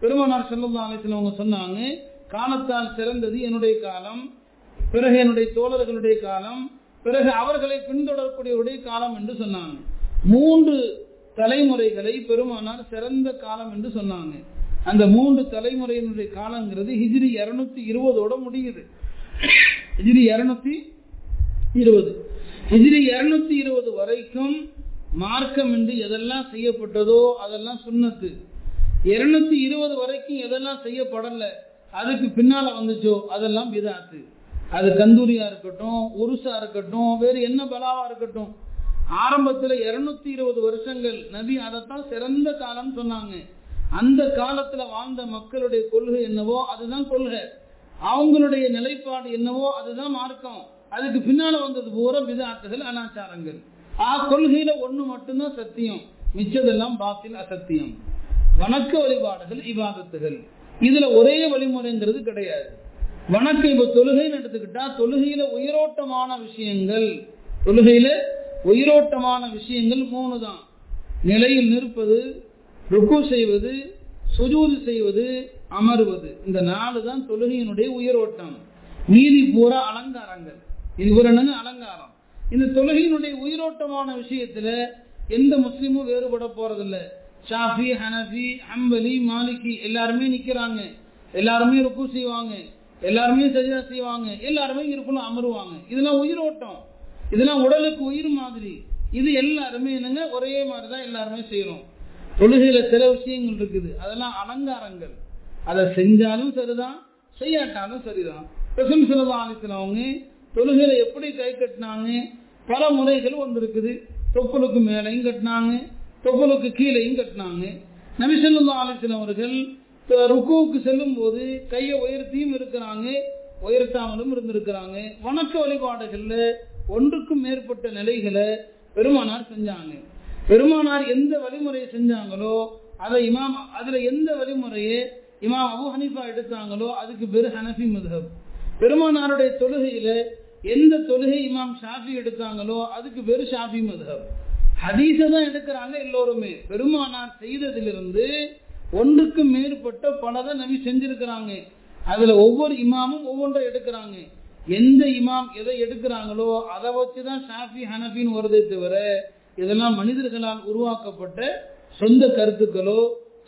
பெருமனார் செல்லல்லா அவங்க சொன்னாங்க காலத்தால் சிறந்தது என்னுடைய காலம் பிறகு என்னுடைய தோழர்களுடைய காலம் பிறகு அவர்களை பின்தொடரக்கூடியவருடைய காலம் என்று சொன்னாங்க. மூன்று தலைமுறைகளை பெருமானார் சிறந்த காலம் என்று சொன்னாங்க. அந்த மூன்று தலைமுறையினுடைய காலங்கிறது ஹிஜ்ரி இருநூத்தி இருபதோட முடியுது. ஹிஜ்ரி இருநூத்தி இருபது. ஹிஜ்ரி இருநூத்தி இருபது வரைக்கும் மார்க்கம் என்று எதெல்லாம் செய்யப்பட்டதோ அதெல்லாம் சுண்ணத்து. இருநூத்தி இருபது வரைக்கும் எதெல்லாம் செய்யப்படல? அதுக்கு பின்னால வந்துச்சோ அதெல்லாம் விதாத்து அது கந்தூரியா இருக்கட்டும் உருசா இருக்கட்டும் வேறு என்ன பலாவா இருக்கட்டும். ஆரம்பத்துல இருநூத்தி இருபது வருஷங்கள் நபி அதைத்தான் சிறந்த காலம் சொன்னாங்க. அந்த காலத்துல வாழ்ந்த மக்களுடைய கொள்கை என்னவோ அதுதான் கொள்கை. அவங்களுடைய நிலைப்பாடு என்னவோ அதுதான் மார்க்கம். அதுக்கு பின்னால வந்தது பூரா விதாத்துகள் அனாச்சாரங்கள். ஆ கொள்கையில ஒண்ணு மட்டும்தான் சத்தியம். மிச்சதெல்லாம் பாத்தில் அசத்தியம். வணக்க வழிபாடுகள் இவாதத்துகள் இதுல ஒரே வழிமுறைங்கிறது கிடையாது. வணக்கம் இப்ப தொழுகைன்னு எடுத்துக்கிட்டா தொழுகையில உயிரோட்டமான விஷயங்கள் தொழுகையில உயிரோட்டமான விஷயங்கள் மூணு தான் நிலையில் நிற்பது ருக்கு செய்வது சுஜூது செய்வது அமருவது. இந்த நாலு தான் தொழுகையினுடைய உயிரோட்டம். நீதி பூரா அலங்காரங்கள். இது ஒரு என்னங்க? அலங்காரம். இந்த தொழுகையினுடைய உயிரோட்டமான விஷயத்துல எந்த முஸ்லீமும் வேறுபட போறதில்லை. ஷாஃபி ஹனஃபி ஹம்பலி மாலிகி எல்லாருமே நிக்கிறாங்க. எல்லாருமே ருக்கு செய்வாங்க. எல்லாருமே சஜா செய்வாங்க. எல்லாருமே இருக்குள்ள அமருவாங்க. இதெல்லாம் உயிரோட்டம். இதெல்லாம் உடலுக்கு உயிர் மாதிரி. இது எல்லாருமே என்னங்க? ஒரே மாதிரி தான் எல்லாருமே செய்யறோம் தொழுகையில சில விஷயங்கள் இருக்குது. அதெல்லாம் அலங்காரங்கள். அதை செஞ்சாலும் சரிதான் செய்யாட்டாலும் சரிதான். பிரசம் ஸல்லல்லாஹு அலைஹி அவங்க தொழுகையில எப்படி கை கட்டினாங்க? பல முறைகள் வந்திருக்குது. தொப்புளுக்கு மேலையும் கட்டினாங்க. தொப்புளுக்கு கீழையும் கட்டினாங்க. நபிசல்லா ஸல்லல்லாஹு அவர்கள் ருக்குவுக்கு செல்லும் போது கையை உயர்த்தியும் இருக்கிறாங்க உயர்த்தாமலும் இருந்திருக்கிறாங்க. வணக்க வழிபாடுகள்ல ஒன்றுக்கும் மேற்பட்ட நிலைகளை பெருமானார் செஞ்சாங்க. பெருமானார் எந்த வழிமுறையை செஞ்சாங்களோ அதை இமாம் அதுல எந்த வழிமுறையை இமாம் அபு ஹனீஃபா எடுத்தாங்களோ அதுக்கு பேரு ஹனஃபி மதுஹப். பெருமானாருடைய தொழுகையில எந்த தொழுகை இமாம் ஷாஃபி எடுத்தாங்களோ அதுக்கு பெரு ஷாஃபி மதுஹப். ஹதீஸை தான் எடுக்கிறாங்க எல்லோருமே. பெருமானார் செய்ததிலிருந்து ஒன்றுக்கு மேற்பட்ட பலதை நபி செஞ்சிருக்கிறாங்க. அதுல ஒவ்வொரு இமாமும் ஒவ்வொன்றை எடுக்கிறாங்க. எந்த இமாம் எதை எடுக்கிறாங்களோ அதை வச்சுதான் ஷாஃபி ஹனஃபின்னு வருதே தவிர இதெல்லாம் மனிதர்களால் உருவாக்கப்பட்ட சொந்த கருத்துக்களோ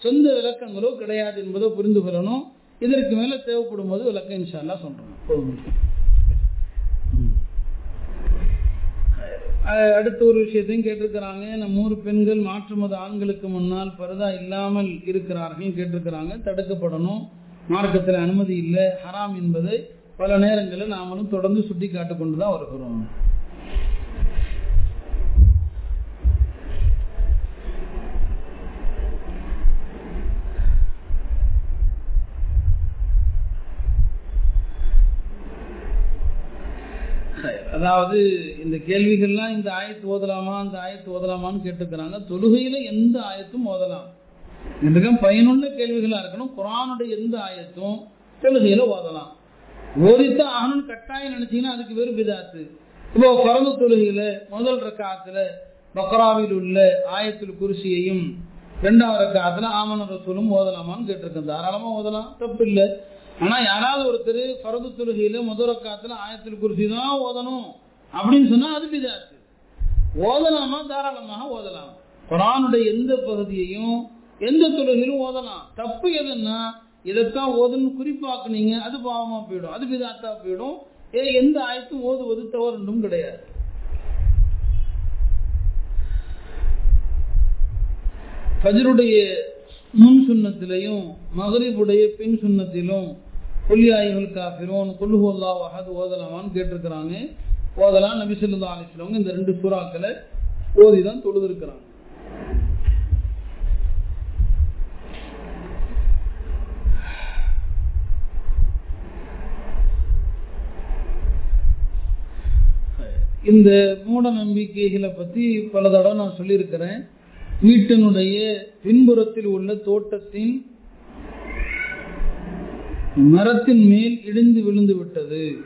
சொந்த விளக்கங்களோ கிடையாது என்பதை புரிந்து கொள்ளணும். இதற்கு மேல தேவைப்படும் போது விளக்கம் இன்ஷால்லா சொல்றோம். போதும். அடுத்த ஒரு விஷயத்தையும் கேட்டிருக்கிறாங்க. நம்மூர் பெண்கள் மாற்றுமது ஆண்களுக்கு முன்னால் பரதா இல்லாமல் இருக்கிறார்கள் கேட்டிருக்கிறாங்க. தடுக்கப்படணும். மார்க்கத்தில் அனுமதி இல்லை. ஹராம் என்பதை பல நேரங்களில் நாமளும் தொடர்ந்து சுட்டி காட்டிக் கொண்டு தான் வருகிறோம். அதாவது இந்த கேள்விகள்லாம் இந்த ஆயத்து ஓதலாமா அந்த ஆயத்து ஓதலாமான்னு கேட்டுக்கிறாங்க. தொழுகையில எந்த ஆயத்தும் ஓதலாம். இதுக்கும் பயனுள்ள கேள்விகளா இருக்கணும். குரானுடைய எந்த ஆயத்தும் தொழுகையில ஓதலாம். ஓதித்தான் ஆகணும்னு கட்டாயம் நினைச்சீங்கன்னா அதுக்கு வெறும் பிதாத்து. இப்போ பரந்து தொழுகையில முதல் ரக்காத்துல பக்ராவில் உள்ள ஆயத்தில் குருசியையும் ரெண்டாவது ரக்காத்துல ஆமன ரசூலும் ஓதலாமான்னு கேட்டிருக்கேன். தாராளமா ஓதலாம். தப்பு இல்லை ஆனா யாராவது ஒருத்தர் பரது தொழுகையில முதல் ஆயத்தில் குருசி தான் ஓதணும் அப்படின்னு சொன்னா அது பிதாத்து. ஓதலாமா? தாராளமாக ஓதலாம். குரானுடைய எந்த பகுதியையும் எந்த தொழுகையிலும் ஓதலாம். தப்பு எதுன்னா இதைத்தான் ஓதுன்னு குறிப்பாக்குனீங்க அது பாவமா போயிடும். அது விதாத்தா போயிடும். ஏ எந்த ஆயத்தும் ஓதுவது தவறுண்டும் கிடையாது. ஃபஜருடைய முன் சுண்ணத்திலையும் மகரிபுடைய பின் சுண்ணத்திலும் கொல்லியாய்கள் காஃபிரோன் கொல்லுஹோல்லா வஹது ஓதலாமான்னு கேட்டிருக்கிறாங்க. ஓதலாம். நபி சொல்லா அலிஸ்லவங்க இந்த ரெண்டு சூறாக்களை ஓதி தான் தொழுதிருக்கிறாங்க. இந்த மூட நம்பிக்கைகளை பற்றி பல தடவை நான் சொல்லியிருக்கிறேன். வீட்டினுடைய பின்புறத்தில் உள்ள தோட்டத்தின் மரத்தின் மேல் இடிந்து விழுந்து விட்டது.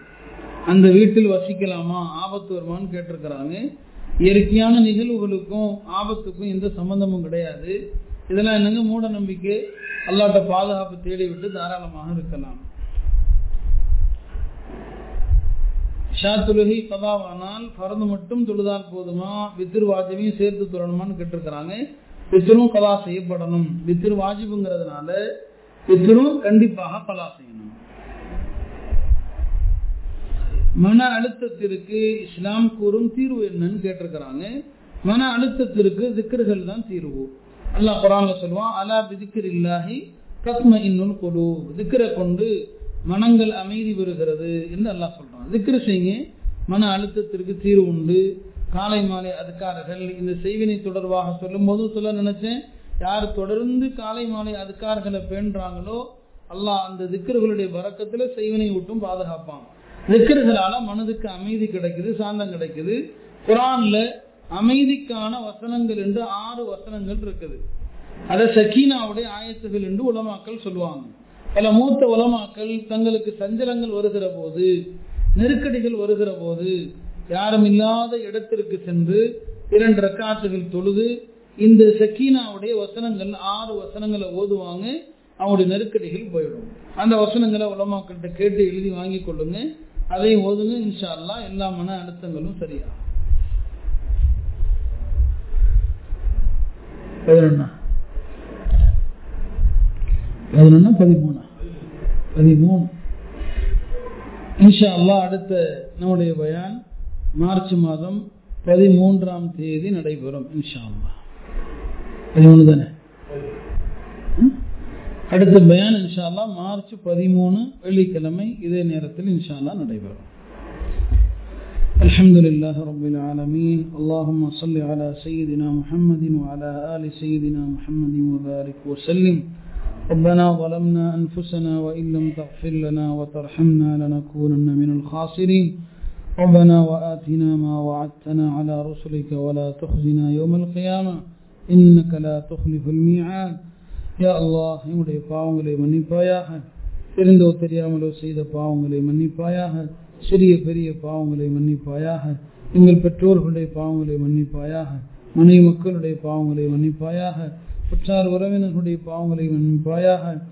அந்த வீட்டில் வசிக்கலாமா? ஆபத்து வருமானு கேட்டிருக்கிறாங்க. இயற்கையான நிகழ்வுகளுக்கும் ஆபத்துக்கும் எந்த சம்பந்தமும் கிடையாது. இதெல்லாம் என்னங்க? மூட நம்பிக்கை. அல்லாட்ட பாதுகாப்பு தேடிவிட்டு தாராளமாக இருக்கலாம். ஷா தொழுகை கதாவானால் பறந்து மட்டும் தொழுதால் போதுமா? வித்திரு வாஜிபையும் சேர்த்து தொழணுமான்னு கேட்டிருக்கிறாங்க. வித்திரும் கதா செய்யப்படணும். வித்திரு வாஜிபுங்கிறதுனால பித்ரு கண்டிப்பாக பலா செய்யணும். மன அழுத்தத்திற்கு இஸ்லாம் கூறும் தீர்வு என்னன்னு கேட்டிருக்கிறாங்க. மன அழுத்தத்திற்கு திக்கர்கள் தான் தீர்வு. அல்லாஹ் குரான்ல சொல்லுவான் அலா பிதிக்கர் இல்லாஹி கத்ம இன்னும் கொடு திக்கரை கொண்டு மனங்கள் அமைதி பெறுகிறது என்று அல்லாஹ் சொல்றான். திக்ரு செய்யுங்க. மன அழுத்தத்திற்கு தீர்வு உண்டு. காலை மாலை அதுக்காரர்கள் இந்த செய்வினை தொடர்பாக சொல்லும் போது சொல்ல நினைச்சேன். யார் தொடர்ந்து காலை மாலை அதுக்காரர்களை பேணுறாங்களோ அல்லாஹ் அந்த திக்கர்களுடைய வரக்கத்துல செய்வனை விட்டும் பாதுகாப்பான். திக்கர்களால மனதுக்கு அமைதி கிடைக்குது சாந்தம் கிடைக்குது. குரான்ல அமைதிக்கான வசனங்கள் என்று ஆறு வசனங்கள் இருக்குது. அத சக்கீனாவுடைய ஆயத்துகள் என்று உலமாக்கள் சொல்லுவாங்க. பல மூத்த உலமாக்கள் தங்களுக்கு சஞ்சலங்கள் வருகிற போது நெருக்கடிகள் வருகிற போது யாரும் இல்லாத இடத்திற்கு சென்று இரண்டு ரக்காத்துகள் தொழுது இந்த சக்கீனாவுடைய வசனங்கள் ஆறு வசனங்களை ஓதுவாங்க அவங்களுடைய நெருக்கடிகள் போயிடும். அந்த வசனங்களை உலமாக்கிட்ட கேட்டு எழுதி வாங்கி கொள்ளுங்க. அதையும் ஓதுங்க இன்ஷா அல்லா எல்லா மன அழுத்தங்களும் சரியாகும். பதினொன்னா? பதினொன்னா? பதிமூணா பதிமூணு இன்ஷா அல்லா அடுத்த நம்முடைய பயான் மார்ச் மாதம் பதிமூன்றாம் தேதி நடைபெறும் இன்ஷா அல்லா பதிமூணு தானே அடுத்த பயான் இன்ஷா அல்லா மார்ச் பதிமூணு வெள்ளிக்கிழமை இதே நேரத்தில் இன்ஷா அல்லா நடைபெறும் الحمد لله رب العالمين اللهم صل على سيدنا محمد وعلى آل سيدنا محمد وبارك وسلم ربنا ظلمنا أنفسنا وإن لم تغفر لنا وترحمنا لنكونن من الخاسرين ربنا وآتنا ما وعدتنا على رسلك ولا تخزنا يوم القيامة இன்னக்க லா துஹ்லிஃபுல் மீஆத் யா அல்லாஹ் எங்களுடைய பாவங்களை மன்னிப்பாயாக. தெரிந்தோ தெரியாமலோ செய்த பாவங்களை மன்னிப்பாயாக. சிறிய பெரிய பாவங்களை மன்னிப்பாயாக. எங்கள் பெற்றோர்களுடைய பாவங்களை மன்னிப்பாயாக. மனைவி மக்களுடைய பாவங்களை மன்னிப்பாயாக. உற்றார் உறவினர்களுடைய பாவங்களை மன்னிப்பாயாக.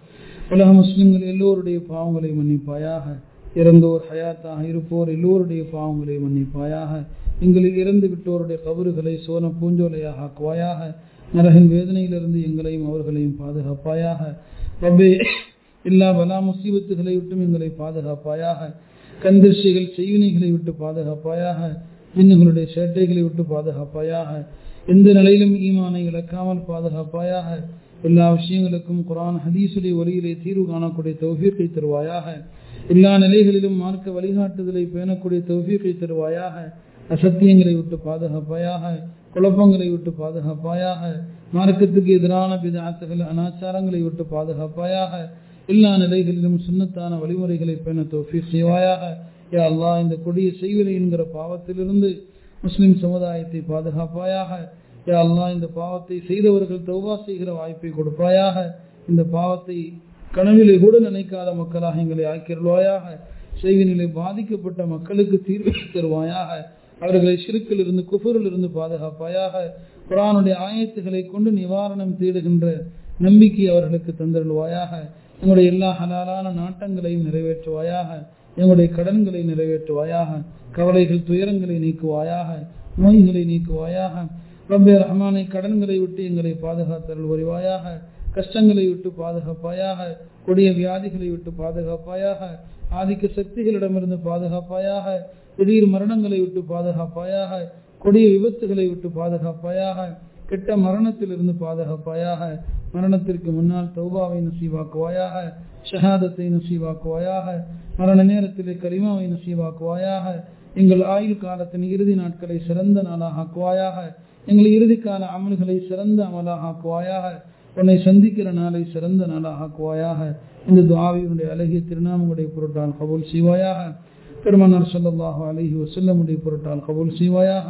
உலக முஸ்லிம்கள் எல்லோருடைய பாவங்களை மன்னிப்பாயாக. இறந்தோர் ஹயாத்தாக இருப்போர் எல்லோருடைய பாவங்களை மன்னிப்பாயாக. எங்களில் இறந்து விட்டோருடைய கபறுகளை சோன பூஞ்சோலையாக ஆக்குவாயாக நரகின் வேதனையிலிருந்து எங்களையும் அவர்களையும் பாதுகாப்பாயாக. ரப்பே எல்லா பலா முசீபத்துகளை விட்டும் எங்களை பாதுகாப்பாயாக. கந்திர்ச்சிகள் செய்வினைகளை விட்டு பாதுகாப்பாயாக. ஜின்னுகளுடைய சேட்டைகளை விட்டு பாதுகாப்பாயாக. எந்த நிலையிலும் ஈமானை இழக்காமல் பாதுகாப்பாயாக. எல்லா விஷயங்களுக்கும் குரான் ஹதீசுடைய ஒளியிலே தீர்வு காணக்கூடிய தௌஃபீக்கை தருவாயாக. எல்லா நிலைகளிலும் மார்க்க வழிகாட்டுதலை பேணக்கூடிய தௌஃபீக்கை தருவாயாக. அசத்தியங்களை விட்டு பாதுகாப்பாயாக குழப்பங்களை விட்டு பாதுகாப்பாயாக மார்க்கத்துக்கு எதிரான பிதாத்துகள் அனாச்சாரங்களை விட்டு பாதுகாப்பாயாக எல்லா நிலைகளிலும் சுண்ணத்தான வழிமுறைகளை பேண தோஃபி செய்வாயாக. யா அல்லா இந்த கொடிய செய்வினை என்கிற பாவத்திலிருந்து முஸ்லிம் சமுதாயத்தை பாதுகாப்பாயாக. யா அல்லா இந்த பாவத்தை செய்தவர்கள் தௌவா செய்கிற வாய்ப்பை கொடுப்பாயாக. இந்த பாவத்தை கனவிலே கூட நினைக்காத மக்களாக எங்களை ஆக்கிருவாயாக செய்வினிலே பாதிக்கப்பட்ட மக்களுக்கு தீர்வு தருவாயாக. அவர்களை சிறுக்கில் இருந்து குஃபரில் இருந்து பாதுகாப்பாயாக குரானுடைய ஆயத்துகளை கொண்டு நிவாரணம் தேடுகின்ற நம்பிக்கை அவர்களுக்கு தந்திருவாயாக எங்களுடைய எல்லா ஹலாலான நாட்டங்களையும் நிறைவேற்றுவாயாக. எங்களுடைய கடன்களை நிறைவேற்றுவாயாக. கவலைகள் துயரங்களை நீக்குவாயாக. நோய்களை நீக்குவாயாக. ரப்பே ரஹ்மானை கடன்களை விட்டு எங்களை பாதுகாத்தல் வருவாயாக கஷ்டங்களை விட்டு பாதுகாப்பாயாக. கொடிய வியாதிகளை விட்டு பாதுகாப்பாயாக. ஆதிக்க சக்திகளிடமிருந்து பாதுகாப்பாயாக. திடீர் மரணங்களை விட்டு பாதுகாப்பாயாக கொடிய விபத்துகளை விட்டு பாதுகாப்பாயாக கெட்ட மரணத்திலிருந்து பாதுகாப்பாயாக மரணத்திற்கு முன்னால் தௌபாவை நசீவாக்குவாயாக ஷஹாதத்தை நசீவாக்குவாயாக மரண நேரத்திலே கரிமாவை நசீவாக்குவாயாக எங்கள் ஆயுள் காலத்தின் இறுதி நாட்களை சிறந்த நாளாக ஆக்குவாயாக எங்கள் இறுதிக்கால அமல்களை சிறந்த அமலாக ஆக்குவாயாக உன்னை சந்திக்கிற நாளை சிறந்த நாளாக ஆக்குவாயாக இந்த துவாவியுடைய அழகிய திருநாமங்களுடைய பொருட்டால் கபூல் செய்வாயாக. பெருமனார் சொல்லல்லாஹு அலஹி வசல்லமுடைய பொருட்டால் கபூல் செய்வாயாக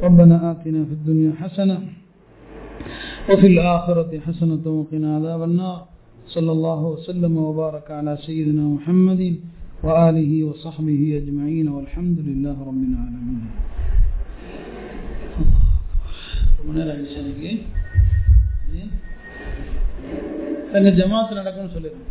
ربنا آتنا في الدنيا حسنة وفي الآخرة حسنة وقنا عذاب النار صلى الله وسلم وبارك على سيدنا محمد وآله وصحبه أجمعين والحمد لله رب العالمين எங்க ஜமாத்து நடக்கும்னு சொல்லிடுறேன்